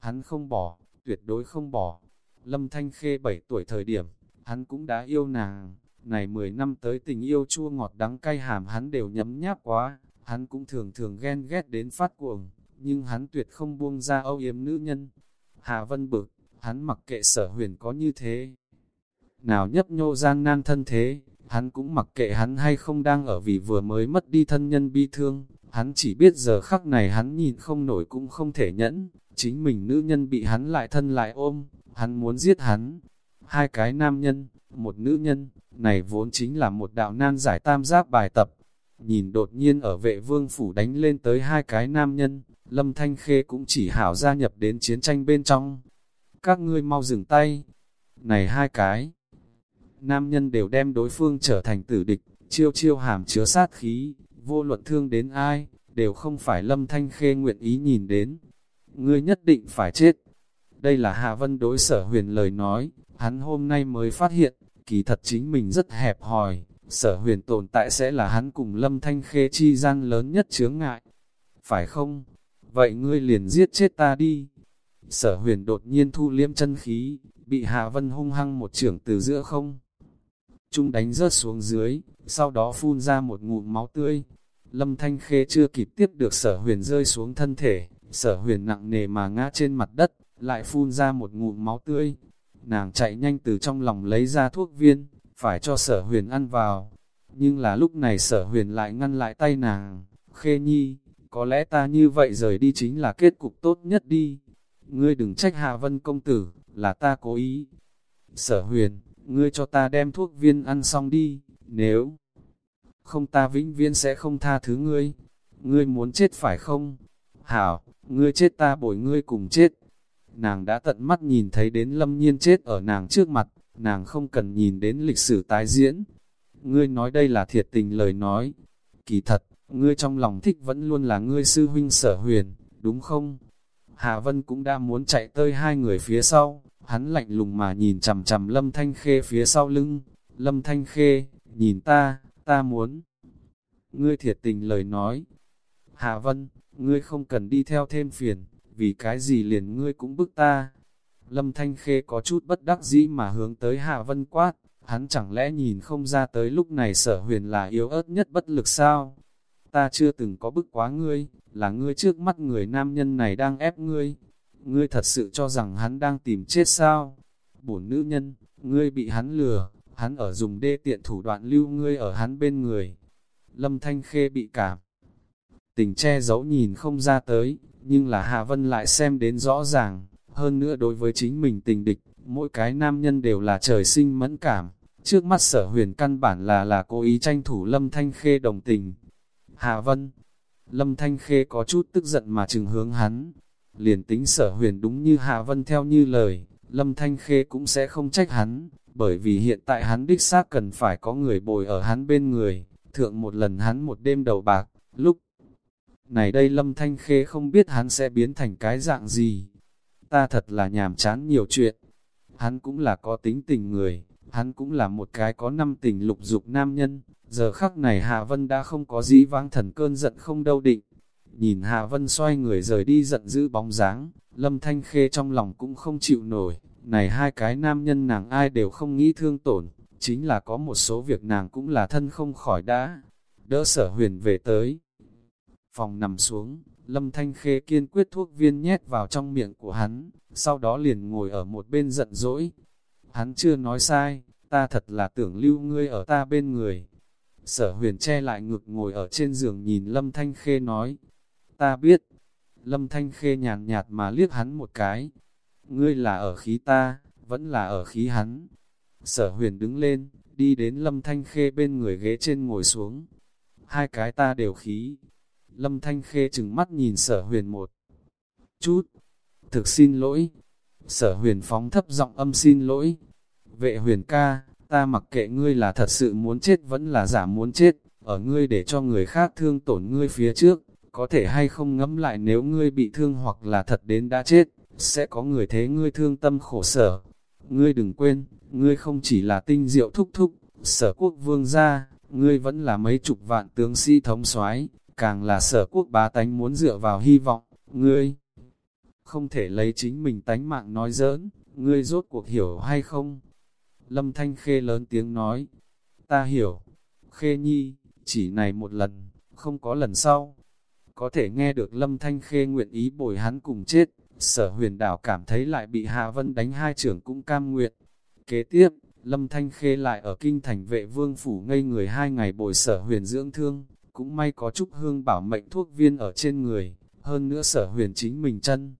Hắn không bỏ, tuyệt đối không bỏ. Lâm Thanh Khê 7 tuổi thời điểm, hắn cũng đã yêu nàng, này 10 năm tới tình yêu chua ngọt đắng cay hàm hắn đều nhấm nháp quá, hắn cũng thường thường ghen ghét đến phát cuồng, nhưng hắn tuyệt không buông ra âu yếm nữ nhân. Hà Vân bực, hắn mặc kệ sở huyền có như thế. Nào nhấp nhô gian nan thân thế, hắn cũng mặc kệ hắn hay không đang ở vì vừa mới mất đi thân nhân bi thương, hắn chỉ biết giờ khắc này hắn nhìn không nổi cũng không thể nhẫn, chính mình nữ nhân bị hắn lại thân lại ôm, hắn muốn giết hắn. Hai cái nam nhân, một nữ nhân, này vốn chính là một đạo nan giải tam giác bài tập. Nhìn đột nhiên ở vệ vương phủ đánh lên tới hai cái nam nhân, Lâm Thanh Khê cũng chỉ hảo gia nhập đến chiến tranh bên trong. Các ngươi mau dừng tay. Này hai cái. Nam nhân đều đem đối phương trở thành tử địch, chiêu chiêu hàm chứa sát khí, vô luận thương đến ai, đều không phải Lâm Thanh Khê nguyện ý nhìn đến. Ngươi nhất định phải chết. Đây là Hạ Vân đối sở huyền lời nói, hắn hôm nay mới phát hiện, kỳ thật chính mình rất hẹp hòi, sở huyền tồn tại sẽ là hắn cùng Lâm Thanh Khê chi gian lớn nhất chướng ngại. Phải không? Vậy ngươi liền giết chết ta đi. Sở huyền đột nhiên thu liêm chân khí, bị Hạ Vân hung hăng một trưởng từ giữa không. Trung đánh rớt xuống dưới, sau đó phun ra một ngụm máu tươi. Lâm Thanh Khê chưa kịp tiếp được sở huyền rơi xuống thân thể, sở huyền nặng nề mà ngã trên mặt đất, lại phun ra một ngụm máu tươi. Nàng chạy nhanh từ trong lòng lấy ra thuốc viên, phải cho sở huyền ăn vào. Nhưng là lúc này sở huyền lại ngăn lại tay nàng, khê nhi, có lẽ ta như vậy rời đi chính là kết cục tốt nhất đi. Ngươi đừng trách Hạ Vân công tử, là ta cố ý. Sở huyền, ngươi cho ta đem thuốc viên ăn xong đi, nếu không ta vĩnh viễn sẽ không tha thứ ngươi. Ngươi muốn chết phải không? Hảo, ngươi chết ta bồi ngươi cùng chết. Nàng đã tận mắt nhìn thấy đến lâm nhiên chết ở nàng trước mặt, nàng không cần nhìn đến lịch sử tái diễn. Ngươi nói đây là thiệt tình lời nói. Kỳ thật, ngươi trong lòng thích vẫn luôn là ngươi sư huynh sở huyền, đúng không? Hà Vân cũng đã muốn chạy tới hai người phía sau, hắn lạnh lùng mà nhìn chầm chầm Lâm Thanh Khê phía sau lưng. Lâm Thanh Khê, nhìn ta, ta muốn. Ngươi thiệt tình lời nói. Hà Vân, ngươi không cần đi theo thêm phiền, vì cái gì liền ngươi cũng bức ta. Lâm Thanh Khê có chút bất đắc dĩ mà hướng tới Hà Vân quát, hắn chẳng lẽ nhìn không ra tới lúc này sở huyền là yếu ớt nhất bất lực sao? Ta chưa từng có bức quá ngươi, là ngươi trước mắt người nam nhân này đang ép ngươi. Ngươi thật sự cho rằng hắn đang tìm chết sao? Bổn nữ nhân, ngươi bị hắn lừa, hắn ở dùng đê tiện thủ đoạn lưu ngươi ở hắn bên người. Lâm Thanh Khê bị cảm. Tình che giấu nhìn không ra tới, nhưng là Hạ Vân lại xem đến rõ ràng. Hơn nữa đối với chính mình tình địch, mỗi cái nam nhân đều là trời sinh mẫn cảm. Trước mắt sở huyền căn bản là là cố ý tranh thủ Lâm Thanh Khê đồng tình. Hạ Vân, Lâm Thanh Khê có chút tức giận mà trừng hướng hắn. Liền tính sở huyền đúng như Hạ Vân theo như lời, Lâm Thanh Khê cũng sẽ không trách hắn, bởi vì hiện tại hắn đích xác cần phải có người bồi ở hắn bên người, thượng một lần hắn một đêm đầu bạc, lúc này đây Lâm Thanh Khê không biết hắn sẽ biến thành cái dạng gì. Ta thật là nhàm chán nhiều chuyện. Hắn cũng là có tính tình người, hắn cũng là một cái có năm tình lục dục nam nhân. Giờ khắc này Hạ Vân đã không có dĩ vang thần cơn giận không đâu định. Nhìn Hạ Vân xoay người rời đi giận dữ bóng dáng, Lâm Thanh Khê trong lòng cũng không chịu nổi. Này hai cái nam nhân nàng ai đều không nghĩ thương tổn, chính là có một số việc nàng cũng là thân không khỏi đã. Đỡ sở huyền về tới. Phòng nằm xuống, Lâm Thanh Khê kiên quyết thuốc viên nhét vào trong miệng của hắn, sau đó liền ngồi ở một bên giận dỗi. Hắn chưa nói sai, ta thật là tưởng lưu ngươi ở ta bên người. Sở huyền che lại ngực ngồi ở trên giường nhìn Lâm Thanh Khê nói, ta biết. Lâm Thanh Khê nhàn nhạt mà liếc hắn một cái, ngươi là ở khí ta, vẫn là ở khí hắn. Sở huyền đứng lên, đi đến Lâm Thanh Khê bên người ghế trên ngồi xuống. Hai cái ta đều khí. Lâm Thanh Khê chừng mắt nhìn sở huyền một chút. Thực xin lỗi. Sở huyền phóng thấp giọng âm xin lỗi. Vệ huyền ca, ta mặc kệ ngươi là thật sự muốn chết vẫn là giả muốn chết, ở ngươi để cho người khác thương tổn ngươi phía trước, có thể hay không ngẫm lại nếu ngươi bị thương hoặc là thật đến đã chết, sẽ có người thế ngươi thương tâm khổ sở. Ngươi đừng quên, ngươi không chỉ là tinh diệu thúc thúc, sở quốc vương gia, ngươi vẫn là mấy chục vạn tướng sĩ thống soái càng là sở quốc bá tánh muốn dựa vào hy vọng, ngươi không thể lấy chính mình tánh mạng nói giỡn, ngươi rốt cuộc hiểu hay không? Lâm Thanh Khê lớn tiếng nói, ta hiểu, Khê Nhi, chỉ này một lần, không có lần sau có thể nghe được Lâm Thanh Khê nguyện ý bồi hắn cùng chết, sở huyền đảo cảm thấy lại bị Hạ Vân đánh hai trưởng cũng cam nguyện. Kế tiếp, Lâm Thanh Khê lại ở kinh thành vệ vương phủ ngây người hai ngày bồi sở huyền dưỡng thương, cũng may có chút hương bảo mệnh thuốc viên ở trên người, hơn nữa sở huyền chính mình chân.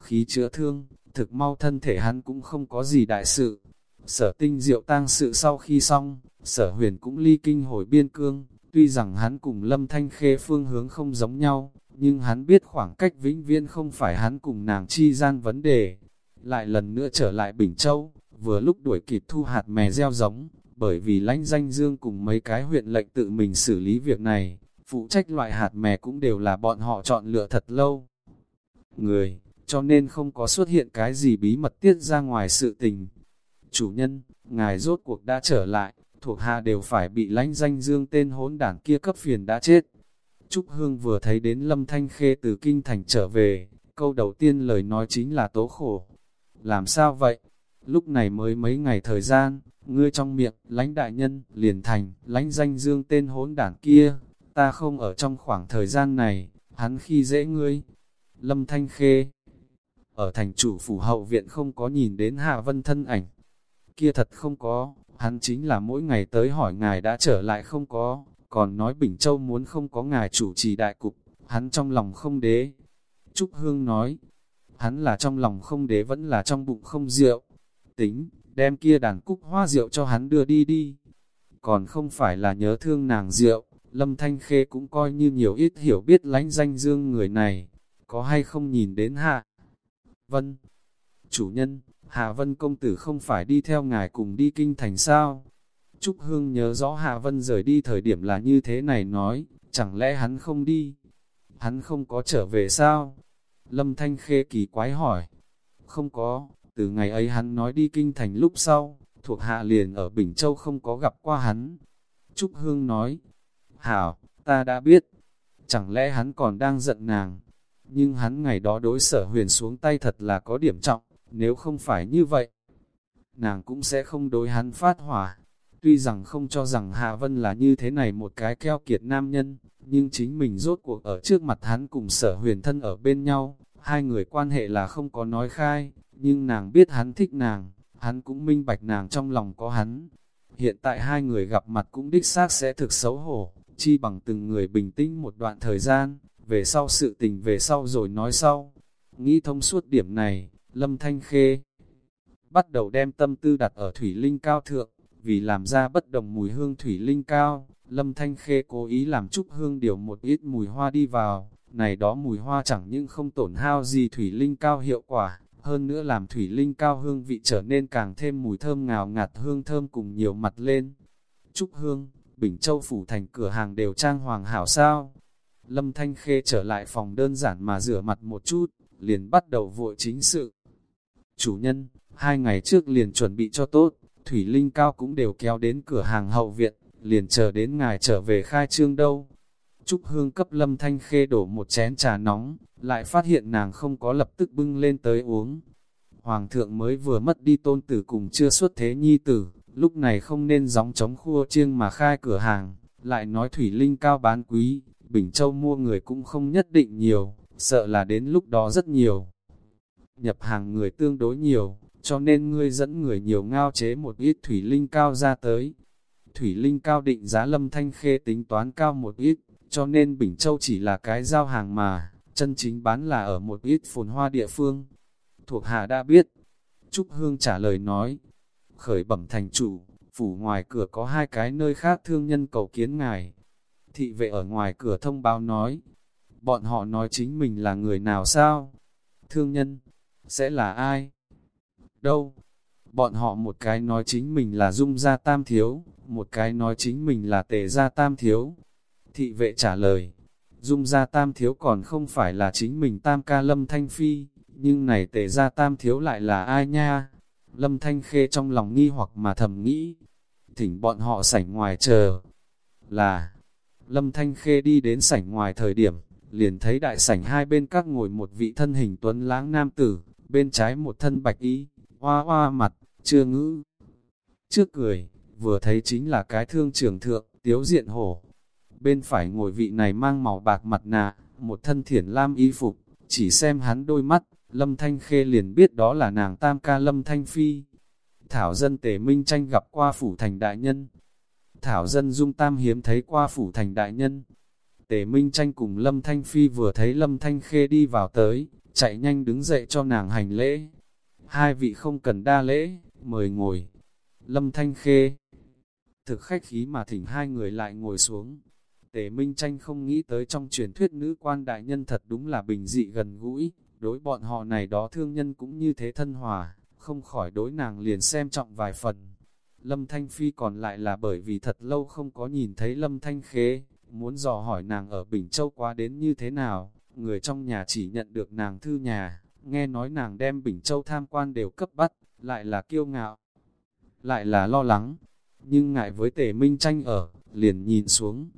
Khí chữa thương, thực mau thân thể hắn cũng không có gì đại sự. Sở tinh diệu tang sự sau khi xong, sở huyền cũng ly kinh hồi biên cương, tuy rằng hắn cùng lâm thanh khê phương hướng không giống nhau, nhưng hắn biết khoảng cách vĩnh viễn không phải hắn cùng nàng chi gian vấn đề. Lại lần nữa trở lại Bình Châu, vừa lúc đuổi kịp thu hạt mè gieo giống, bởi vì lãnh danh dương cùng mấy cái huyện lệnh tự mình xử lý việc này, phụ trách loại hạt mè cũng đều là bọn họ chọn lựa thật lâu. Người, cho nên không có xuất hiện cái gì bí mật tiết ra ngoài sự tình. Chủ nhân, ngài rốt cuộc đã trở lại, thuộc hạ đều phải bị lãnh danh dương tên hỗn đảng kia cấp phiền đã chết. Trúc Hương vừa thấy đến Lâm Thanh Khê từ Kinh Thành trở về, câu đầu tiên lời nói chính là tố khổ. Làm sao vậy? Lúc này mới mấy ngày thời gian, ngươi trong miệng, lãnh đại nhân, liền thành, lãnh danh dương tên hỗn đảng kia, ta không ở trong khoảng thời gian này, hắn khi dễ ngươi. Lâm Thanh Khê Ở thành chủ phủ hậu viện không có nhìn đến Hạ Vân thân ảnh. Kia thật không có, hắn chính là mỗi ngày tới hỏi ngài đã trở lại không có, còn nói Bình Châu muốn không có ngài chủ trì đại cục, hắn trong lòng không đế. Trúc Hương nói, hắn là trong lòng không đế vẫn là trong bụng không rượu. Tính, đem kia đàn cúc hoa rượu cho hắn đưa đi đi. Còn không phải là nhớ thương nàng rượu, Lâm Thanh Khê cũng coi như nhiều ít hiểu biết lánh danh dương người này, có hay không nhìn đến hạ. Vân, chủ nhân, Hạ Vân công tử không phải đi theo ngài cùng đi kinh thành sao? Trúc Hương nhớ rõ Hạ Vân rời đi thời điểm là như thế này nói, chẳng lẽ hắn không đi? Hắn không có trở về sao? Lâm Thanh Khê kỳ quái hỏi. Không có, từ ngày ấy hắn nói đi kinh thành lúc sau, thuộc hạ liền ở Bình Châu không có gặp qua hắn. Trúc Hương nói, Hảo, ta đã biết, chẳng lẽ hắn còn đang giận nàng, nhưng hắn ngày đó đối sở huyền xuống tay thật là có điểm trọng, nếu không phải như vậy, nàng cũng sẽ không đối hắn phát hỏa. Tuy rằng không cho rằng Hạ Vân là như thế này một cái keo kiệt nam nhân, nhưng chính mình rốt cuộc ở trước mặt hắn cùng sở huyền thân ở bên nhau, hai người quan hệ là không có nói khai, nhưng nàng biết hắn thích nàng, hắn cũng minh bạch nàng trong lòng có hắn. Hiện tại hai người gặp mặt cũng đích xác sẽ thực xấu hổ, chi bằng từng người bình tĩnh một đoạn thời gian, về sau sự tình về sau rồi nói sau. Nghĩ thông suốt điểm này, Lâm Thanh Khê bắt đầu đem tâm tư đặt ở thủy linh cao thượng, vì làm ra bất đồng mùi hương thủy linh cao, Lâm Thanh Khê cố ý làm chút hương điều một ít mùi hoa đi vào, này đó mùi hoa chẳng những không tổn hao gì thủy linh cao hiệu quả, hơn nữa làm thủy linh cao hương vị trở nên càng thêm mùi thơm ngào ngạt hương thơm cùng nhiều mặt lên. Trúc hương, Bình Châu phủ thành cửa hàng đều trang hoàng hảo sao. Lâm Thanh Khê trở lại phòng đơn giản mà rửa mặt một chút, liền bắt đầu vội chính sự. Chủ nhân, hai ngày trước liền chuẩn bị cho tốt, Thủy Linh Cao cũng đều kéo đến cửa hàng hậu viện, liền chờ đến ngài trở về khai trương đâu. Trúc Hương cấp Lâm Thanh Khê đổ một chén trà nóng, lại phát hiện nàng không có lập tức bưng lên tới uống. Hoàng thượng mới vừa mất đi tôn tử cùng chưa xuất thế nhi tử, lúc này không nên gióng chống khua chiêng mà khai cửa hàng, lại nói thủy linh cao bán quý, Bình Châu mua người cũng không nhất định nhiều, sợ là đến lúc đó rất nhiều. Nhập hàng người tương đối nhiều, cho nên ngươi dẫn người nhiều ngao chế một ít thủy linh cao ra tới. Thủy linh cao định giá lâm thanh khê tính toán cao một ít, cho nên Bình Châu chỉ là cái giao hàng mà, chân chính bán là ở một ít phồn hoa địa phương. Thuộc hạ đã biết. Trúc Hương trả lời nói, khởi bẩm thành chủ, phủ ngoài cửa có hai cái nơi khác thương nhân cầu kiến ngài. Thị vệ ở ngoài cửa thông báo nói, bọn họ nói chính mình là người nào sao? Thương nhân, sẽ là ai? Đâu? Bọn họ một cái nói chính mình là dung gia tam thiếu, một cái nói chính mình là tề gia tam thiếu. Thị vệ trả lời, dung gia tam thiếu còn không phải là chính mình tam ca lâm thanh phi, nhưng này tề gia tam thiếu lại là ai nha? Lâm Thanh Khê trong lòng nghi hoặc mà thầm nghĩ, thỉnh bọn họ sảnh ngoài chờ. Là, Lâm Thanh Khê đi đến sảnh ngoài thời điểm, liền thấy đại sảnh hai bên các ngồi một vị thân hình tuấn lãng nam tử, bên trái một thân bạch y, hoa hoa mặt, chưa ngữ. Trước cười, vừa thấy chính là cái thương trưởng thượng, tiếu diện hổ. bên phải ngồi vị này mang màu bạc mặt nạ, một thân thiển lam y phục, chỉ xem hắn đôi mắt, Lâm Thanh Khê liền biết đó là nàng tam ca Lâm Thanh Phi. Thảo dân tề minh tranh gặp qua phủ thành đại nhân. Thảo dân dung tam hiếm thấy qua phủ thành đại nhân. Tề minh tranh cùng Lâm Thanh Phi vừa thấy Lâm Thanh Khê đi vào tới, chạy nhanh đứng dậy cho nàng hành lễ. Hai vị không cần đa lễ, mời ngồi. Lâm Thanh Khê thực khách khí mà thỉnh hai người lại ngồi xuống. Tề Minh Tranh không nghĩ tới trong truyền thuyết nữ quan đại nhân thật đúng là bình dị gần gũi, đối bọn họ này đó thương nhân cũng như thế thân hòa, không khỏi đối nàng liền xem trọng vài phần. Lâm Thanh Phi còn lại là bởi vì thật lâu không có nhìn thấy Lâm Thanh khê muốn dò hỏi nàng ở Bình Châu qua đến như thế nào, người trong nhà chỉ nhận được nàng thư nhà, nghe nói nàng đem Bình Châu tham quan đều cấp bắt, lại là kiêu ngạo, lại là lo lắng, nhưng ngại với tề minh tranh ở, liền nhìn xuống.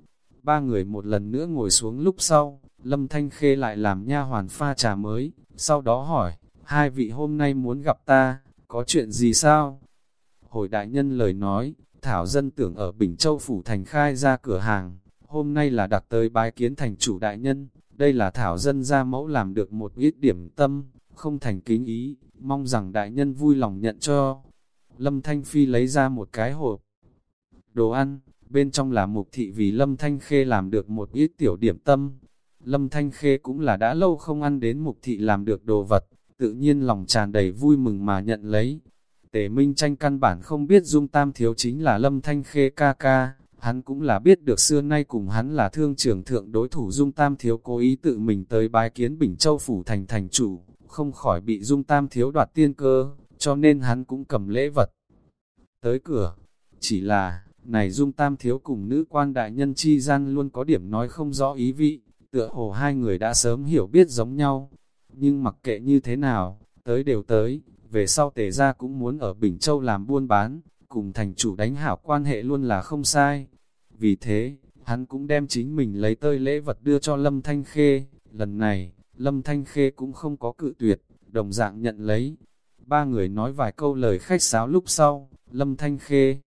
Ba người một lần nữa ngồi xuống lúc sau, Lâm Thanh Khê lại làm nha hoàn pha trà mới, sau đó hỏi, hai vị hôm nay muốn gặp ta, có chuyện gì sao? Hồi đại nhân lời nói, Thảo dân tưởng ở Bình Châu Phủ Thành khai ra cửa hàng, hôm nay là đặt tới bái kiến thành chủ đại nhân, đây là Thảo dân ra mẫu làm được một ít điểm tâm, không thành kính ý, mong rằng đại nhân vui lòng nhận cho. Lâm Thanh Phi lấy ra một cái hộp, đồ ăn, bên trong là mục thị vì Lâm Thanh Khê làm được một ít tiểu điểm tâm. Lâm Thanh Khê cũng là đã lâu không ăn đến mục thị làm được đồ vật, tự nhiên lòng tràn đầy vui mừng mà nhận lấy. Tề Minh tranh căn bản không biết Dung Tam Thiếu chính là Lâm Thanh Khê ca ca, hắn cũng là biết được xưa nay cùng hắn là thương trưởng thượng đối thủ Dung Tam Thiếu cố ý tự mình tới bái kiến Bình Châu Phủ thành thành chủ, không khỏi bị Dung Tam Thiếu đoạt tiên cơ, cho nên hắn cũng cầm lễ vật. Tới cửa, chỉ là, này dung tam thiếu cùng nữ quan đại nhân chi gian luôn có điểm nói không rõ ý vị, tựa hồ hai người đã sớm hiểu biết giống nhau. Nhưng mặc kệ như thế nào, tới đều tới, về sau tề ra cũng muốn ở Bình Châu làm buôn bán, cùng thành chủ đánh hảo quan hệ luôn là không sai. Vì thế, hắn cũng đem chính mình lấy tơi lễ vật đưa cho Lâm Thanh Khê, lần này, Lâm Thanh Khê cũng không có cự tuyệt, đồng dạng nhận lấy. Ba người nói vài câu lời khách sáo lúc sau, Lâm Thanh Khê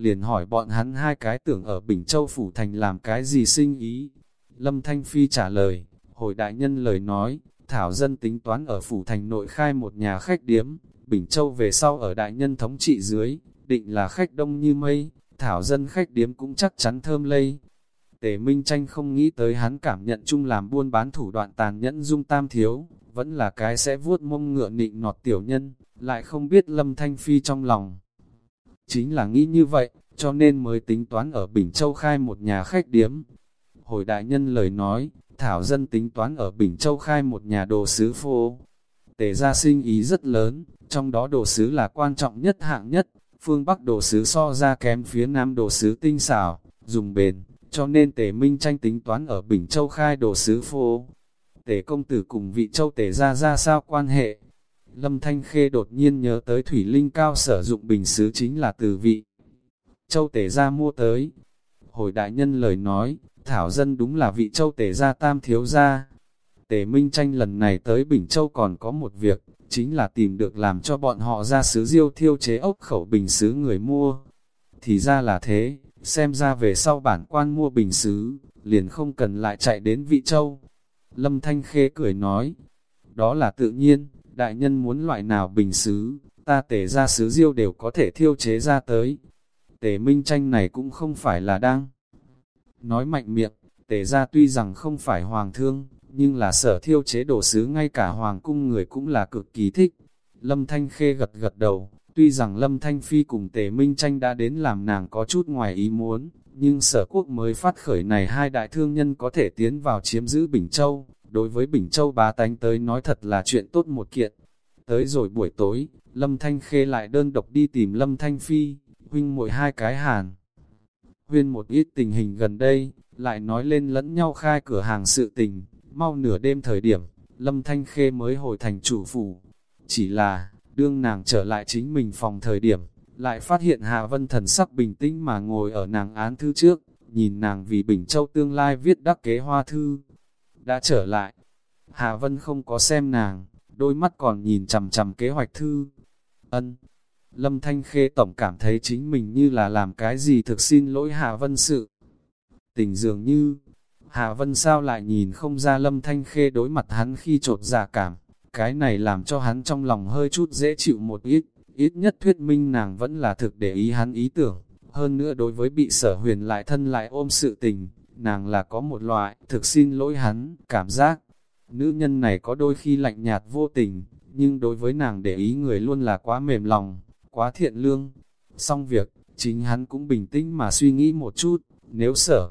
liền hỏi bọn hắn hai cái tưởng ở Bình Châu Phủ Thành làm cái gì sinh ý. Lâm Thanh Phi trả lời, hồi đại nhân lời nói, Thảo dân tính toán ở Phủ Thành nội khai một nhà khách điếm, Bình Châu về sau ở đại nhân thống trị dưới, định là khách đông như mây, Thảo dân khách điếm cũng chắc chắn thơm lây. Tề Minh Tranh không nghĩ tới hắn cảm nhận chung làm buôn bán thủ đoạn tàn nhẫn dung tam thiếu, vẫn là cái sẽ vuốt mông ngựa nịnh nọt tiểu nhân, lại không biết Lâm Thanh Phi trong lòng. Chính là nghĩ như vậy, cho nên mới tính toán ở Bình Châu khai một nhà khách điếm. Hồi đại nhân lời nói, Thảo dân tính toán ở Bình Châu khai một nhà đồ sứ phô. Tề ra sinh ý rất lớn, trong đó đồ sứ là quan trọng nhất hạng nhất, phương Bắc đồ sứ so ra kém phía Nam đồ sứ tinh xảo, dùng bền, cho nên Tề Minh tranh tính toán ở Bình Châu khai đồ sứ phô. Tề công tử cùng vị châu Tề ra ra sao quan hệ, Lâm Thanh Khê đột nhiên nhớ tới Thủy Linh Cao sử dụng bình sứ chính là từ vị. Châu tề Gia mua tới. Hồi đại nhân lời nói, Thảo Dân đúng là vị Châu tề Gia tam thiếu gia. Tề Minh Tranh lần này tới Bình Châu còn có một việc, chính là tìm được làm cho bọn họ ra sứ diêu thiêu chế ốc khẩu bình xứ người mua. Thì ra là thế, xem ra về sau bản quan mua bình xứ, liền không cần lại chạy đến vị châu. Lâm Thanh Khê cười nói, đó là tự nhiên, đại nhân muốn loại nào bình xứ, ta tể ra sứ diêu đều có thể thiêu chế ra tới. Tề Minh Tranh này cũng không phải là đang nói mạnh miệng, tề ra tuy rằng không phải hoàng thương, nhưng là sở thiêu chế đồ sứ ngay cả hoàng cung người cũng là cực kỳ thích. Lâm Thanh Khê gật gật đầu, tuy rằng Lâm Thanh Phi cùng tề Minh Tranh đã đến làm nàng có chút ngoài ý muốn, nhưng sở quốc mới phát khởi này hai đại thương nhân có thể tiến vào chiếm giữ Bình Châu, đối với Bình Châu bá tánh tới nói thật là chuyện tốt một kiện. Tới rồi buổi tối, Lâm Thanh Khê lại đơn độc đi tìm Lâm Thanh Phi, huynh mỗi hai cái hàn. Huyên một ít tình hình gần đây, lại nói lên lẫn nhau khai cửa hàng sự tình, mau nửa đêm thời điểm, Lâm Thanh Khê mới hồi thành chủ phủ. Chỉ là, đương nàng trở lại chính mình phòng thời điểm, lại phát hiện Hạ Vân thần sắc bình tĩnh mà ngồi ở nàng án thư trước, nhìn nàng vì Bình Châu tương lai viết đắc kế hoa thư, đã trở lại. Hà Vân không có xem nàng, đôi mắt còn nhìn chằm chằm kế hoạch thư. Ân. Lâm Thanh Khê tổng cảm thấy chính mình như là làm cái gì thực xin lỗi Hà Vân sự. tình dường như, Hà Vân sao lại nhìn không ra lâm thanh khê đối mặt hắn khi trột giả dạ cảm, cái này làm cho hắn trong lòng hơi chút dễ chịu một ít, ít nhất thuyết minh nàng vẫn là thực để ý hắn ý tưởng, hơn nữa đối với bị sở huyền lại thân lại ôm sự tình, nàng là có một loại, thực xin lỗi hắn, cảm giác, nữ nhân này có đôi khi lạnh nhạt vô tình, nhưng đối với nàng để ý người luôn là quá mềm lòng, quá thiện lương. Xong việc, chính hắn cũng bình tĩnh mà suy nghĩ một chút, nếu sở.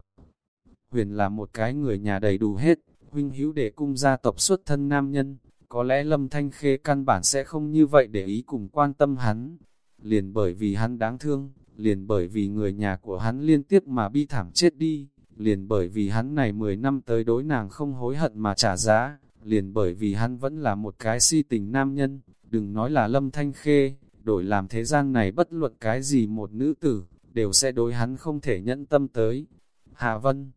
Huyền là một cái người nhà đầy đủ hết, huynh hữu để cung gia tộc xuất thân nam nhân, có lẽ Lâm Thanh Khê căn bản sẽ không như vậy để ý cùng quan tâm hắn. Liền bởi vì hắn đáng thương, liền bởi vì người nhà của hắn liên tiếp mà bi thảm chết đi, liền bởi vì hắn này 10 năm tới đối nàng không hối hận mà trả giá, liền bởi vì hắn vẫn là một cái si tình nam nhân, đừng nói là Lâm Thanh Khê, đổi làm thế gian này bất luận cái gì một nữ tử, đều sẽ đối hắn không thể nhẫn tâm tới. Hà Vân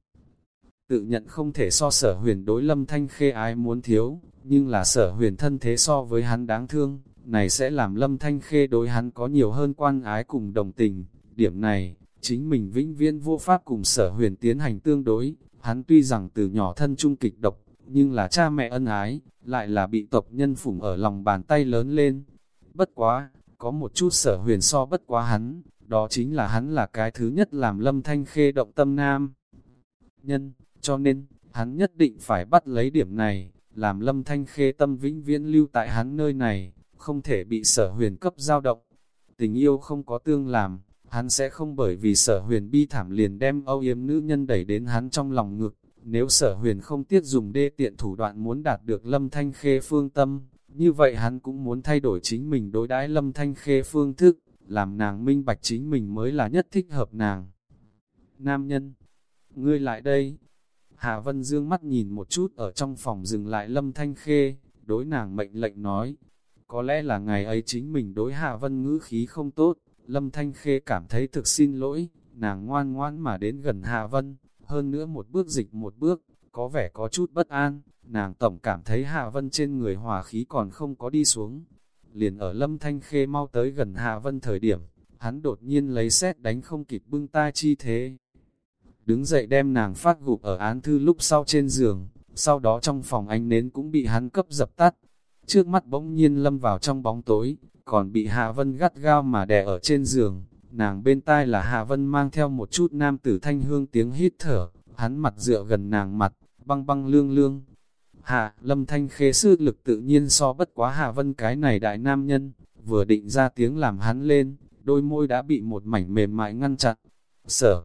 tự nhận không thể so sở huyền đối Lâm Thanh Khê ai muốn thiếu, nhưng là sở huyền thân thế so với hắn đáng thương, này sẽ làm Lâm Thanh Khê đối hắn có nhiều hơn quan ái cùng đồng tình. Điểm này, chính mình vĩnh viễn vô pháp cùng sở huyền tiến hành tương đối, hắn tuy rằng từ nhỏ thân trung kịch độc, nhưng là cha mẹ ân ái, lại là bị tộc nhân phủng ở lòng bàn tay lớn lên. Bất quá, có một chút sở huyền so bất quá hắn, đó chính là hắn là cái thứ nhất làm lâm thanh khê động tâm nam. Nhân, cho nên, hắn nhất định phải bắt lấy điểm này, làm lâm thanh khê tâm vĩnh viễn lưu tại hắn nơi này, không thể bị sở huyền cấp dao động. Tình yêu không có tương làm, hắn sẽ không bởi vì sở huyền bi thảm liền đem âu yếm nữ nhân đẩy đến hắn trong lòng ngực. Nếu sở huyền không tiếc dùng đê tiện thủ đoạn muốn đạt được lâm thanh khê phương tâm, như vậy hắn cũng muốn thay đổi chính mình đối đãi lâm thanh khê phương thức, làm nàng minh bạch chính mình mới là nhất thích hợp nàng. Nam nhân, ngươi lại đây. Hà Vân dương mắt nhìn một chút ở trong phòng dừng lại lâm thanh khê, đối nàng mệnh lệnh nói. Có lẽ là ngày ấy chính mình đối Hà Vân ngữ khí không tốt, lâm thanh khê cảm thấy thực xin lỗi, nàng ngoan ngoan mà đến gần Hà Vân, hơn nữa một bước dịch một bước, có vẻ có chút bất an, nàng tổng cảm thấy Hạ Vân trên người hòa khí còn không có đi xuống. Liền ở lâm thanh khê mau tới gần Hạ Vân thời điểm, hắn đột nhiên lấy xét đánh không kịp bưng tai chi thế. Đứng dậy đem nàng phát gục ở án thư lúc sau trên giường, sau đó trong phòng ánh nến cũng bị hắn cấp dập tắt. Trước mắt bỗng nhiên lâm vào trong bóng tối, còn bị Hạ Vân gắt gao mà đè ở trên giường. Nàng bên tai là Hạ Vân mang theo một chút nam tử thanh hương tiếng hít thở, hắn mặt dựa gần nàng mặt, băng băng lương lương. Hạ, lâm thanh khế sư lực tự nhiên so bất quá Hạ Vân cái này đại nam nhân, vừa định ra tiếng làm hắn lên, đôi môi đã bị một mảnh mềm mại ngăn chặn. Sở,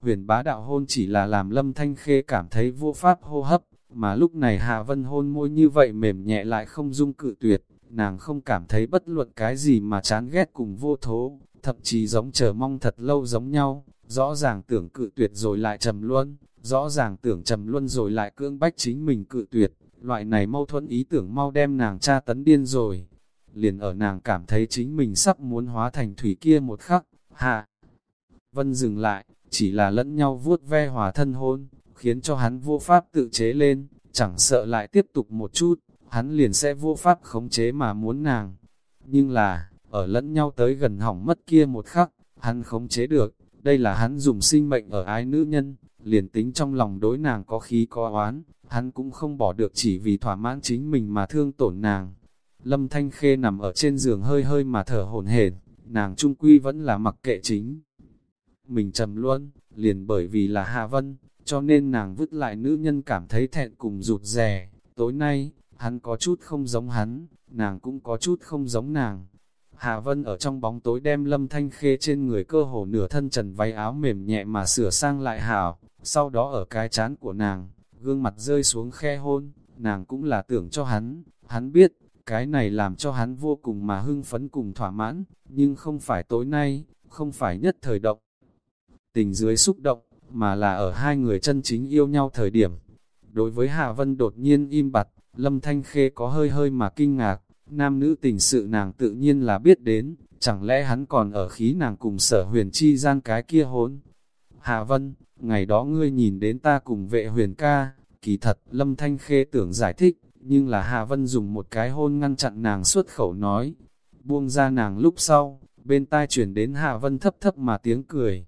huyền bá đạo hôn chỉ là làm lâm thanh khê cảm thấy vô pháp hô hấp, mà lúc này Hạ Vân hôn môi như vậy mềm nhẹ lại không dung cự tuyệt, nàng không cảm thấy bất luận cái gì mà chán ghét cùng vô thố, thậm chí giống chờ mong thật lâu giống nhau, rõ ràng tưởng cự tuyệt rồi lại trầm luôn, rõ ràng tưởng trầm luôn rồi lại cưỡng bách chính mình cự tuyệt, loại này mâu thuẫn ý tưởng mau đem nàng tra tấn điên rồi. Liền ở nàng cảm thấy chính mình sắp muốn hóa thành thủy kia một khắc, hạ. Vân dừng lại, chỉ là lẫn nhau vuốt ve hòa thân hôn, khiến cho hắn vô pháp tự chế lên, chẳng sợ lại tiếp tục một chút, hắn liền sẽ vô pháp khống chế mà muốn nàng. Nhưng là, ở lẫn nhau tới gần hỏng mất kia một khắc, hắn khống chế được, đây là hắn dùng sinh mệnh ở ái nữ nhân, liền tính trong lòng đối nàng có khí có oán, hắn cũng không bỏ được chỉ vì thỏa mãn chính mình mà thương tổn nàng. Lâm Thanh Khê nằm ở trên giường hơi hơi mà thở hổn hển, nàng trung quy vẫn là mặc kệ chính. Mình trầm luôn, liền bởi vì là Hạ Vân, cho nên nàng vứt lại nữ nhân cảm thấy thẹn cùng rụt rè. Tối nay, hắn có chút không giống hắn, nàng cũng có chút không giống nàng. Hạ Vân ở trong bóng tối đem lâm thanh khê trên người cơ hồ nửa thân trần váy áo mềm nhẹ mà sửa sang lại hảo, sau đó ở cái chán của nàng, gương mặt rơi xuống khe hôn, nàng cũng là tưởng cho hắn, hắn biết, cái này làm cho hắn vô cùng mà hưng phấn cùng thỏa mãn, nhưng không phải tối nay, không phải nhất thời động. Tình dưới xúc động, mà là ở hai người chân chính yêu nhau thời điểm. Đối với Hạ Vân đột nhiên im bặt, Lâm Thanh Khê có hơi hơi mà kinh ngạc, nam nữ tình sự nàng tự nhiên là biết đến, chẳng lẽ hắn còn ở khí nàng cùng sở huyền chi gian cái kia hốn. Hạ Vân, ngày đó ngươi nhìn đến ta cùng vệ huyền ca, kỳ thật, Lâm Thanh Khê tưởng giải thích, nhưng là Hạ Vân dùng một cái hôn ngăn chặn nàng xuất khẩu nói. Buông ra nàng lúc sau, bên tai chuyển đến Hạ Vân thấp thấp mà tiếng cười.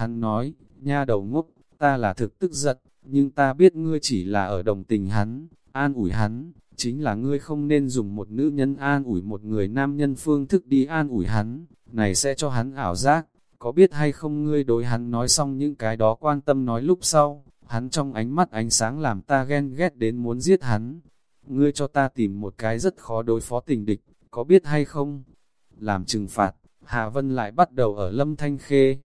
Hắn nói, nha đầu ngốc, ta là thực tức giận, nhưng ta biết ngươi chỉ là ở đồng tình hắn, an ủi hắn, chính là ngươi không nên dùng một nữ nhân an ủi một người nam nhân phương thức đi an ủi hắn, này sẽ cho hắn ảo giác, có biết hay không ngươi đối hắn nói xong những cái đó quan tâm nói lúc sau, hắn trong ánh mắt ánh sáng làm ta ghen ghét đến muốn giết hắn. Ngươi cho ta tìm một cái rất khó đối phó tình địch, có biết hay không? Làm trừng phạt, Hà Vân lại bắt đầu ở lâm thanh khê.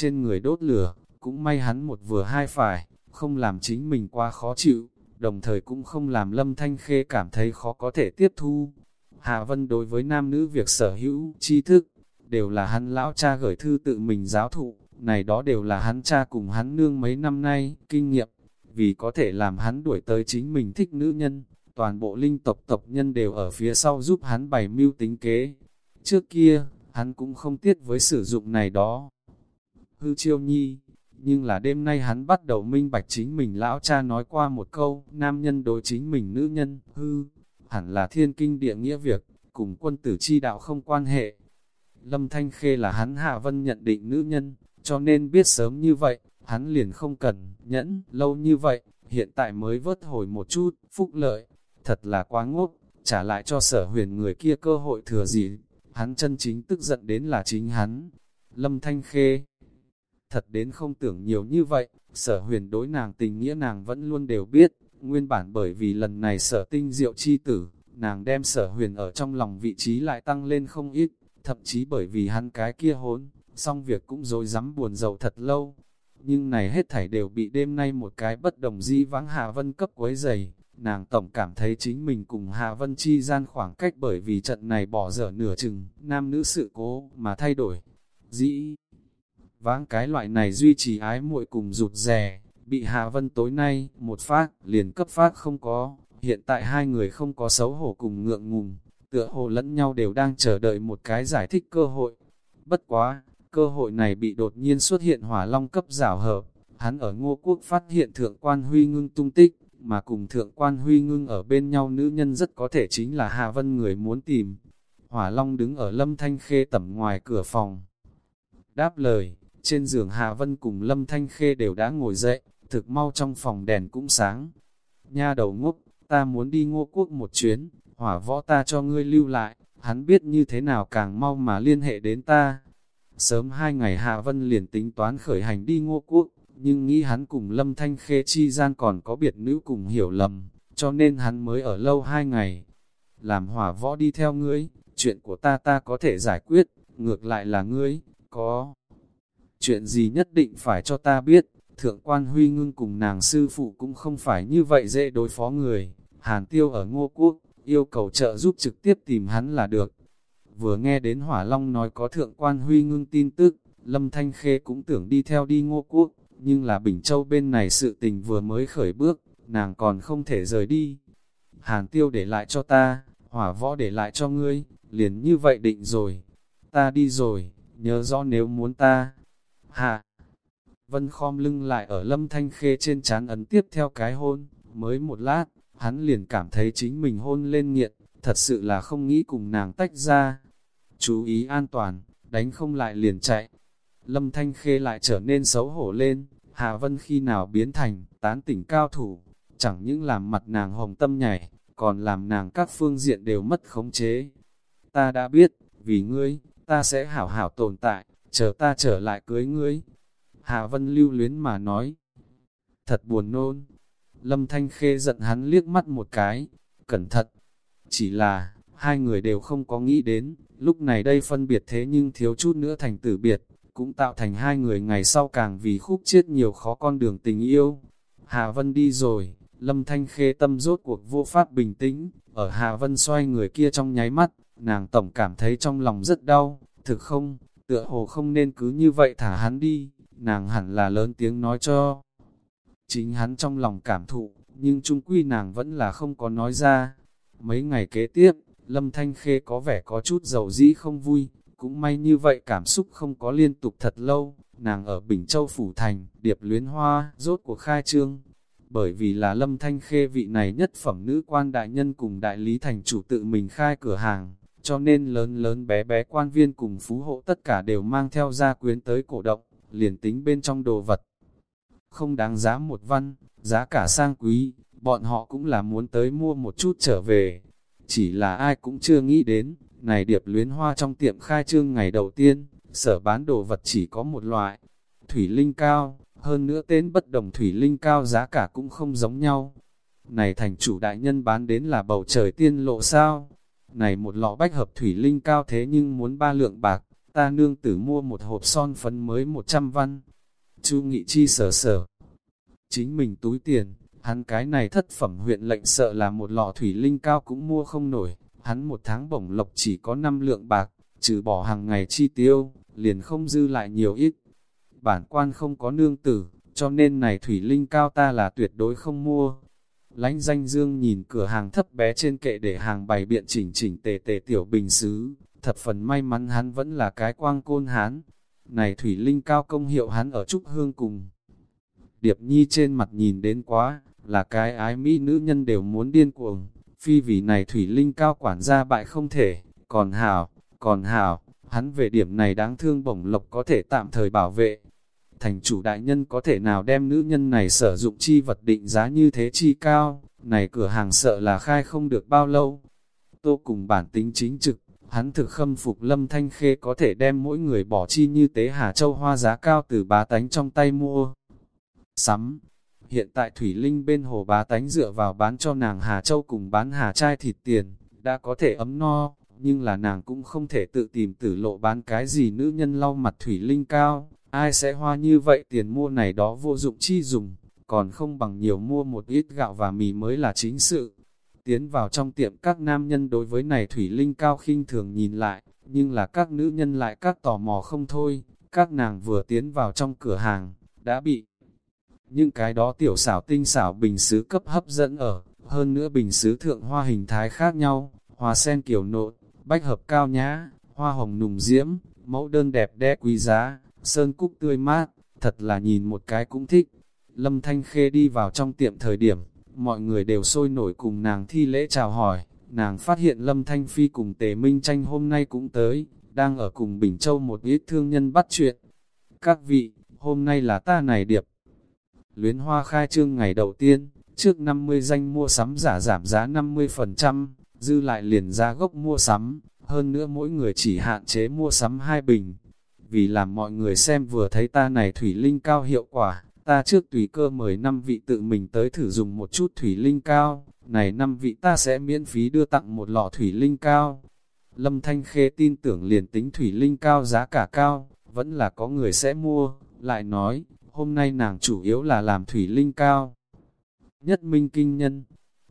Trên người đốt lửa, cũng may hắn một vừa hai phải, không làm chính mình quá khó chịu, đồng thời cũng không làm lâm thanh khê cảm thấy khó có thể tiếp thu. hạ Vân đối với nam nữ việc sở hữu, tri thức, đều là hắn lão cha gửi thư tự mình giáo thụ, này đó đều là hắn cha cùng hắn nương mấy năm nay, kinh nghiệm, vì có thể làm hắn đuổi tới chính mình thích nữ nhân, toàn bộ linh tộc tộc nhân đều ở phía sau giúp hắn bày mưu tính kế. Trước kia, hắn cũng không tiếc với sử dụng này đó. Hư chiêu nhi, nhưng là đêm nay hắn bắt đầu minh bạch chính mình lão cha nói qua một câu, nam nhân đối chính mình nữ nhân, hư, hẳn là thiên kinh địa nghĩa việc, cùng quân tử chi đạo không quan hệ. Lâm Thanh Khê là hắn Hạ Vân nhận định nữ nhân, cho nên biết sớm như vậy, hắn liền không cần nhẫn lâu như vậy, hiện tại mới vớt hồi một chút, phúc lợi, thật là quá ngốc, trả lại cho sở huyền người kia cơ hội thừa gì, hắn chân chính tức giận đến là chính hắn. Lâm Thanh Khê Thật đến không tưởng nhiều như vậy, sở huyền đối nàng tình nghĩa nàng vẫn luôn đều biết, nguyên bản bởi vì lần này sở tinh diệu chi tử, nàng đem sở huyền ở trong lòng vị trí lại tăng lên không ít, thậm chí bởi vì hắn cái kia hốn, xong việc cũng dối rắm buồn rầu thật lâu. Nhưng này hết thảy đều bị đêm nay một cái bất đồng di vắng Hà Vân cấp quấy dày, nàng tổng cảm thấy chính mình cùng Hà Vân chi gian khoảng cách bởi vì trận này bỏ dở nửa chừng, nam nữ sự cố mà thay đổi. Dĩ vãng cái loại này duy trì ái muội cùng rụt rè, bị Hà Vân tối nay, một phát, liền cấp phát không có, hiện tại hai người không có xấu hổ cùng ngượng ngùng, tựa hồ lẫn nhau đều đang chờ đợi một cái giải thích cơ hội. Bất quá, cơ hội này bị đột nhiên xuất hiện hỏa long cấp rảo hợp, hắn ở ngô quốc phát hiện thượng quan huy ngưng tung tích, mà cùng thượng quan huy ngưng ở bên nhau nữ nhân rất có thể chính là Hà Vân người muốn tìm. Hỏa long đứng ở lâm thanh khê tẩm ngoài cửa phòng. Đáp lời, trên giường Hà Vân cùng lâm thanh khê đều đã ngồi dậy, thực mau trong phòng đèn cũng sáng. Nha đầu ngốc, ta muốn đi ngô quốc một chuyến, hỏa võ ta cho ngươi lưu lại, hắn biết như thế nào càng mau mà liên hệ đến ta. Sớm hai ngày Hạ Vân liền tính toán khởi hành đi ngô quốc, nhưng nghĩ hắn cùng Lâm Thanh Khê chi gian còn có biệt nữ cùng hiểu lầm, cho nên hắn mới ở lâu hai ngày. Làm hỏa võ đi theo ngươi, chuyện của ta ta có thể giải quyết, ngược lại là ngươi, có chuyện gì nhất định phải cho ta biết, thượng quan huy ngưng cùng nàng sư phụ cũng không phải như vậy dễ đối phó người. Hàn tiêu ở ngô quốc, yêu cầu trợ giúp trực tiếp tìm hắn là được. Vừa nghe đến Hỏa Long nói có thượng quan huy ngưng tin tức, Lâm Thanh Khê cũng tưởng đi theo đi ngô quốc, nhưng là Bình Châu bên này sự tình vừa mới khởi bước, nàng còn không thể rời đi. Hàn tiêu để lại cho ta, hỏa võ để lại cho ngươi, liền như vậy định rồi. Ta đi rồi, nhớ rõ nếu muốn ta. Hạ! Vân khom lưng lại ở lâm thanh khê trên chán ấn tiếp theo cái hôn, mới một lát, hắn liền cảm thấy chính mình hôn lên nghiện, thật sự là không nghĩ cùng nàng tách ra. Chú ý an toàn, đánh không lại liền chạy. Lâm Thanh Khê lại trở nên xấu hổ lên, Hà Vân khi nào biến thành tán tỉnh cao thủ, chẳng những làm mặt nàng hồng tâm nhảy, còn làm nàng các phương diện đều mất khống chế. Ta đã biết, vì ngươi, ta sẽ hảo hảo tồn tại, chờ ta trở lại cưới ngươi. Hà Vân lưu luyến mà nói, thật buồn nôn, Lâm Thanh Khê giận hắn liếc mắt một cái, cẩn thận. Chỉ là, hai người đều không có nghĩ đến, lúc này đây phân biệt thế nhưng thiếu chút nữa thành tử biệt, cũng tạo thành hai người ngày sau càng vì khúc chết nhiều khó con đường tình yêu. Hà Vân đi rồi, Lâm Thanh Khê tâm rốt cuộc vô pháp bình tĩnh, ở Hà Vân xoay người kia trong nháy mắt, nàng tổng cảm thấy trong lòng rất đau, thực không, tựa hồ không nên cứ như vậy thả hắn đi, nàng hẳn là lớn tiếng nói cho. Chính hắn trong lòng cảm thụ, nhưng trung quy nàng vẫn là không có nói ra. Mấy ngày kế tiếp, Lâm Thanh Khê có vẻ có chút dầu dĩ không vui, cũng may như vậy cảm xúc không có liên tục thật lâu, nàng ở Bình Châu Phủ Thành, điệp luyến hoa, rốt cuộc khai trương. Bởi vì là Lâm Thanh Khê vị này nhất phẩm nữ quan đại nhân cùng đại lý thành chủ tự mình khai cửa hàng, cho nên lớn lớn bé bé quan viên cùng phú hộ tất cả đều mang theo gia quyến tới cổ động, liền tính bên trong đồ vật. Không đáng giá một văn, giá cả sang quý, bọn họ cũng là muốn tới mua một chút trở về. Chỉ là ai cũng chưa nghĩ đến, này điệp luyến hoa trong tiệm khai trương ngày đầu tiên, sở bán đồ vật chỉ có một loại, thủy linh cao, hơn nữa tên bất đồng thủy linh cao giá cả cũng không giống nhau. Này thành chủ đại nhân bán đến là bầu trời tiên lộ sao? Này một lọ bách hợp thủy linh cao thế nhưng muốn ba lượng bạc, ta nương tử mua một hộp son phấn mới 100 văn. Chu Nghị Chi sở sở. Chính mình túi tiền, hắn cái này thất phẩm huyện lệnh sợ là một lọ thủy linh cao cũng mua không nổi, hắn một tháng bổng lộc chỉ có 5 lượng bạc, trừ bỏ hàng ngày chi tiêu, liền không dư lại nhiều ít. Bản quan không có nương tử, cho nên này thủy linh cao ta là tuyệt đối không mua lãnh danh dương nhìn cửa hàng thấp bé trên kệ để hàng bày biện chỉnh chỉnh tề tề tiểu bình xứ, thập phần may mắn hắn vẫn là cái quang côn hán. Này thủy linh cao công hiệu hắn ở Trúc Hương cùng. Điệp Nhi trên mặt nhìn đến quá, là cái ái mỹ nữ nhân đều muốn điên cuồng, phi vì này thủy linh cao quản gia bại không thể, còn hảo, còn hảo, hắn về điểm này đáng thương bổng lộc có thể tạm thời bảo vệ. Thành chủ đại nhân có thể nào đem nữ nhân này sử dụng chi vật định giá như thế chi cao, này cửa hàng sợ là khai không được bao lâu. Tô cùng bản tính chính trực, hắn thực khâm phục lâm thanh khê có thể đem mỗi người bỏ chi như tế Hà Châu hoa giá cao từ bá tánh trong tay mua. Sắm, hiện tại Thủy Linh bên hồ bá tánh dựa vào bán cho nàng Hà Châu cùng bán Hà Trai thịt tiền, đã có thể ấm no, nhưng là nàng cũng không thể tự tìm tử lộ bán cái gì nữ nhân lau mặt Thủy Linh cao, ai sẽ hoa như vậy? Tiền mua này đó vô dụng chi dùng, còn không bằng nhiều mua một ít gạo và mì mới là chính sự. Tiến vào trong tiệm các nam nhân đối với này Thủy Linh cao khinh thường nhìn lại, nhưng là các nữ nhân lại các tò mò không thôi, các nàng vừa tiến vào trong cửa hàng, đã bị những cái đó tiểu xảo tinh xảo bình xứ cấp hấp dẫn ở, hơn nữa bình xứ thượng hoa hình thái khác nhau, hoa sen kiểu nộn, bách hợp cao nhã, hoa hồng nùng diễm, mẫu đơn đẹp đẽ quý giá, sơn cúc tươi mát, thật là nhìn một cái cũng thích. Lâm Thanh Khê đi vào trong tiệm thời điểm, mọi người đều sôi nổi cùng nàng thi lễ chào hỏi, nàng phát hiện Lâm Thanh Phi cùng Tề Minh Tranh hôm nay cũng tới, đang ở cùng Bình Châu một ít thương nhân bắt chuyện. Các vị, hôm nay là ta này điệp. Luyến hoa khai trương ngày đầu tiên, trước 50 danh mua sắm giả giảm giá 50%, dư lại liền ra gốc mua sắm, hơn nữa mỗi người chỉ hạn chế mua sắm hai bình. Vì làm mọi người xem vừa thấy ta này thủy linh cao hiệu quả, ta trước tùy cơ mời năm vị tự mình tới thử dùng một chút thủy linh cao, này năm vị ta sẽ miễn phí đưa tặng một lọ thủy linh cao. Lâm Thanh Khê tin tưởng liền tính thủy linh cao giá cả cao, vẫn là có người sẽ mua, lại nói, hôm nay nàng chủ yếu là làm thủy linh cao. Nhất minh kinh nhân,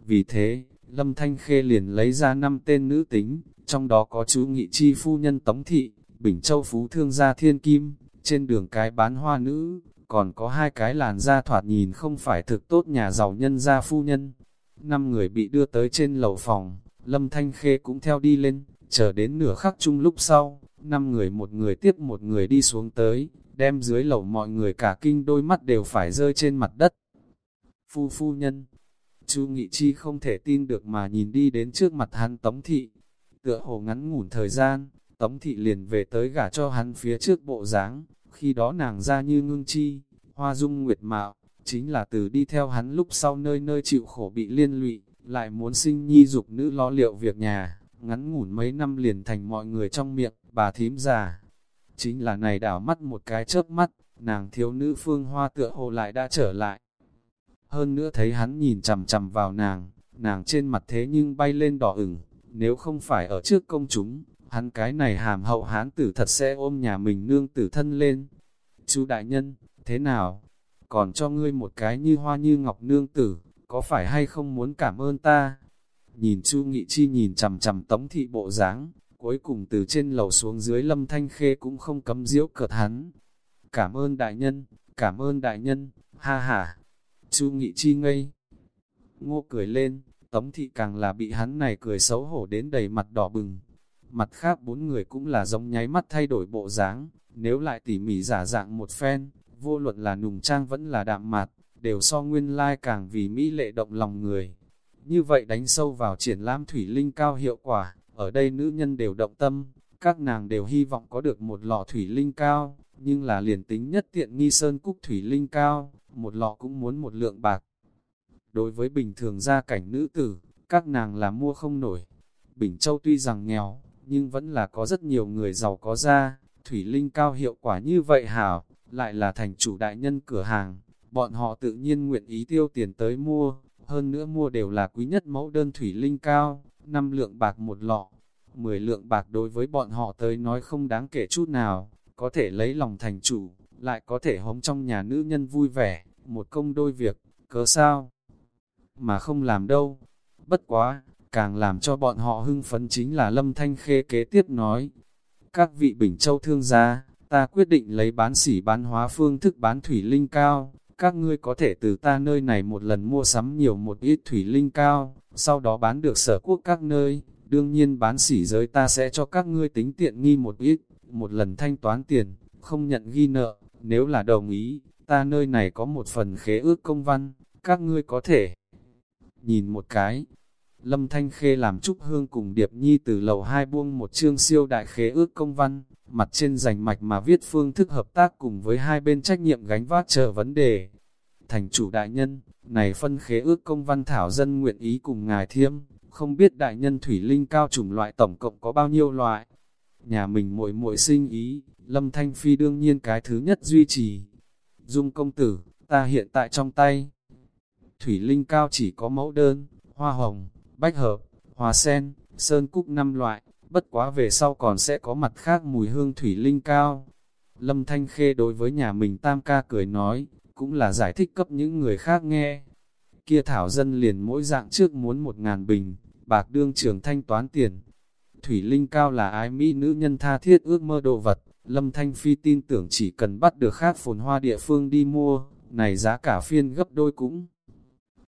vì thế, Lâm Thanh Khê liền lấy ra năm tên nữ tính, trong đó có chú Nghị Chi phu nhân Tống Thị, Bình Châu Phú Thương gia Thiên Kim, trên đường cái bán hoa nữ, còn có hai cái làn da thoạt nhìn không phải thực tốt nhà giàu nhân gia phu nhân. Năm người bị đưa tới trên lầu phòng, Lâm Thanh Khê cũng theo đi lên, chờ đến nửa khắc chung lúc sau, năm người một người tiếp một người đi xuống tới, đem dưới lầu mọi người cả kinh đôi mắt đều phải rơi trên mặt đất. Phu phu nhân, Chu Nghị Chi không thể tin được mà nhìn đi đến trước mặt hắn Tống Thị. Tựa hồ ngắn ngủn thời gian, Tống Thị liền về tới gả cho hắn phía trước bộ dáng khi đó nàng ra như ngưng chi, hoa dung nguyệt mạo, chính là từ đi theo hắn lúc sau nơi nơi chịu khổ bị liên lụy, lại muốn sinh nhi dục nữ lo liệu việc nhà, ngắn ngủn mấy năm liền thành mọi người trong miệng, bà thím già. Chính là này đảo mắt một cái chớp mắt, nàng thiếu nữ phương hoa tựa hồ lại đã trở lại. Hơn nữa thấy hắn nhìn chằm chằm vào nàng, nàng trên mặt thế nhưng bay lên đỏ ửng, nếu không phải ở trước công chúng, hắn cái này hàm hậu hán tử thật sẽ ôm nhà mình nương tử thân lên. Chú đại nhân, thế nào? Còn cho ngươi một cái như hoa như ngọc nương tử, có phải hay không muốn cảm ơn ta? Nhìn Chu Nghị Chi nhìn chằm chằm tống thị bộ dáng cuối cùng từ trên lầu xuống dưới lâm thanh khê cũng không cấm diễu cợt hắn. Cảm ơn đại nhân, cảm ơn đại nhân, ha ha. Chu Nghị Chi ngây. Ngô cười lên, tống thị càng là bị hắn này cười xấu hổ đến đầy mặt đỏ bừng. Mặt khác bốn người cũng là giống nháy mắt thay đổi bộ dáng, nếu lại tỉ mỉ giả dạng một phen, vô luận là nùng trang vẫn là đạm mặt, đều so nguyên lai càng vì mỹ lệ động lòng người. Như vậy đánh sâu vào triển lãm thủy linh cao hiệu quả, ở đây nữ nhân đều động tâm, các nàng đều hy vọng có được một lọ thủy linh cao, nhưng là liền tính nhất tiện nghi sơn cúc thủy linh cao, một lọ cũng muốn một lượng bạc. Đối với bình thường gia cảnh nữ tử, các nàng là mua không nổi. Bình Châu tuy rằng nghèo, nhưng vẫn là có rất nhiều người giàu có ra, thủy linh cao hiệu quả như vậy hảo, lại là thành chủ đại nhân cửa hàng, bọn họ tự nhiên nguyện ý tiêu tiền tới mua, hơn nữa mua đều là quý nhất mẫu đơn thủy linh cao, 5 lượng bạc một lọ, 10 lượng bạc đối với bọn họ tới nói không đáng kể chút nào, có thể lấy lòng thành chủ, lại có thể hống trong nhà nữ nhân vui vẻ, một công đôi việc, cớ sao? Mà không làm đâu, bất quá, càng làm cho bọn họ hưng phấn chính là lâm thanh khê kế tiếp nói, các vị Bình Châu thương gia, ta quyết định lấy bán sỉ bán hóa phương thức bán thủy linh cao, các ngươi có thể từ ta nơi này một lần mua sắm nhiều một ít thủy linh cao, sau đó bán được sở quốc các nơi, đương nhiên bán sỉ giới ta sẽ cho các ngươi tính tiện nghi một ít, một lần thanh toán tiền, không nhận ghi nợ, nếu là đồng ý, ta nơi này có một phần khế ước công văn, các ngươi có thể nhìn một cái, Lâm Thanh Khê làm Trúc Hương cùng Điệp Nhi từ lầu hai buông một chương siêu đại khế ước công văn, mặt trên rành mạch mà viết phương thức hợp tác cùng với hai bên trách nhiệm gánh vác chờ vấn đề. Thành chủ đại nhân, này phân khế ước công văn thảo dân nguyện ý cùng ngài thiêm, không biết đại nhân thủy linh cao chủng loại tổng cộng có bao nhiêu loại. Nhà mình muội muội sinh ý, Lâm Thanh Phi đương nhiên cái thứ nhất duy trì. Dung công tử, ta hiện tại trong tay. Thủy linh cao chỉ có mẫu đơn, hoa hồng, bách hợp, hòa sen, sơn cúc năm loại, bất quá về sau còn sẽ có mặt khác mùi hương thủy linh cao. Lâm Thanh Khê đối với nhà mình tam ca cười nói, cũng là giải thích cấp những người khác nghe. Kia thảo dân liền mỗi dạng trước muốn một ngàn bình, bạc đương trường thanh toán tiền. Thủy linh cao là ái mỹ nữ nhân tha thiết ước mơ đồ vật, Lâm Thanh Phi tin tưởng chỉ cần bắt được khác phồn hoa địa phương đi mua, này giá cả phiên gấp đôi cũng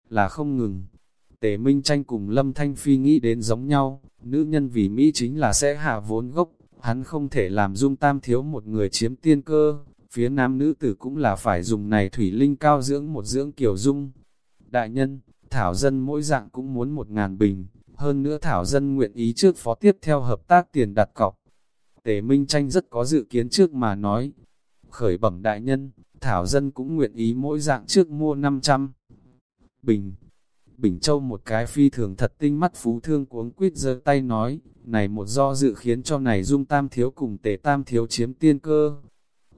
là không ngừng. Tề Minh Tranh cùng Lâm Thanh Phi nghĩ đến giống nhau, nữ nhân vì Mỹ chính là sẽ hạ vốn gốc, hắn không thể làm dung tam thiếu một người chiếm tiên cơ, phía nam nữ tử cũng là phải dùng này thủy linh cao dưỡng một dưỡng kiểu dung. Đại nhân, Thảo Dân mỗi dạng cũng muốn một ngàn bình, hơn nữa Thảo Dân nguyện ý trước phó tiếp theo hợp tác tiền đặt cọc. Tề Minh Tranh rất có dự kiến trước mà nói, khởi bẩm đại nhân, Thảo Dân cũng nguyện ý mỗi dạng trước mua 500 bình, Bình Châu một cái phi thường thật tinh mắt phú thương cuống quýt giơ tay nói, này một do dự khiến cho này dung tam thiếu cùng tề tam thiếu chiếm tiên cơ.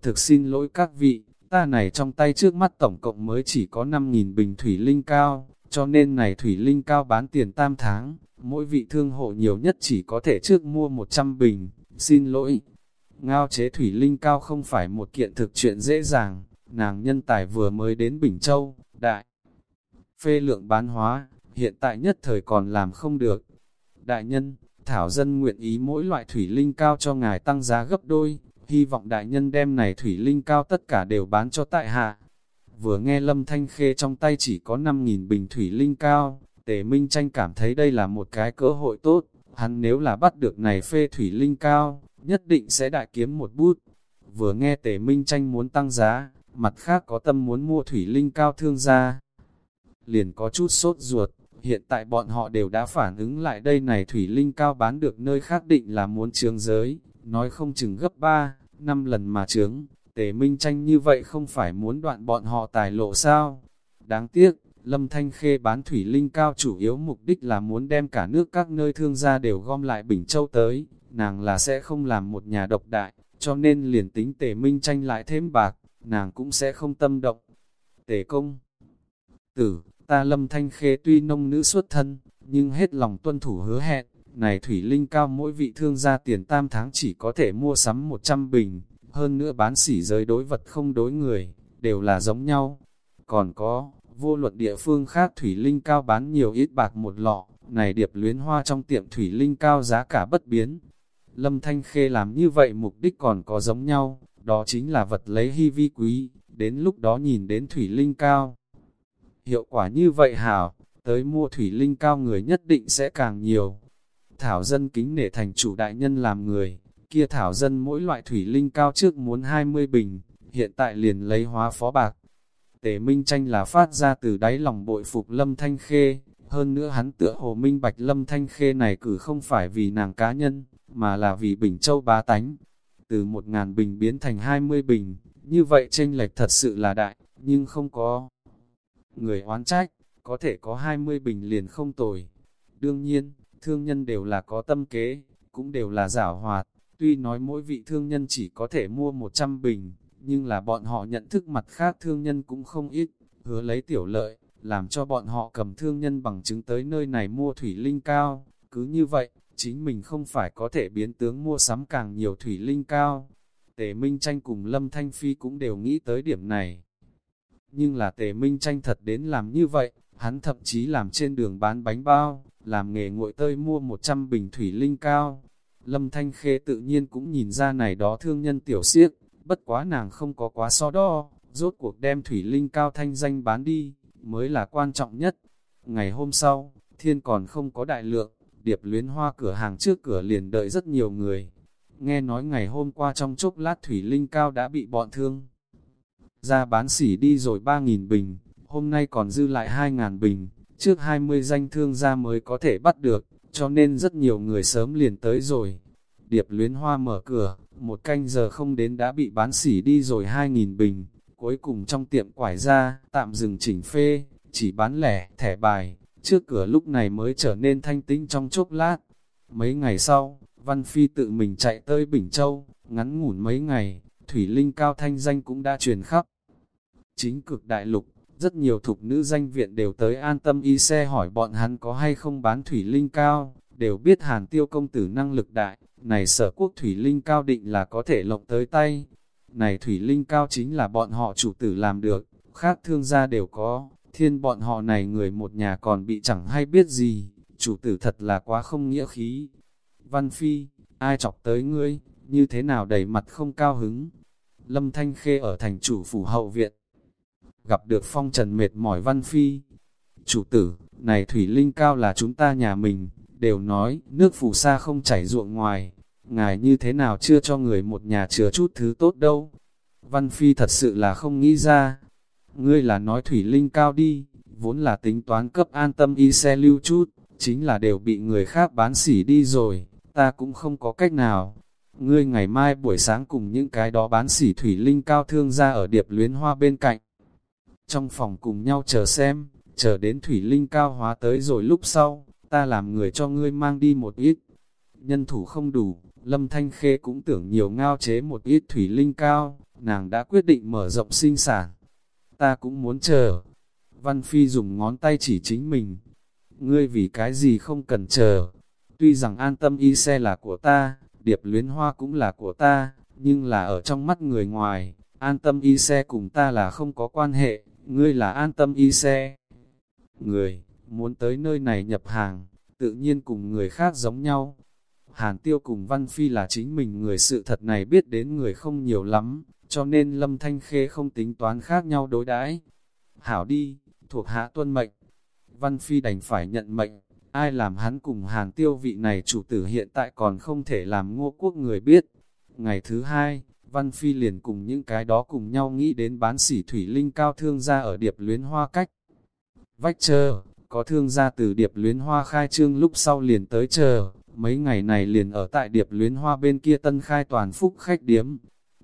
Thực xin lỗi các vị, ta này trong tay trước mắt tổng cộng mới chỉ có 5.000 bình thủy linh cao, cho nên này thủy linh cao bán tiền tam tháng, mỗi vị thương hộ nhiều nhất chỉ có thể trước mua 100 bình, xin lỗi. Ngao chế thủy linh cao không phải một kiện thực chuyện dễ dàng, nàng nhân tài vừa mới đến Bình Châu, đại phê lượng bán hóa, hiện tại nhất thời còn làm không được. Đại nhân, Thảo Dân nguyện ý mỗi loại thủy linh cao cho ngài tăng giá gấp đôi, hy vọng đại nhân đem này thủy linh cao tất cả đều bán cho tại hạ. Vừa nghe Lâm Thanh Khê trong tay chỉ có 5.000 bình thủy linh cao, Tề Minh Tranh cảm thấy đây là một cái cơ hội tốt, hắn nếu là bắt được này phê thủy linh cao, nhất định sẽ đại kiếm một bút. Vừa nghe Tề Minh Tranh muốn tăng giá, mặt khác có tâm muốn mua thủy linh cao thương gia liền có chút sốt ruột, hiện tại bọn họ đều đã phản ứng lại đây này thủy linh cao bán được nơi khác định là muốn trướng giới, nói không chừng gấp 3, 5 lần mà trướng, tề minh tranh như vậy không phải muốn đoạn bọn họ tài lộ sao. Đáng tiếc, Lâm Thanh Khê bán thủy linh cao chủ yếu mục đích là muốn đem cả nước các nơi thương gia đều gom lại Bình Châu tới, nàng là sẽ không làm một nhà độc đại, cho nên liền tính tề minh tranh lại thêm bạc, nàng cũng sẽ không tâm động. Tề công tử, ta lâm thanh khê tuy nông nữ xuất thân, nhưng hết lòng tuân thủ hứa hẹn, này thủy linh cao mỗi vị thương gia tiền tam tháng chỉ có thể mua sắm 100 bình, hơn nữa bán sỉ giới đối vật không đối người, đều là giống nhau. Còn có, vô luận địa phương khác thủy linh cao bán nhiều ít bạc một lọ, này điệp luyến hoa trong tiệm thủy linh cao giá cả bất biến. Lâm Thanh Khê làm như vậy mục đích còn có giống nhau, đó chính là vật lấy hy vi quý, đến lúc đó nhìn đến thủy linh cao hiệu quả như vậy hảo, tới mua thủy linh cao người nhất định sẽ càng nhiều. Thảo dân kính nể thành chủ đại nhân làm người, kia thảo dân mỗi loại thủy linh cao trước muốn 20 bình, hiện tại liền lấy hóa phó bạc. Tề Minh tranh là phát ra từ đáy lòng bội phục Lâm Thanh Khê, hơn nữa hắn tựa hồ minh bạch Lâm Thanh Khê này cử không phải vì nàng cá nhân, mà là vì Bình Châu bá tánh. từ một ngàn bình biến thành hai mươi bình, như vậy tranh lệch thật sự là đại, nhưng không có người oán trách, có thể có hai mươi bình liền không tồi. Đương nhiên, thương nhân đều là có tâm kế, cũng đều là giả hoạt, tuy nói mỗi vị thương nhân chỉ có thể mua 100 bình, nhưng là bọn họ nhận thức mặt khác thương nhân cũng không ít, hứa lấy tiểu lợi, làm cho bọn họ cầm thương nhân bằng chứng tới nơi này mua thủy linh cao, cứ như vậy, chính mình không phải có thể biến tướng mua sắm càng nhiều thủy linh cao. Tề Minh Tranh cùng Lâm Thanh Phi cũng đều nghĩ tới điểm này. Nhưng là Tề Minh Tranh thật đến làm như vậy, hắn thậm chí làm trên đường bán bánh bao, làm nghề nguội tơi mua 100 bình thủy linh cao. Lâm Thanh Khê tự nhiên cũng nhìn ra này đó thương nhân tiểu siếc bất quá nàng không có quá so đo, rốt cuộc đem thủy linh cao thanh danh bán đi, mới là quan trọng nhất. Ngày hôm sau, thiên còn không có đại lượng, điệp luyến hoa cửa hàng trước cửa liền đợi rất nhiều người. Nghe nói ngày hôm qua trong chốc lát thủy linh cao đã bị bọn thương. Ra bán xỉ đi rồi 3.000 bình, hôm nay còn dư lại 2.000 bình, trước 20 danh thương gia mới có thể bắt được, cho nên rất nhiều người sớm liền tới rồi. Điệp luyến hoa mở cửa, một canh giờ không đến đã bị bán xỉ đi rồi 2.000 bình, cuối cùng trong tiệm quải ra, tạm dừng chỉnh phê, chỉ bán lẻ, thẻ bài, trước cửa lúc này mới trở nên thanh tĩnh trong chốc lát. Mấy ngày sau, Văn Phi tự mình chạy tới Bình Châu, ngắn ngủn mấy ngày, Thủy Linh cao thanh danh cũng đã truyền khắp. Chính cực đại lục, rất nhiều thục nữ danh viện đều tới an tâm y xe hỏi bọn hắn có hay không bán Thủy Linh cao, đều biết hàn tiêu công tử năng lực đại, này sở quốc Thủy Linh cao định là có thể lộng tới tay. Này Thủy Linh cao chính là bọn họ chủ tử làm được, khác thương gia đều có, thiên bọn họ này người một nhà còn bị chẳng hay biết gì, chủ tử thật là quá không nghĩa khí. Văn Phi, ai chọc tới ngươi, như thế nào đầy mặt không cao hứng. Lâm Thanh Khê ở thành chủ phủ hậu viện. Gặp được phong trần mệt mỏi Văn Phi. Chủ tử, này Thủy Linh Cao là chúng ta nhà mình, đều nói, nước phù sa không chảy ruộng ngoài. Ngài như thế nào chưa cho người một nhà chứa chút thứ tốt đâu. Văn Phi thật sự là không nghĩ ra, Ngươi là nói thủy linh cao đi, vốn là tính toán cấp an tâm y xe lưu chút, chính là đều bị người khác bán xỉ đi rồi, ta cũng không có cách nào. Ngươi ngày mai buổi sáng cùng những cái đó bán xỉ thủy linh cao thương ra ở điệp luyến hoa bên cạnh. Trong phòng cùng nhau chờ xem, chờ đến thủy linh cao hóa tới rồi lúc sau, ta làm người cho ngươi mang đi một ít. Nhân thủ không đủ, Lâm Thanh Khê cũng tưởng nhiều ngao chế một ít thủy linh cao, nàng đã quyết định mở rộng sinh sản ta cũng muốn chờ. Văn Phi dùng ngón tay chỉ chính mình. Ngươi vì cái gì không cần chờ. Tuy rằng an tâm y xe là của ta, điệp luyến hoa cũng là của ta, nhưng là ở trong mắt người ngoài, an tâm y xe cùng ta là không có quan hệ, ngươi là an tâm y xe. Người, muốn tới nơi này nhập hàng, tự nhiên cùng người khác giống nhau. Hàn Tiêu cùng Văn Phi là chính mình người sự thật này biết đến người không nhiều lắm, cho nên Lâm Thanh Khê không tính toán khác nhau đối đãi. Hảo đi, thuộc hạ tuân mệnh. Văn Phi đành phải nhận mệnh, ai làm hắn cùng hàn tiêu vị này chủ tử hiện tại còn không thể làm ngô quốc người biết. Ngày thứ hai, Văn Phi liền cùng những cái đó cùng nhau nghĩ đến bán sỉ thủy linh cao thương gia ở điệp luyến hoa cách. Vách chờ, có thương gia từ điệp luyến hoa khai trương lúc sau liền tới chờ, mấy ngày này liền ở tại điệp luyến hoa bên kia tân khai toàn phúc khách điếm,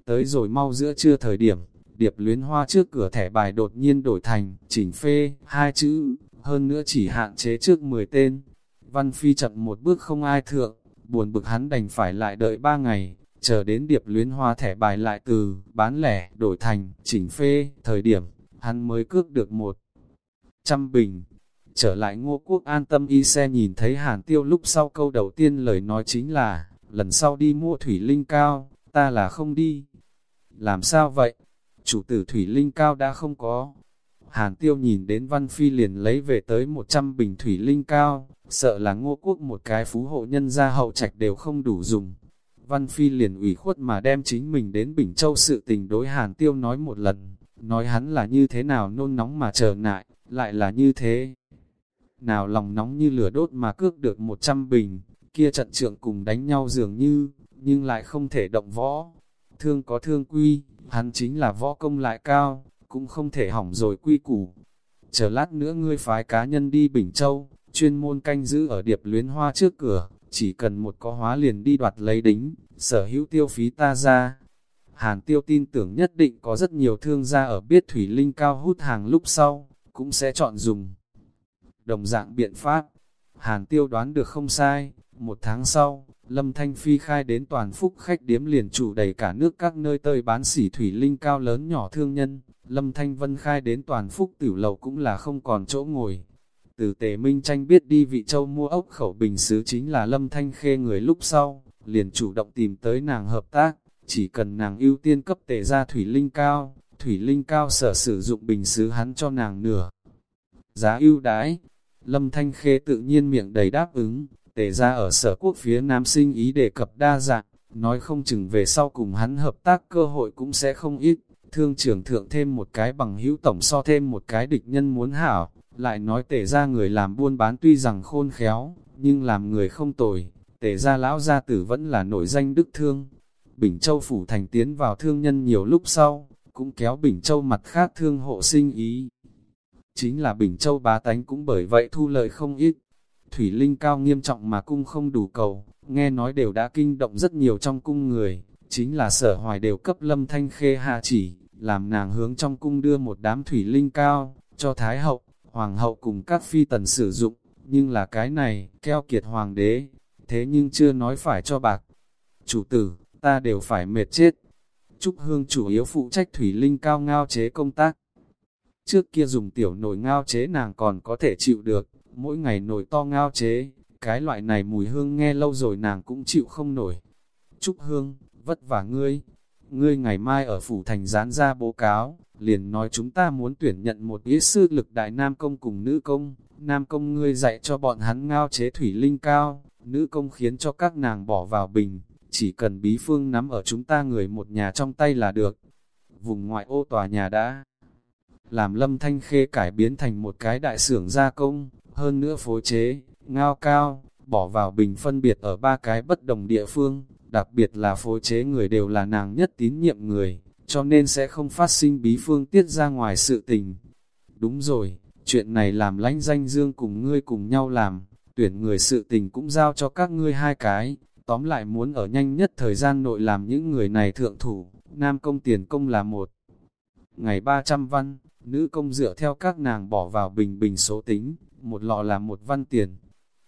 Tới rồi mau giữa trưa thời điểm, điệp luyến hoa trước cửa thẻ bài đột nhiên đổi thành, chỉnh phê, hai chữ, hơn nữa chỉ hạn chế trước 10 tên. Văn Phi chậm một bước không ai thượng, buồn bực hắn đành phải lại đợi ba ngày, chờ đến điệp luyến hoa thẻ bài lại từ bán lẻ đổi thành chỉnh phê, thời điểm, hắn mới cước được một trăm bình. Trở lại ngô quốc an tâm y xe nhìn thấy hàn tiêu lúc sau câu đầu tiên lời nói chính là, lần sau đi mua thủy linh cao, ta là không đi, làm sao vậy? Chủ tử Thủy Linh Cao đã không có. Hàn Tiêu nhìn đến Văn Phi liền lấy về tới 100 bình Thủy Linh Cao, sợ là ngô quốc một cái phú hộ nhân gia hậu trạch đều không đủ dùng. Văn Phi liền ủy khuất mà đem chính mình đến Bình Châu sự tình đối Hàn Tiêu nói một lần, nói hắn là như thế nào nôn nóng mà chờ nại, lại là như thế. Nào lòng nóng như lửa đốt mà cước được 100 bình, kia trận trưởng cùng đánh nhau dường như, nhưng lại không thể động võ, thương có thương quy, hắn chính là võ công lại cao, cũng không thể hỏng rồi quy củ. Chờ lát nữa ngươi phái cá nhân đi Bình Châu, chuyên môn canh giữ ở điệp luyến hoa trước cửa, chỉ cần một có hóa liền đi đoạt lấy đính, sở hữu tiêu phí ta ra. Hàn tiêu tin tưởng nhất định có rất nhiều thương gia ở biết thủy linh cao hút hàng lúc sau, cũng sẽ chọn dùng. Đồng dạng biện pháp, Hàn tiêu đoán được không sai, một tháng sau, Lâm Thanh Phi khai đến toàn phúc khách điếm liền chủ đầy cả nước các nơi tơi bán sỉ thủy linh cao lớn nhỏ thương nhân. Lâm Thanh Vân khai đến toàn phúc tiểu lầu cũng là không còn chỗ ngồi. Từ tề minh tranh biết đi vị châu mua ốc khẩu bình xứ chính là Lâm Thanh Khê người lúc sau, liền chủ động tìm tới nàng hợp tác, chỉ cần nàng ưu tiên cấp tề ra thủy linh cao, thủy linh cao sở sử dụng bình xứ hắn cho nàng nửa. Giá ưu đãi, Lâm Thanh Khê tự nhiên miệng đầy đáp ứng, tề ra ở sở quốc phía Nam sinh ý đề cập đa dạng, nói không chừng về sau cùng hắn hợp tác cơ hội cũng sẽ không ít, thương trưởng thượng thêm một cái bằng hữu tổng so thêm một cái địch nhân muốn hảo, lại nói tể ra người làm buôn bán tuy rằng khôn khéo, nhưng làm người không tồi, tể ra lão gia tử vẫn là nổi danh đức thương. Bình Châu Phủ thành tiến vào thương nhân nhiều lúc sau, cũng kéo Bình Châu mặt khác thương hộ sinh ý. Chính là Bình Châu bá tánh cũng bởi vậy thu lợi không ít. Thủy linh cao nghiêm trọng mà cung không đủ cầu, nghe nói đều đã kinh động rất nhiều trong cung người, chính là sở hoài đều cấp lâm thanh khê hạ chỉ, làm nàng hướng trong cung đưa một đám thủy linh cao, cho Thái hậu, Hoàng hậu cùng các phi tần sử dụng, nhưng là cái này, keo kiệt hoàng đế, thế nhưng chưa nói phải cho bạc. Chủ tử, ta đều phải mệt chết. Trúc Hương chủ yếu phụ trách thủy linh cao ngao chế công tác. Trước kia dùng tiểu nồi ngao chế nàng còn có thể chịu được, mỗi ngày nồi to ngao chế, cái loại này mùi hương nghe lâu rồi nàng cũng chịu không nổi. Trúc Hương, vất vả ngươi, ngươi ngày mai ở phủ thành gián ra bố cáo, liền nói chúng ta muốn tuyển nhận một ít sư lực đại nam công cùng nữ công, nam công ngươi dạy cho bọn hắn ngao chế thủy linh cao, nữ công khiến cho các nàng bỏ vào bình, chỉ cần bí phương nắm ở chúng ta người một nhà trong tay là được. Vùng ngoại ô tòa nhà đã làm lâm thanh khê cải biến thành một cái đại xưởng gia công, hơn nữa phối chế, ngao cao, bỏ vào bình phân biệt ở ba cái bất đồng địa phương, đặc biệt là phối chế người đều là nàng nhất tín nhiệm người, cho nên sẽ không phát sinh bí phương tiết ra ngoài sự tình. Đúng rồi, chuyện này làm lãnh danh dương cùng ngươi cùng nhau làm, tuyển người sự tình cũng giao cho các ngươi hai cái, tóm lại muốn ở nhanh nhất thời gian nội làm những người này thượng thủ, nam công tiền công là một. Ngày 300 văn, nữ công dựa theo các nàng bỏ vào bình bình số tính, một lọ là một văn tiền.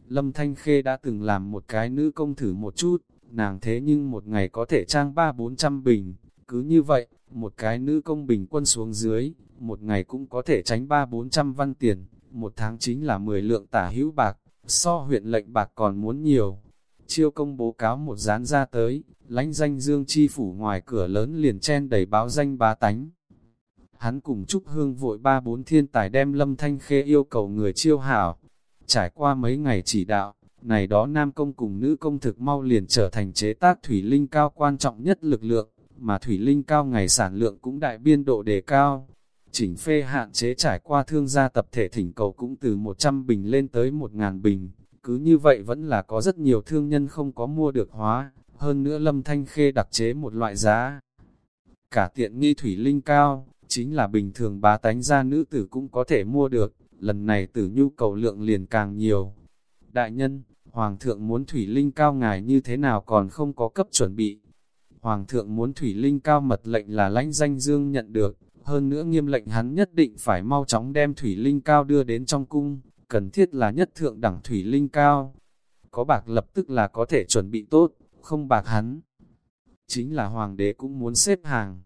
Lâm Thanh Khê đã từng làm một cái nữ công thử một chút, nàng thế nhưng một ngày có thể trang ba bốn trăm bình, cứ như vậy, một cái nữ công bình quân xuống dưới, một ngày cũng có thể tránh ba bốn trăm văn tiền, một tháng chính là 10 lượng tả hữu bạc, so huyện lệnh bạc còn muốn nhiều. Chiêu công bố cáo một dán ra tới, lãnh danh dương chi phủ ngoài cửa lớn liền chen đầy báo danh bá tánh. Hắn cùng chúc hương vội ba bốn thiên tài đem lâm thanh khê yêu cầu người chiêu hảo. Trải qua mấy ngày chỉ đạo, này đó nam công cùng nữ công thực mau liền trở thành chế tác thủy linh cao quan trọng nhất lực lượng, mà thủy linh cao ngày sản lượng cũng đại biên độ đề cao. Chỉnh phê hạn chế trải qua thương gia tập thể thỉnh cầu cũng từ 100 bình lên tới 1.000 bình, cứ như vậy vẫn là có rất nhiều thương nhân không có mua được hóa, hơn nữa lâm thanh khê đặc chế một loại giá. Cả tiện nghi thủy linh cao, chính là bình thường bá tánh gia nữ tử cũng có thể mua được, lần này tử nhu cầu lượng liền càng nhiều. Đại nhân, Hoàng thượng muốn thủy linh cao ngài như thế nào còn không có cấp chuẩn bị. Hoàng thượng muốn thủy linh cao mật lệnh là lãnh danh dương nhận được, hơn nữa nghiêm lệnh hắn nhất định phải mau chóng đem thủy linh cao đưa đến trong cung, cần thiết là nhất thượng đẳng thủy linh cao. Có bạc lập tức là có thể chuẩn bị tốt, không bạc hắn. Chính là hoàng đế cũng muốn xếp hàng.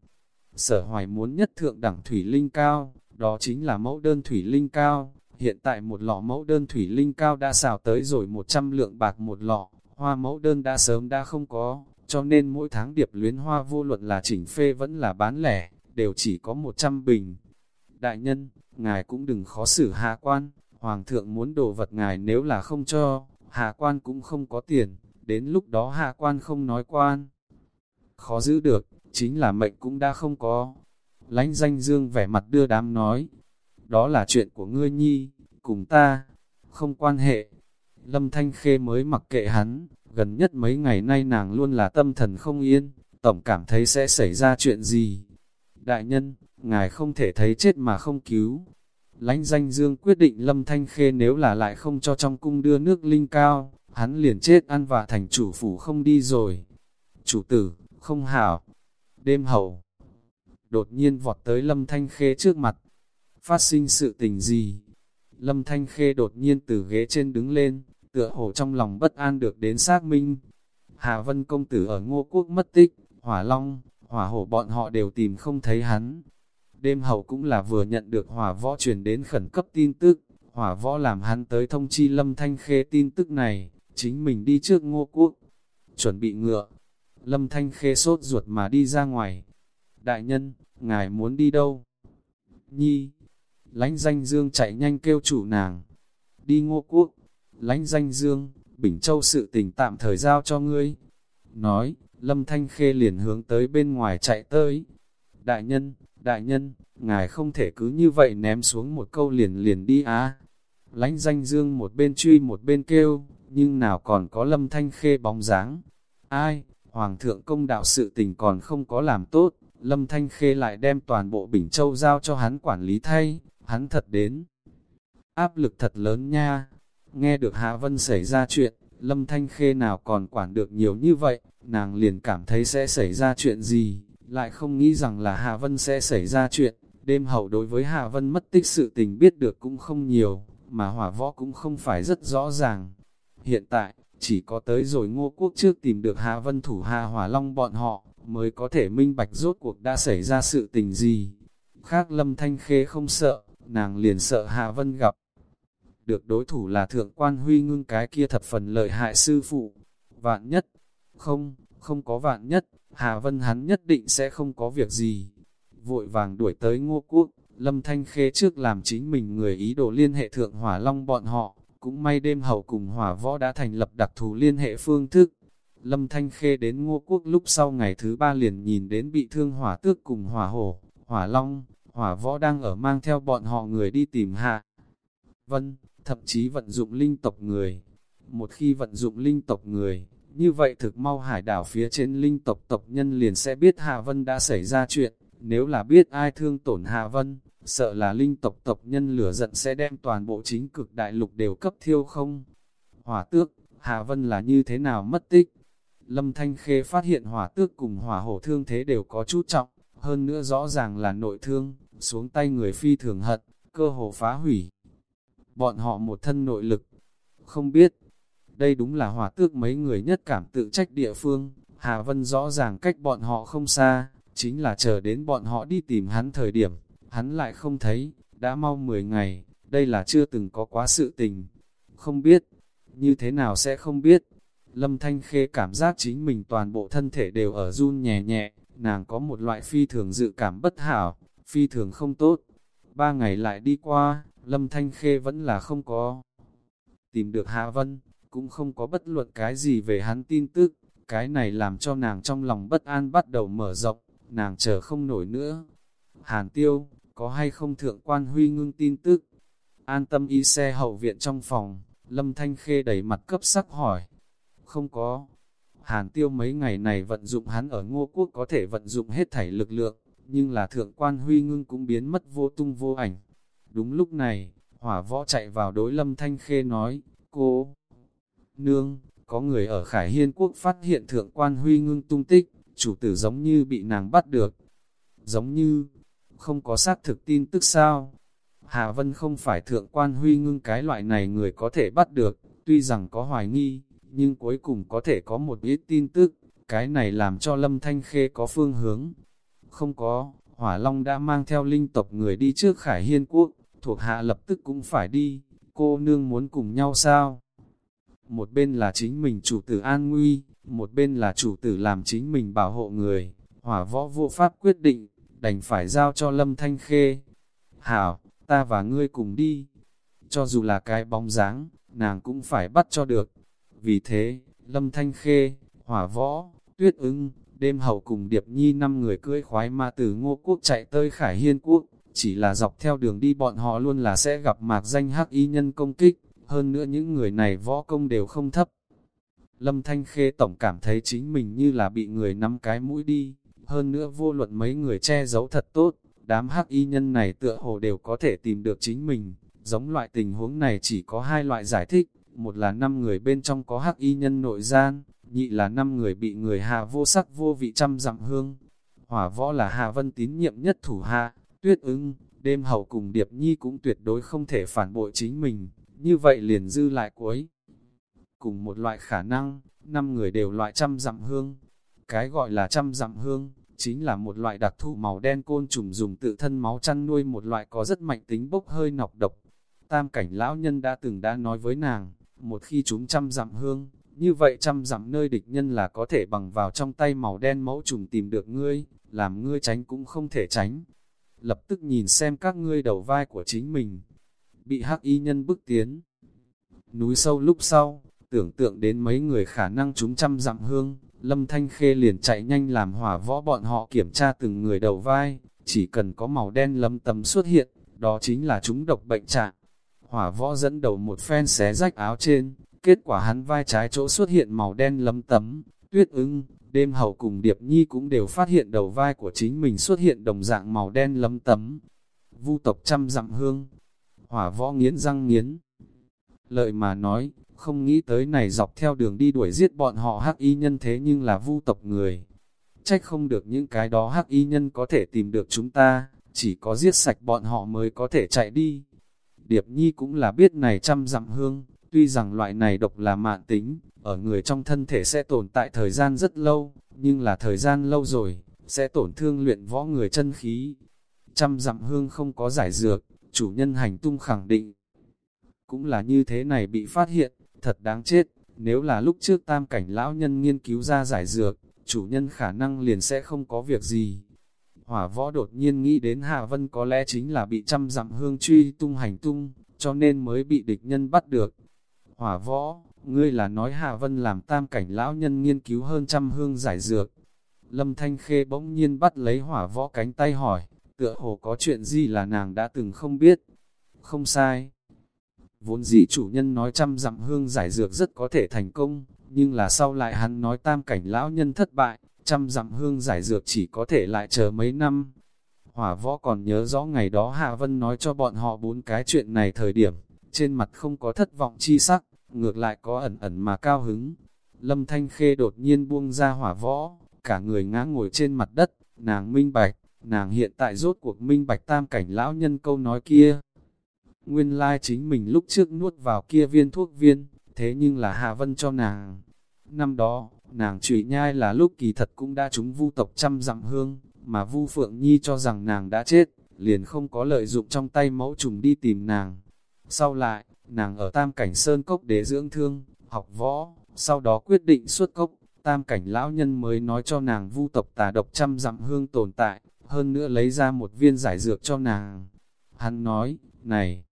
Sở hoài muốn nhất thượng đẳng thủy linh cao, đó chính là mẫu đơn thủy linh cao, Hiện tại một lọ mẫu đơn thủy linh cao đã xào tới rồi 100 lượng bạc một lọ, hoa mẫu đơn đã sớm đã không có, cho nên mỗi tháng điệp luyến hoa vô luận là chỉnh phê vẫn là bán lẻ, đều chỉ có 100 bình. Đại nhân, ngài cũng đừng khó xử hạ quan, hoàng thượng muốn đồ vật ngài nếu là không cho, hạ quan cũng không có tiền, đến lúc đó hạ quan không nói quan. Khó giữ được, chính là mệnh cũng đã không có. Lánh danh dương vẻ mặt đưa đám nói, đó là chuyện của ngươi nhi, cùng ta, không quan hệ. Lâm Thanh Khê mới mặc kệ hắn, gần nhất mấy ngày nay nàng luôn là tâm thần không yên, tổng cảm thấy sẽ xảy ra chuyện gì. Đại nhân, ngài không thể thấy chết mà không cứu. Lánh danh dương quyết định Lâm Thanh Khê nếu là lại không cho trong cung đưa nước linh cao, hắn liền chết ăn và thành chủ phủ không đi rồi. Chủ tử, không hảo. Đêm hậu, đột nhiên vọt tới Lâm Thanh Khê trước mặt. Phát sinh sự tình gì? Lâm Thanh Khê đột nhiên từ ghế trên đứng lên, tựa hồ trong lòng bất an được đến xác minh. Hà Vân công tử ở Ngô Quốc mất tích, Hỏa Long, Hỏa Hổ bọn họ đều tìm không thấy hắn. Đêm hậu cũng là vừa nhận được hỏa võ truyền đến khẩn cấp tin tức, hỏa võ làm hắn tới thông chi Lâm Thanh Khê tin tức này, chính mình đi trước Ngô Quốc, chuẩn bị ngựa. Lâm Thanh Khê sốt ruột mà đi ra ngoài. Đại nhân, ngài muốn đi đâu? Nhi, Lãnh danh dương chạy nhanh kêu chủ nàng. Đi ngô quốc, Lãnh danh dương, Bình Châu sự tình tạm thời giao cho ngươi. Nói, Lâm Thanh Khê liền hướng tới bên ngoài chạy tới. Đại nhân, đại nhân, ngài không thể cứ như vậy ném xuống một câu liền liền đi á. Lánh danh dương một bên truy một bên kêu, nhưng nào còn có Lâm Thanh Khê bóng dáng. Ai, Hoàng thượng công đạo sự tình còn không có làm tốt, Lâm Thanh Khê lại đem toàn bộ Bình Châu giao cho hắn quản lý thay, hắn thật đến. Áp lực thật lớn nha. Nghe được Hạ Vân xảy ra chuyện, Lâm Thanh Khê nào còn quản được nhiều như vậy, nàng liền cảm thấy sẽ xảy ra chuyện gì, lại không nghĩ rằng là Hạ Vân sẽ xảy ra chuyện. Đêm hậu đối với Hạ Vân mất tích sự tình biết được cũng không nhiều, mà hỏa võ cũng không phải rất rõ ràng. Hiện tại, chỉ có tới rồi ngô quốc trước tìm được Hạ Vân thủ Hạ Hỏa Long bọn họ, mới có thể minh bạch rốt cuộc đã xảy ra sự tình gì. Khác Lâm Thanh Khê không sợ, nàng liền sợ Hạ Vân gặp. Được đối thủ là thượng quan huy ngưng cái kia thập phần lợi hại sư phụ. Vạn nhất, không, không có vạn nhất, Hà Vân hắn nhất định sẽ không có việc gì. Vội vàng đuổi tới ngô quốc, Lâm Thanh Khê trước làm chính mình người ý đồ liên hệ thượng hỏa long bọn họ, cũng may đêm hậu cùng hỏa võ đã thành lập đặc thù liên hệ phương thức. Lâm Thanh Khê đến ngô quốc lúc sau ngày thứ ba liền nhìn đến bị thương hỏa tước cùng hỏa hổ, hỏa long, hỏa võ đang ở mang theo bọn họ người đi tìm hạ. Vân, thậm chí vận dụng linh tộc người. Một khi vận dụng linh tộc người, như vậy thực mau hải đảo phía trên linh tộc tộc nhân liền sẽ biết Hạ Vân đã xảy ra chuyện. Nếu là biết ai thương tổn Hạ Vân, sợ là linh tộc tộc nhân lửa giận sẽ đem toàn bộ chính cực đại lục đều cấp thiêu không. Hỏa tước, Hạ Vân là như thế nào mất tích? Lâm Thanh Khê phát hiện hỏa tước cùng hỏa hổ thương thế đều có chút trọng, hơn nữa rõ ràng là nội thương, xuống tay người phi thường hận, cơ hồ phá hủy. Bọn họ một thân nội lực, không biết, đây đúng là hỏa tước mấy người nhất cảm tự trách địa phương, Hà Vân rõ ràng cách bọn họ không xa, chính là chờ đến bọn họ đi tìm hắn thời điểm, hắn lại không thấy, đã mau 10 ngày, đây là chưa từng có quá sự tình. Không biết, như thế nào sẽ không biết. Lâm Thanh Khê cảm giác chính mình toàn bộ thân thể đều ở run nhẹ nhẹ, nàng có một loại phi thường dự cảm bất hảo, phi thường không tốt. Ba ngày lại đi qua, Lâm Thanh Khê vẫn là không có. Tìm được Hạ Vân, cũng không có bất luận cái gì về hắn tin tức, cái này làm cho nàng trong lòng bất an bắt đầu mở rộng, nàng chờ không nổi nữa. Hàn Tiêu, có hay không thượng quan huy ngưng tin tức? An tâm y xe hậu viện trong phòng, Lâm Thanh Khê đẩy mặt cấp sắc hỏi. Không có. Hàn Tiêu mấy ngày này vận dụng hắn ở Ngô Quốc có thể vận dụng hết thảy lực lượng, nhưng là thượng quan huy ngưng cũng biến mất vô tung vô ảnh. Đúng lúc này, hỏa võ chạy vào đối Lâm Thanh Khê nói, cô, nương, có người ở Khải Hiên Quốc phát hiện thượng quan huy ngưng tung tích, chủ tử giống như bị nàng bắt được. Giống như, không có xác thực tin tức sao? Hà Vân không phải thượng quan huy ngưng cái loại này người có thể bắt được, tuy rằng có hoài nghi, nhưng cuối cùng có thể có một ít tin tức, cái này làm cho Lâm Thanh Khê có phương hướng. Không có, Hỏa Long đã mang theo linh tộc người đi trước Khải Hiên Quốc, thuộc hạ lập tức cũng phải đi, cô nương muốn cùng nhau sao? Một bên là chính mình chủ tử an nguy, một bên là chủ tử làm chính mình bảo hộ người, hỏa võ vô pháp quyết định, đành phải giao cho Lâm Thanh Khê. Hảo, ta và ngươi cùng đi. Cho dù là cái bóng dáng, nàng cũng phải bắt cho được. Vì thế, Lâm Thanh Khê, Hỏa Võ, Tuyết ưng, đêm hậu cùng Điệp Nhi năm người cưỡi khoái ma từ Ngô Quốc chạy tới Khải Hiên Quốc. Chỉ là dọc theo đường đi bọn họ luôn là sẽ gặp mạc danh hắc y nhân công kích, hơn nữa những người này võ công đều không thấp. Lâm Thanh Khê tổng cảm thấy chính mình như là bị người nắm cái mũi đi, hơn nữa vô luận mấy người che giấu thật tốt, đám hắc y nhân này tựa hồ đều có thể tìm được chính mình, giống loại tình huống này chỉ có hai loại giải thích, một là năm người bên trong có hắc y nhân nội gian, nhị là năm người bị người hạ vô sắc vô vị trăm dặm hương. Hỏa võ là Hà Vân tín nhiệm nhất thủ hạ, tuyết ưng đêm hậu cùng Điệp Nhi cũng tuyệt đối không thể phản bội chính mình, như vậy liền dư lại cuối. Cùng một loại khả năng, năm người đều loại trăm dặm hương. Cái gọi là trăm dặm hương, chính là một loại đặc thù màu đen côn trùng dùng tự thân máu chăn nuôi một loại có rất mạnh tính bốc hơi nọc độc. Tam cảnh lão nhân đã từng đã nói với nàng, một khi chúng trăm dặm hương, như vậy trăm dặm nơi địch nhân là có thể bằng vào trong tay màu đen mẫu trùng tìm được ngươi, làm ngươi tránh cũng không thể tránh. Lập tức nhìn xem các ngươi đầu vai của chính mình, bị hắc y nhân bức tiến. Núi sâu lúc sau, tưởng tượng đến mấy người khả năng chúng trăm dặm hương, Lâm Thanh Khê liền chạy nhanh làm hỏa võ bọn họ kiểm tra từng người đầu vai, chỉ cần có màu đen lâm tấm xuất hiện, đó chính là chúng độc bệnh trạng. Hỏa võ dẫn đầu một phen xé rách áo trên, kết quả hắn vai trái chỗ xuất hiện màu đen lấm tấm, tuyết ưng, đêm hậu cùng Điệp Nhi cũng đều phát hiện đầu vai của chính mình xuất hiện đồng dạng màu đen lấm tấm. Vu tộc trăm dặm hương, hỏa võ nghiến răng nghiến. Lợi mà nói, không nghĩ tới này dọc theo đường đi đuổi giết bọn họ hắc y nhân thế nhưng là vu tộc người. Trách không được những cái đó hắc y nhân có thể tìm được chúng ta, chỉ có giết sạch bọn họ mới có thể chạy đi. Điệp Nhi cũng là biết này trăm dặm hương, tuy rằng loại này độc là mạn tính, ở người trong thân thể sẽ tồn tại thời gian rất lâu, nhưng là thời gian lâu rồi, sẽ tổn thương luyện võ người chân khí. Trăm dặm hương không có giải dược, chủ nhân hành tung khẳng định. Cũng là như thế này bị phát hiện, thật đáng chết, nếu là lúc trước tam cảnh lão nhân nghiên cứu ra giải dược, chủ nhân khả năng liền sẽ không có việc gì. Hỏa võ đột nhiên nghĩ đến hà Vân có lẽ chính là bị trăm dặm hương truy tung hành tung, cho nên mới bị địch nhân bắt được. Hỏa võ, ngươi là nói hà Vân làm tam cảnh lão nhân nghiên cứu hơn trăm hương giải dược. Lâm Thanh Khê bỗng nhiên bắt lấy hỏa võ cánh tay hỏi, tựa hồ có chuyện gì là nàng đã từng không biết. Không sai, Vốn dĩ chủ nhân nói trăm dặm hương giải dược rất có thể thành công, nhưng là sau lại hắn nói tam cảnh lão nhân thất bại, trăm dặm hương giải dược chỉ có thể lại chờ mấy năm. Hỏa võ còn nhớ rõ ngày đó Hạ Vân nói cho bọn họ bốn cái chuyện này thời điểm, trên mặt không có thất vọng chi sắc, ngược lại có ẩn ẩn mà cao hứng. Lâm Thanh Khê đột nhiên buông ra hỏa võ, cả người ngã ngồi trên mặt đất, nàng minh bạch, nàng hiện tại rốt cuộc minh bạch tam cảnh lão nhân câu nói kia. Nguyên lai chính mình lúc trước nuốt vào kia viên thuốc viên, thế nhưng là Hạ Vân cho nàng. Năm đó, nàng trụy nhai là lúc kỳ thật cũng đã trúng vu tộc trăm dặm hương, mà vu Phượng Nhi cho rằng nàng đã chết, liền không có lợi dụng trong tay mẫu trùng đi tìm nàng. Sau lại, nàng ở Tam Cảnh Sơn Cốc để dưỡng thương, học võ, sau đó quyết định xuất cốc, Tam Cảnh Lão Nhân mới nói cho nàng vu tộc tà độc trăm dặm hương tồn tại, hơn nữa lấy ra một viên giải dược cho nàng. Hắn nói, này,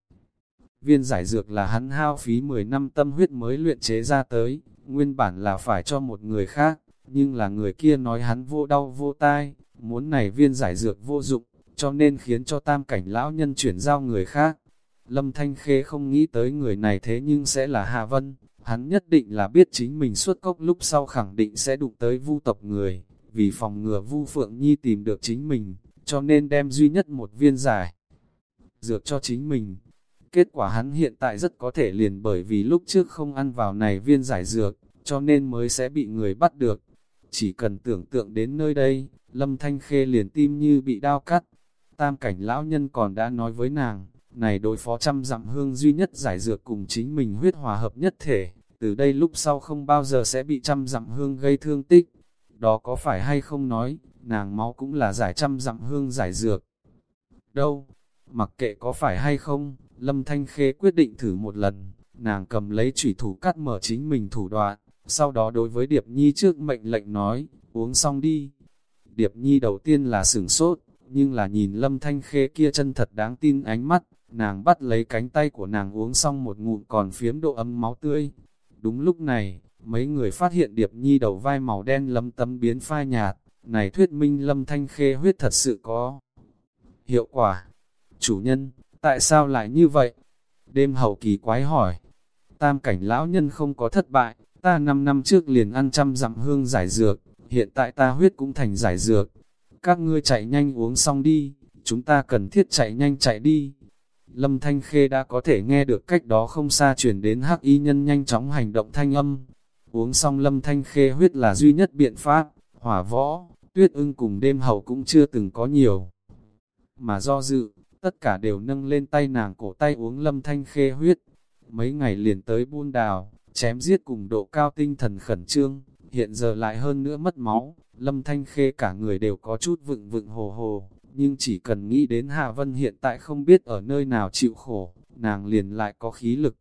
Viên giải dược là hắn hao phí 10 năm tâm huyết mới luyện chế ra tới, nguyên bản là phải cho một người khác, nhưng là người kia nói hắn vô đau vô tai, muốn này viên giải dược vô dụng, cho nên khiến cho tam cảnh lão nhân chuyển giao người khác. Lâm Thanh Khê không nghĩ tới người này thế nhưng sẽ là Hà Vân, hắn nhất định là biết chính mình xuất cốc lúc sau khẳng định sẽ đụng tới vu tộc người, vì phòng ngừa vu Phượng Nhi tìm được chính mình, cho nên đem duy nhất một viên giải dược cho chính mình, Kết quả hắn hiện tại rất có thể liền bởi vì lúc trước không ăn vào này viên giải dược, cho nên mới sẽ bị người bắt được. Chỉ cần tưởng tượng đến nơi đây, Lâm Thanh Khê liền tim như bị đao cắt. Tam cảnh lão nhân còn đã nói với nàng, này đối phó trăm dặm hương duy nhất giải dược cùng chính mình huyết hòa hợp nhất thể, từ đây lúc sau không bao giờ sẽ bị trăm dặm hương gây thương tích. Đó có phải hay không nói, nàng máu cũng là giải trăm dặm hương giải dược. Đâu, mặc kệ có phải hay không, Lâm Thanh Khê quyết định thử một lần, nàng cầm lấy chủy thủ cắt mở chính mình thủ đoạn, sau đó đối với Điệp Nhi trước mệnh lệnh nói, uống xong đi. Điệp Nhi đầu tiên là sửng sốt, nhưng là nhìn Lâm Thanh Khê kia chân thật đáng tin ánh mắt, nàng bắt lấy cánh tay của nàng uống xong một ngụm còn phiếm độ ấm máu tươi. Đúng lúc này, mấy người phát hiện Điệp Nhi đầu vai màu đen lâm tấm biến phai nhạt, này thuyết minh Lâm Thanh Khê huyết thật sự có hiệu quả. Chủ nhân, tại sao lại như vậy? Đêm hậu kỳ quái hỏi, tam cảnh lão nhân không có thất bại, ta 5 năm trước liền ăn trăm dặm hương giải dược, hiện tại ta huyết cũng thành giải dược. Các ngươi chạy nhanh uống xong đi, chúng ta cần thiết chạy nhanh chạy đi. Lâm Thanh Khê đã có thể nghe được cách đó không xa chuyển đến hắc y nhân nhanh chóng hành động thanh âm. Uống xong Lâm Thanh Khê huyết là duy nhất biện pháp, hỏa võ, tuyết ưng cùng đêm hầu cũng chưa từng có nhiều. Mà do dự, tất cả đều nâng lên tay nàng cổ tay uống Lâm Thanh Khê huyết. Mấy ngày liền tới buôn đào, chém giết cùng độ cao tinh thần khẩn trương, hiện giờ lại hơn nữa mất máu, Lâm Thanh Khê cả người đều có chút vựng vựng hồ hồ, nhưng chỉ cần nghĩ đến Hạ Vân hiện tại không biết ở nơi nào chịu khổ, nàng liền lại có khí lực.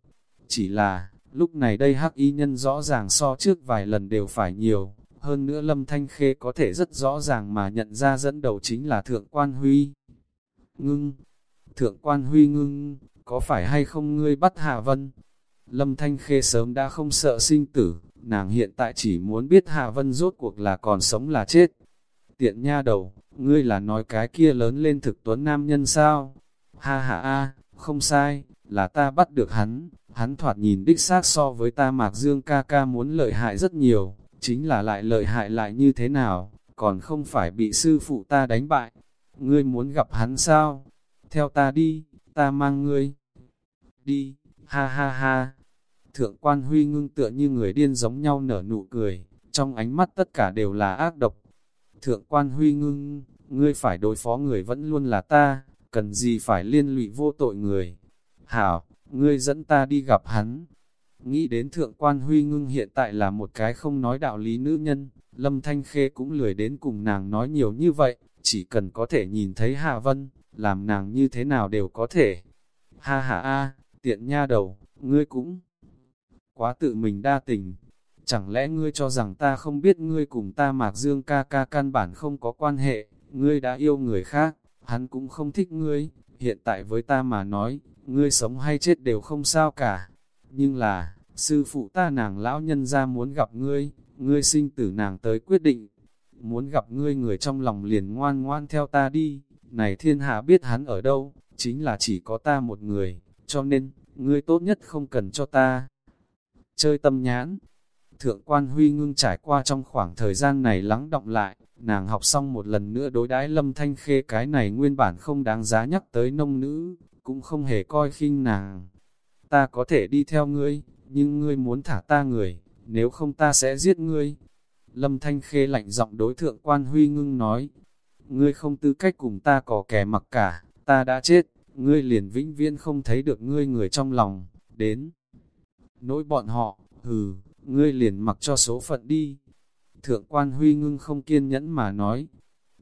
Chỉ là, lúc này đây hắc y nhân rõ ràng so trước vài lần đều phải nhiều, hơn nữa Lâm Thanh Khê có thể rất rõ ràng mà nhận ra dẫn đầu chính là Thượng Quan Huy. Ngưng, Thượng Quan Huy ngưng, có phải hay không ngươi bắt Hạ Vân? Lâm Thanh Khê sớm đã không sợ sinh tử, nàng hiện tại chỉ muốn biết Hạ Vân rốt cuộc là còn sống là chết. Tiện nha đầu, ngươi là nói cái kia lớn lên thực tuấn nam nhân sao? Ha ha a, không sai, là ta bắt được hắn, hắn thoạt nhìn đích xác so với ta Mạc Dương ca ca muốn lợi hại rất nhiều, chính là lại lợi hại lại như thế nào, còn không phải bị sư phụ ta đánh bại. Ngươi muốn gặp hắn sao? Theo ta đi, ta mang ngươi. Đi, ha ha ha. Thượng quan huy ngưng tựa như người điên giống nhau nở nụ cười, trong ánh mắt tất cả đều là ác độc. Thượng quan huy ngưng, ngươi phải đối phó người vẫn luôn là ta, cần gì phải liên lụy vô tội người. Hảo, ngươi dẫn ta đi gặp hắn. Nghĩ đến thượng quan huy ngưng hiện tại là một cái không nói đạo lý nữ nhân, Lâm Thanh Khê cũng lười đến cùng nàng nói nhiều như vậy, chỉ cần có thể nhìn thấy Hạ Vân, làm nàng như thế nào đều có thể. Ha ha a, tiện nha đầu, ngươi cũng quá tự mình đa tình. Chẳng lẽ ngươi cho rằng ta không biết ngươi cùng ta Mạc Dương ca ca căn bản không có quan hệ, ngươi đã yêu người khác, hắn cũng không thích ngươi, hiện tại với ta mà nói, ngươi sống hay chết đều không sao cả. Nhưng là, sư phụ ta nàng lão nhân ra muốn gặp ngươi, ngươi sinh tử nàng tới quyết định. Muốn gặp ngươi người trong lòng liền ngoan ngoan theo ta đi, này thiên hạ biết hắn ở đâu, chính là chỉ có ta một người, cho nên, ngươi tốt nhất không cần cho ta. Chơi tâm nhãn, thượng quan huy ngưng trải qua trong khoảng thời gian này lắng động lại, nàng học xong một lần nữa đối đãi lâm thanh khê cái này nguyên bản không đáng giá nhắc tới nông nữ, cũng không hề coi khinh nàng. Ta có thể đi theo ngươi, nhưng ngươi muốn thả ta người, nếu không ta sẽ giết ngươi. Lâm Thanh Khê lạnh giọng đối thượng quan huy ngưng nói, ngươi không tư cách cùng ta có kẻ mặc cả, ta đã chết, ngươi liền vĩnh viễn không thấy được ngươi người trong lòng, đến. Nỗi bọn họ, hừ, ngươi liền mặc cho số phận đi. Thượng quan huy ngưng không kiên nhẫn mà nói,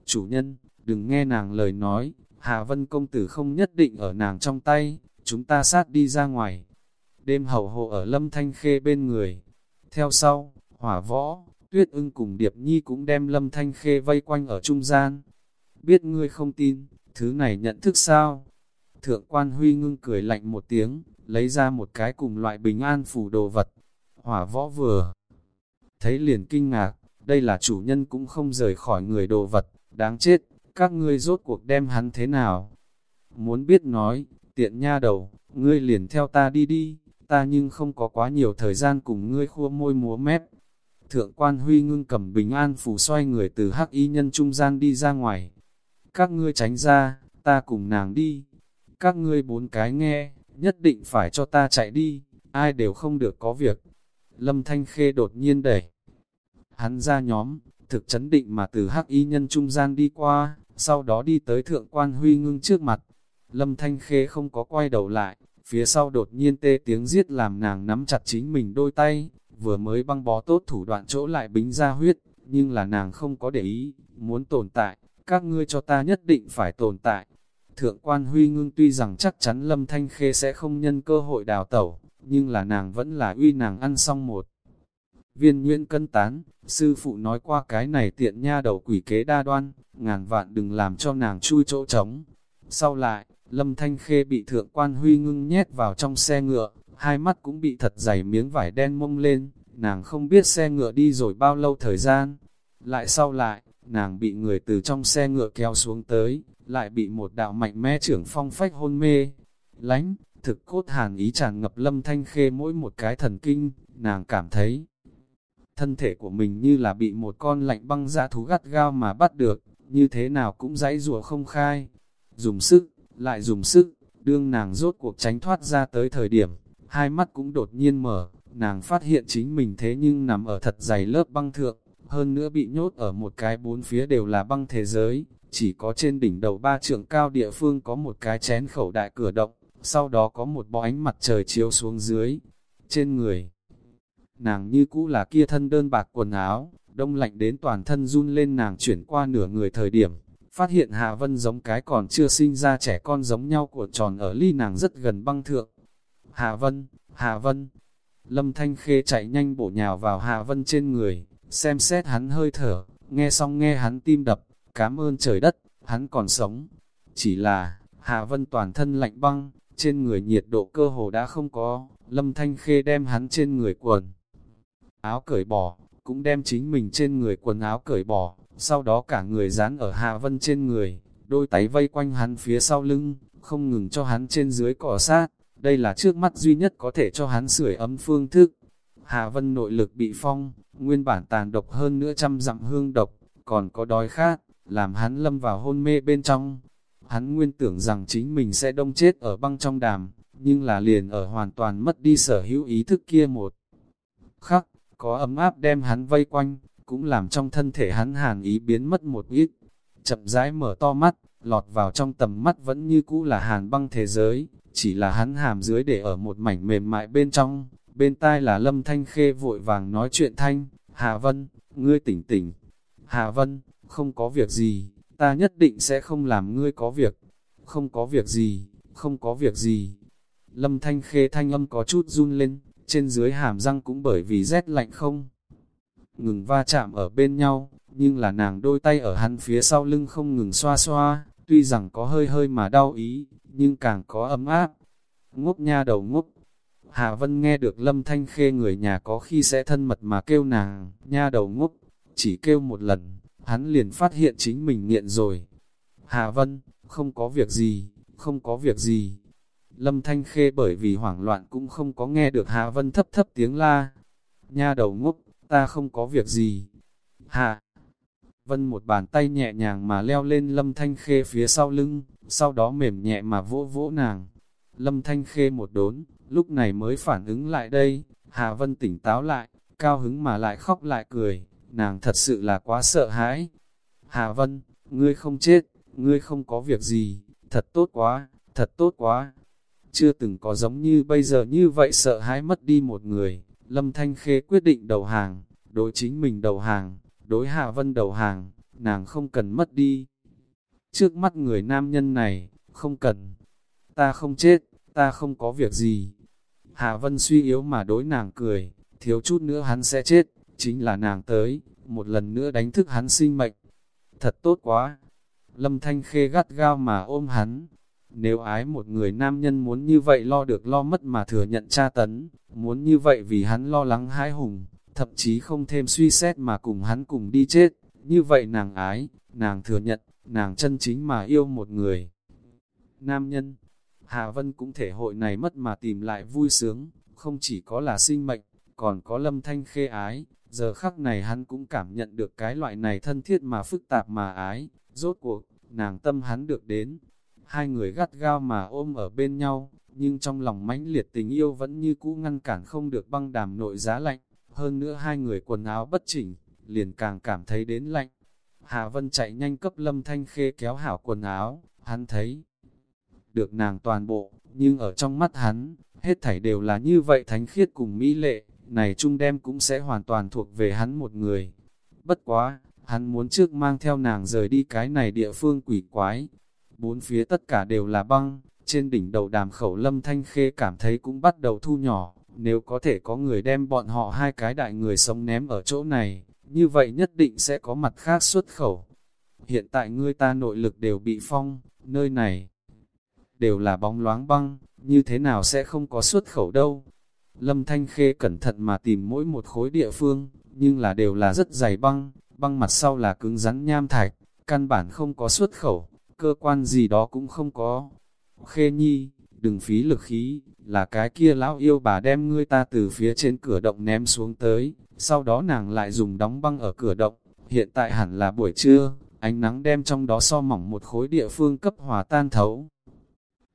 chủ nhân, đừng nghe nàng lời nói, Hà Vân công tử không nhất định ở nàng trong tay, chúng ta sát đi ra ngoài. Đêm hầu hộ ở lâm thanh khê bên người. Theo sau, hỏa võ, tuyết ưng cùng Điệp Nhi cũng đem lâm thanh khê vây quanh ở trung gian. Biết ngươi không tin, thứ này nhận thức sao? Thượng quan huy ngưng cười lạnh một tiếng, lấy ra một cái cùng loại bình an phủ đồ vật. Hỏa võ vừa thấy liền kinh ngạc, đây là chủ nhân cũng không rời khỏi người đồ vật, đáng chết, các ngươi rốt cuộc đem hắn thế nào? Muốn biết nói, tiện nha đầu, ngươi liền theo ta đi đi, ta nhưng không có quá nhiều thời gian cùng ngươi khua môi múa mép. Thượng quan huy ngưng cầm bình an phủ xoay người từ hắc y nhân trung gian đi ra ngoài. Các ngươi tránh ra, ta cùng nàng đi. Các ngươi bốn cái nghe, nhất định phải cho ta chạy đi, ai đều không được có việc. Lâm Thanh Khê đột nhiên đẩy. Hắn ra nhóm, thực chấn định mà từ hắc y nhân trung gian đi qua, sau đó đi tới thượng quan huy ngưng trước mặt. Lâm Thanh Khê không có quay đầu lại, phía sau đột nhiên tê tiếng giết làm nàng nắm chặt chính mình đôi tay, vừa mới băng bó tốt thủ đoạn chỗ lại bính ra huyết, nhưng là nàng không có để ý, muốn tồn tại, các ngươi cho ta nhất định phải tồn tại. Thượng quan huy ngưng tuy rằng chắc chắn Lâm Thanh Khê sẽ không nhân cơ hội đào tẩu, nhưng là nàng vẫn là uy nàng ăn xong một. Viên nguyễn cân tán, sư phụ nói qua cái này tiện nha đầu quỷ kế đa đoan, ngàn vạn đừng làm cho nàng chui chỗ trống. Sau lại, Lâm Thanh Khê bị thượng quan huy ngưng nhét vào trong xe ngựa, hai mắt cũng bị thật dày miếng vải đen mông lên, nàng không biết xe ngựa đi rồi bao lâu thời gian. Lại sau lại, nàng bị người từ trong xe ngựa kéo xuống tới, lại bị một đạo mạnh mẽ trưởng phong phách hôn mê. Lánh, thực cốt hàn ý tràn ngập lâm thanh khê mỗi một cái thần kinh, nàng cảm thấy thân thể của mình như là bị một con lạnh băng dã thú gắt gao mà bắt được, như thế nào cũng dãy rùa không khai. Dùng sức, lại dùng sức, Đương nàng rốt cuộc tránh thoát ra tới thời điểm, hai mắt cũng đột nhiên mở, nàng phát hiện chính mình thế nhưng nằm ở thật dày lớp băng thượng, hơn nữa bị nhốt ở một cái bốn phía đều là băng thế giới, chỉ có trên đỉnh đầu ba trượng cao địa phương có một cái chén khẩu đại cửa động, sau đó có một bó ánh mặt trời chiếu xuống dưới, trên người. Nàng như cũ là kia thân đơn bạc quần áo, đông lạnh đến toàn thân run lên nàng chuyển qua nửa người thời điểm, phát hiện Hạ Vân giống cái còn chưa sinh ra trẻ con giống nhau của tròn ở ly nàng rất gần băng thượng. Hạ Vân, Hạ Vân, Lâm Thanh Khê chạy nhanh bổ nhào vào Hạ Vân trên người, xem xét hắn hơi thở, nghe xong nghe hắn tim đập, cảm ơn trời đất, hắn còn sống. Chỉ là, Hạ Vân toàn thân lạnh băng, trên người nhiệt độ cơ hồ đã không có, Lâm Thanh Khê đem hắn trên người quần. Áo cởi bỏ, cũng đem chính mình trên người quần áo cởi bỏ, sau đó cả người dán ở Hạ Vân trên người, đôi tay vây quanh hắn phía sau lưng, không ngừng cho hắn trên dưới cỏ sát, đây là trước mắt duy nhất có thể cho hắn sưởi ấm phương thức. Hạ Vân nội lực bị phong, nguyên bản tàn độc hơn nữa trăm dặm hương độc, còn có đói khát, làm hắn lâm vào hôn mê bên trong. Hắn nguyên tưởng rằng chính mình sẽ đông chết ở băng trong đàm, nhưng là liền ở hoàn toàn mất đi sở hữu ý thức kia một khắc, có ấm áp đem hắn vây quanh, cũng làm trong thân thể hắn hàn ý biến mất một ít. Chậm rãi mở to mắt, lọt vào trong tầm mắt vẫn như cũ là hàn băng thế giới, chỉ là hắn hàm dưới để ở một mảnh mềm mại bên trong, bên tai là lâm thanh khê vội vàng nói chuyện thanh, Hà Vân, ngươi tỉnh tỉnh, Hà Vân, không có việc gì, ta nhất định sẽ không làm ngươi có việc, không có việc gì, không có việc gì. Lâm thanh khê thanh âm có chút run lên, trên dưới hàm răng cũng bởi vì rét lạnh không. Ngừng va chạm ở bên nhau, nhưng là nàng đôi tay ở hắn phía sau lưng không ngừng xoa xoa, tuy rằng có hơi hơi mà đau ý, nhưng càng có ấm áp. Ngốc nha đầu ngốc. Hà Vân nghe được lâm thanh khê người nhà có khi sẽ thân mật mà kêu nàng, nha đầu ngốc, chỉ kêu một lần, hắn liền phát hiện chính mình nghiện rồi. Hà Vân, không có việc gì, không có việc gì. Lâm Thanh Khê bởi vì hoảng loạn cũng không có nghe được Hà Vân thấp thấp tiếng la. Nha đầu ngốc, ta không có việc gì. Hà Vân một bàn tay nhẹ nhàng mà leo lên Lâm Thanh Khê phía sau lưng, sau đó mềm nhẹ mà vỗ vỗ nàng. Lâm Thanh Khê một đốn, lúc này mới phản ứng lại đây, Hà Vân tỉnh táo lại, cao hứng mà lại khóc lại cười, nàng thật sự là quá sợ hãi. Hà Vân, ngươi không chết, ngươi không có việc gì, thật tốt quá, thật tốt quá. Chưa từng có giống như bây giờ như vậy sợ hãi mất đi một người, Lâm Thanh Khê quyết định đầu hàng, đối chính mình đầu hàng, đối Hà Vân đầu hàng, nàng không cần mất đi. Trước mắt người nam nhân này, không cần. Ta không chết, ta không có việc gì. Hà Vân suy yếu mà đối nàng cười, thiếu chút nữa hắn sẽ chết, chính là nàng tới, một lần nữa đánh thức hắn sinh mệnh. Thật tốt quá. Lâm Thanh Khê gắt gao mà ôm hắn. Nếu ái một người nam nhân muốn như vậy lo được lo mất mà thừa nhận tra tấn, muốn như vậy vì hắn lo lắng hãi hùng, thậm chí không thêm suy xét mà cùng hắn cùng đi chết, như vậy nàng ái, nàng thừa nhận, nàng chân chính mà yêu một người. Nam nhân, Hà Vân cũng thể hội này mất mà tìm lại vui sướng, không chỉ có là sinh mệnh, còn có lâm thanh khê ái, giờ khắc này hắn cũng cảm nhận được cái loại này thân thiết mà phức tạp mà ái, rốt cuộc, nàng tâm hắn được đến. Hai người gắt gao mà ôm ở bên nhau, nhưng trong lòng mãnh liệt tình yêu vẫn như cũ ngăn cản không được băng đàm nội giá lạnh, hơn nữa hai người quần áo bất chỉnh, liền càng cảm thấy đến lạnh. Hà Vân chạy nhanh cấp lâm thanh khê kéo hảo quần áo, hắn thấy được nàng toàn bộ, nhưng ở trong mắt hắn, hết thảy đều là như vậy thánh khiết cùng mỹ lệ, này trung đem cũng sẽ hoàn toàn thuộc về hắn một người. Bất quá, hắn muốn trước mang theo nàng rời đi cái này địa phương quỷ quái. Bốn phía tất cả đều là băng, trên đỉnh đầu đàm khẩu lâm thanh khê cảm thấy cũng bắt đầu thu nhỏ, nếu có thể có người đem bọn họ hai cái đại người sống ném ở chỗ này, như vậy nhất định sẽ có mặt khác xuất khẩu. Hiện tại ngươi ta nội lực đều bị phong, nơi này đều là bóng loáng băng, như thế nào sẽ không có xuất khẩu đâu. Lâm Thanh Khê cẩn thận mà tìm mỗi một khối địa phương, nhưng là đều là rất dày băng, băng mặt sau là cứng rắn nham thạch, căn bản không có xuất khẩu, cơ quan gì đó cũng không có. Khê Nhi, đừng phí lực khí, là cái kia lão yêu bà đem ngươi ta từ phía trên cửa động ném xuống tới, sau đó nàng lại dùng đóng băng ở cửa động, hiện tại hẳn là buổi trưa, ánh nắng đem trong đó so mỏng một khối địa phương cấp hòa tan thấu.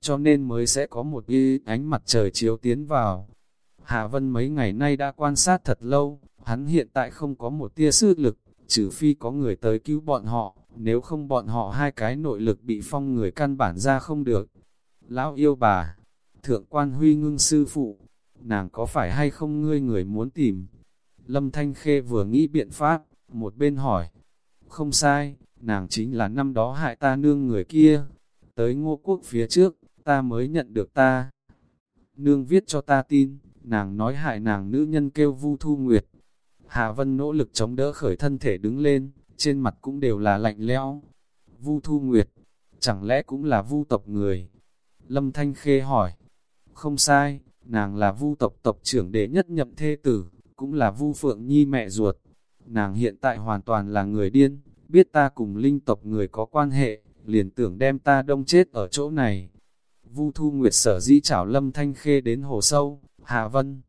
cho nên mới sẽ có một y ánh mặt trời chiếu tiến vào. Hà Vân mấy ngày nay đã quan sát thật lâu, hắn hiện tại không có một tia sư lực, trừ phi có người tới cứu bọn họ, nếu không bọn họ hai cái nội lực bị phong người căn bản ra không được. Lão yêu bà, thượng quan huy ngưng sư phụ, nàng có phải hay không ngươi người muốn tìm? Lâm Thanh Khê vừa nghĩ biện pháp, một bên hỏi, không sai, nàng chính là năm đó hại ta nương người kia, tới ngô quốc phía trước, ta mới nhận được ta. Nương viết cho ta tin, nàng nói hại nàng nữ nhân kêu Vu Thu Nguyệt. Hà Vân nỗ lực chống đỡ khởi thân thể đứng lên, trên mặt cũng đều là lạnh lẽo. Vu Thu Nguyệt, chẳng lẽ cũng là Vu tộc người? Lâm Thanh Khê hỏi. Không sai, nàng là Vu tộc tộc trưởng đệ nhất nhậm thê tử, cũng là Vu Phượng Nhi mẹ ruột. Nàng hiện tại hoàn toàn là người điên, biết ta cùng linh tộc người có quan hệ, liền tưởng đem ta đông chết ở chỗ này. Vu Thu Nguyệt sở dĩ chảo Lâm Thanh Khê đến hồ sâu, Hà Vân.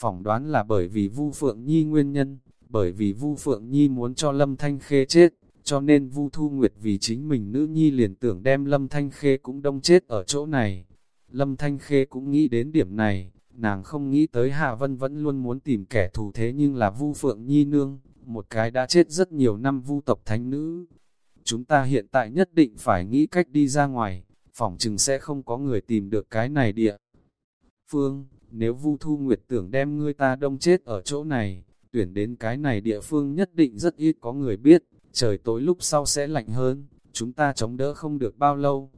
Phỏng đoán là bởi vì Vu Phượng Nhi nguyên nhân, bởi vì Vu Phượng Nhi muốn cho Lâm Thanh Khê chết, cho nên Vu Thu Nguyệt vì chính mình nữ nhi liền tưởng đem Lâm Thanh Khê cũng đông chết ở chỗ này. Lâm Thanh Khê cũng nghĩ đến điểm này, nàng không nghĩ tới Hạ Vân vẫn luôn muốn tìm kẻ thù thế nhưng là Vu Phượng Nhi nương, một cái đã chết rất nhiều năm Vu tộc thánh nữ. Chúng ta hiện tại nhất định phải nghĩ cách đi ra ngoài, phỏng chừng sẽ không có người tìm được cái này địa. Phương, nếu Vu Thu Nguyệt tưởng đem ngươi ta đông chết ở chỗ này, tuyển đến cái này địa phương nhất định rất ít có người biết, trời tối lúc sau sẽ lạnh hơn, chúng ta chống đỡ không được bao lâu.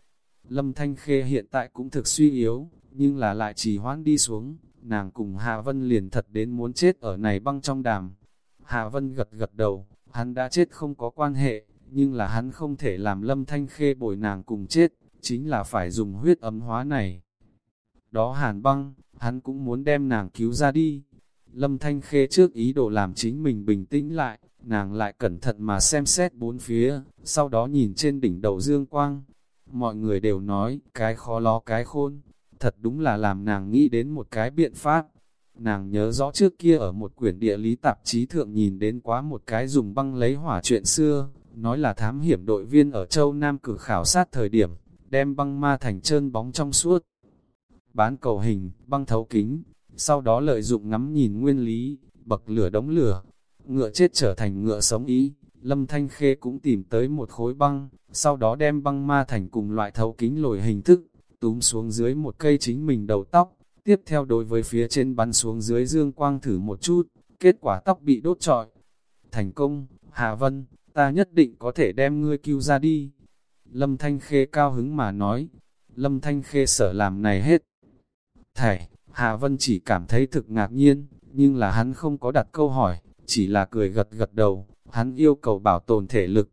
Lâm Thanh Khê hiện tại cũng thực suy yếu, nhưng là lại chỉ hoãn đi xuống, nàng cùng Hạ Vân liền thật đến muốn chết ở này băng trong đàm. Hạ Vân gật gật đầu, hắn đã chết không có quan hệ, nhưng là hắn không thể làm Lâm Thanh Khê bồi nàng cùng chết, chính là phải dùng huyết ấm hóa này. Đó hàn băng, hắn cũng muốn đem nàng cứu ra đi. Lâm Thanh Khê trước ý đồ làm chính mình bình tĩnh lại, nàng lại cẩn thận mà xem xét bốn phía, sau đó nhìn trên đỉnh đầu dương quang. Mọi người đều nói, cái khó ló cái khôn, thật đúng là làm nàng nghĩ đến một cái biện pháp. Nàng nhớ rõ trước kia ở một quyển địa lý tạp chí thượng nhìn đến quá một cái dùng băng lấy hỏa chuyện xưa, nói là thám hiểm đội viên ở châu Nam cử khảo sát thời điểm, đem băng ma thành trơn bóng trong suốt. Bán cầu hình, băng thấu kính, sau đó lợi dụng ngắm nhìn nguyên lý, bậc lửa đống lửa, ngựa chết trở thành ngựa sống ý. Lâm Thanh Khê cũng tìm tới một khối băng, sau đó đem băng ma thành cùng loại thấu kính lồi hình thức, túm xuống dưới một cây chính mình đầu tóc, tiếp theo đối với phía trên bắn xuống dưới dương quang thử một chút, kết quả tóc bị đốt trọi. Thành công, Hà Vân, ta nhất định có thể đem ngươi cứu ra đi. Lâm Thanh Khê cao hứng mà nói, Lâm Thanh Khê sở làm này hết. Thảy, Hạ Vân chỉ cảm thấy thực ngạc nhiên, nhưng là hắn không có đặt câu hỏi, chỉ là cười gật gật đầu, hắn yêu cầu bảo tồn thể lực.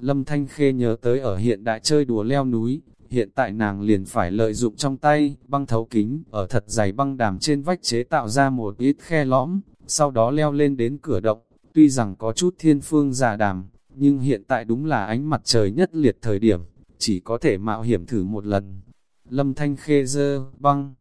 Lâm Thanh Khê nhớ tới ở hiện đại chơi đùa leo núi, hiện tại nàng liền phải lợi dụng trong tay, băng thấu kính, ở thật dày băng đàm trên vách chế tạo ra một ít khe lõm, sau đó leo lên đến cửa động, tuy rằng có chút thiên phương giả đàm, nhưng hiện tại đúng là ánh mặt trời nhất liệt thời điểm, chỉ có thể mạo hiểm thử một lần. Lâm Thanh Khê dơ, băng,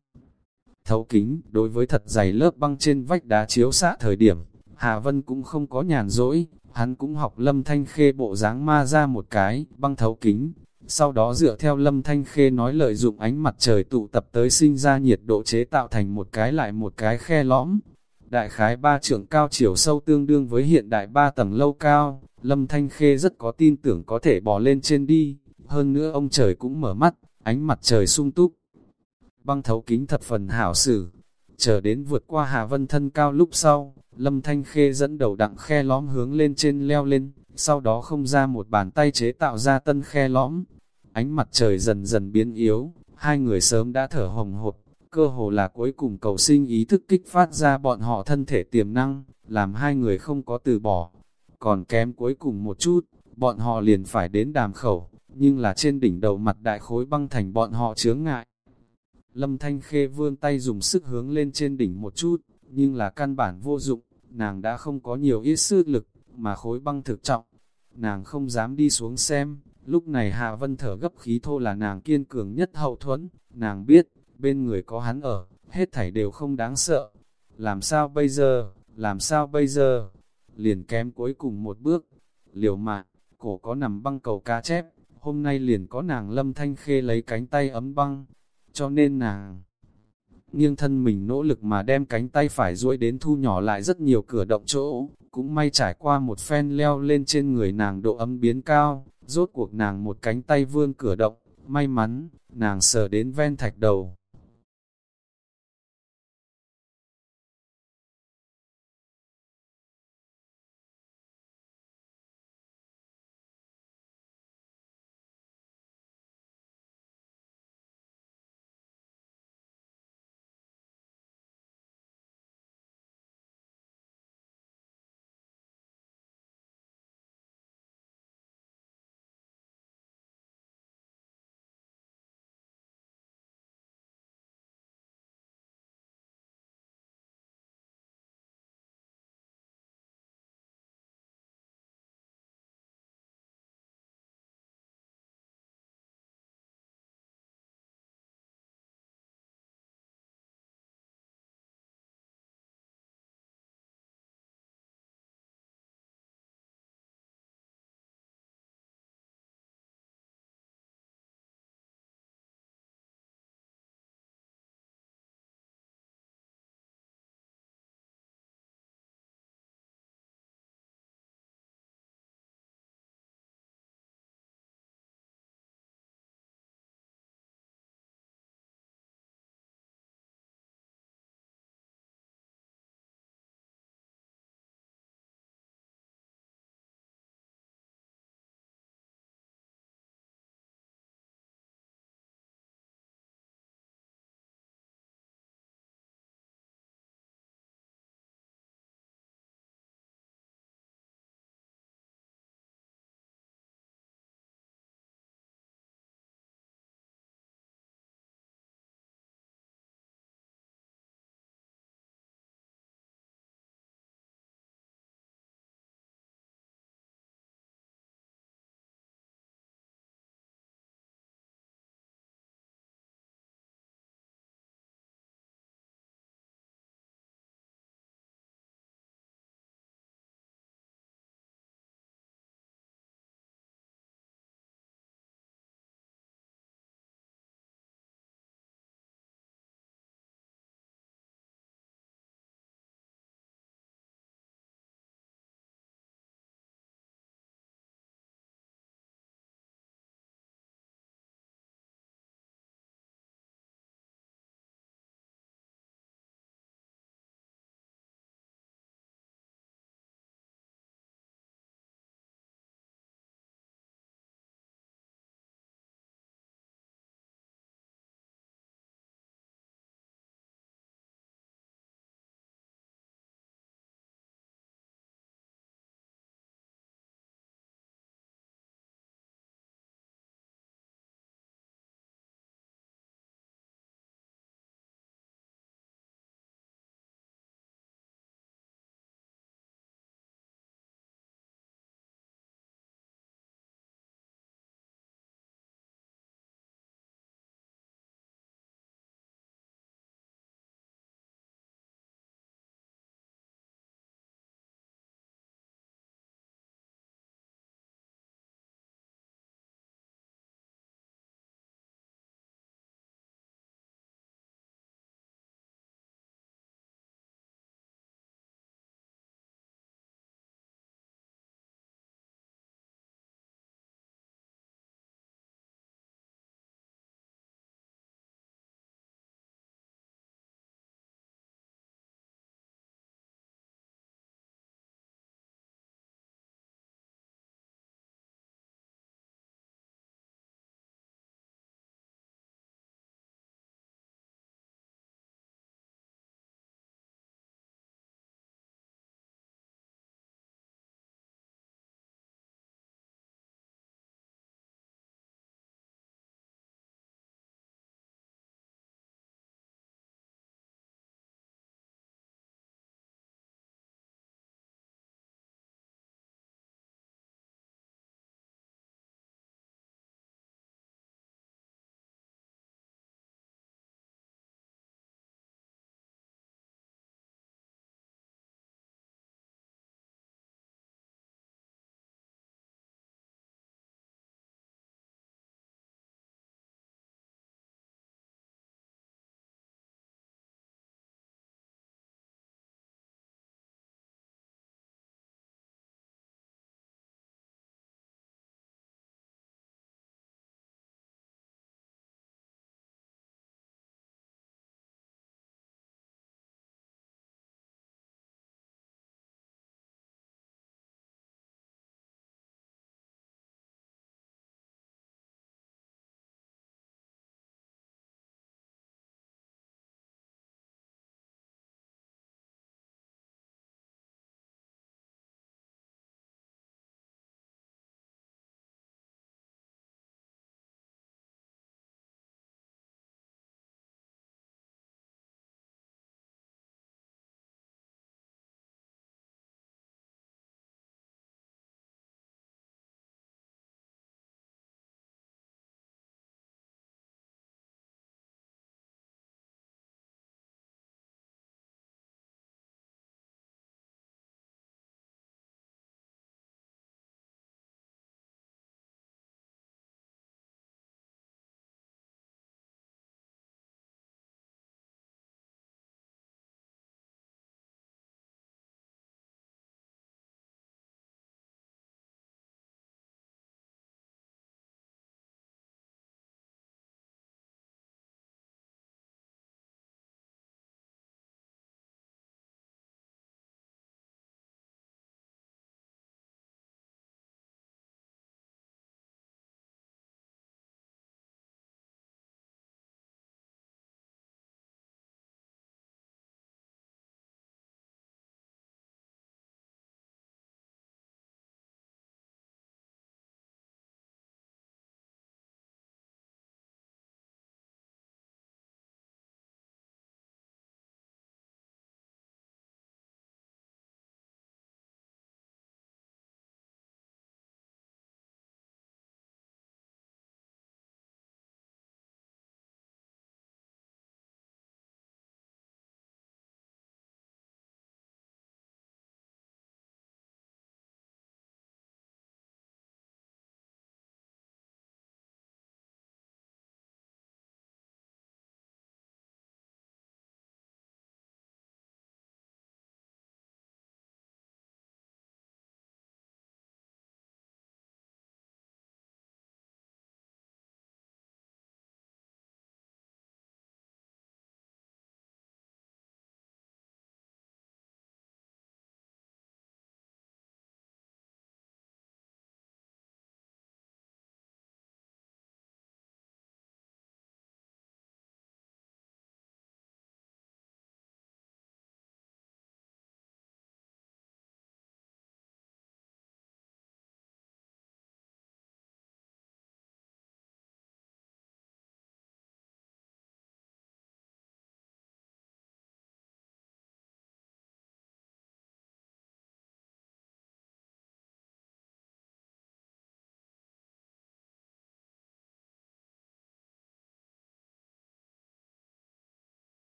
thấu kính, đối với thật dày lớp băng trên vách đá chiếu xạ thời điểm, Hà Vân cũng không có nhàn rỗi, hắn cũng học Lâm Thanh Khê bộ dáng ma ra một cái, băng thấu kính, sau đó dựa theo Lâm Thanh Khê nói lợi dụng ánh mặt trời tụ tập tới sinh ra nhiệt độ chế tạo thành một cái lại một cái khe lõm. Đại khái ba trưởng cao chiều sâu tương đương với hiện đại ba tầng lâu cao, Lâm Thanh Khê rất có tin tưởng có thể bò lên trên đi, hơn nữa ông trời cũng mở mắt, ánh mặt trời sung túc. Băng thấu kính thập phần hảo xử, chờ đến vượt qua Hà Vân thân cao lúc sau, Lâm Thanh Khê dẫn đầu đặng khe lõm hướng lên trên leo lên, sau đó không ra một bàn tay chế tạo ra tân khe lõm. Ánh mặt trời dần dần biến yếu, hai người sớm đã thở hồng hộp, cơ hồ là cuối cùng cầu sinh ý thức kích phát ra bọn họ thân thể tiềm năng, làm hai người không có từ bỏ. Còn kém cuối cùng một chút, bọn họ liền phải đến đàm khẩu, nhưng là trên đỉnh đầu mặt đại khối băng thành bọn họ chướng ngại. Lâm Thanh Khê vươn tay dùng sức hướng lên trên đỉnh một chút, nhưng là căn bản vô dụng, nàng đã không có nhiều ít sức lực, mà khối băng thực trọng. Nàng không dám đi xuống xem, lúc này Hạ Vân thở gấp khí thô là nàng kiên cường nhất hậu thuẫn, nàng biết, bên người có hắn ở, hết thảy đều không đáng sợ. Làm sao bây giờ, làm sao bây giờ, liền kém cuối cùng một bước, liều mạng, cổ có nằm băng cầu ca chép, hôm nay liền có nàng lâm thanh khê lấy cánh tay ấm băng, cho nên nàng. Nghiêng thân mình nỗ lực mà đem cánh tay phải duỗi đến thu nhỏ lại rất nhiều cửa động chỗ, cũng may trải qua một phen leo lên trên người nàng độ ấm biến cao, rốt cuộc nàng một cánh tay vươn cửa động, may mắn, nàng sờ đến ven thạch đầu.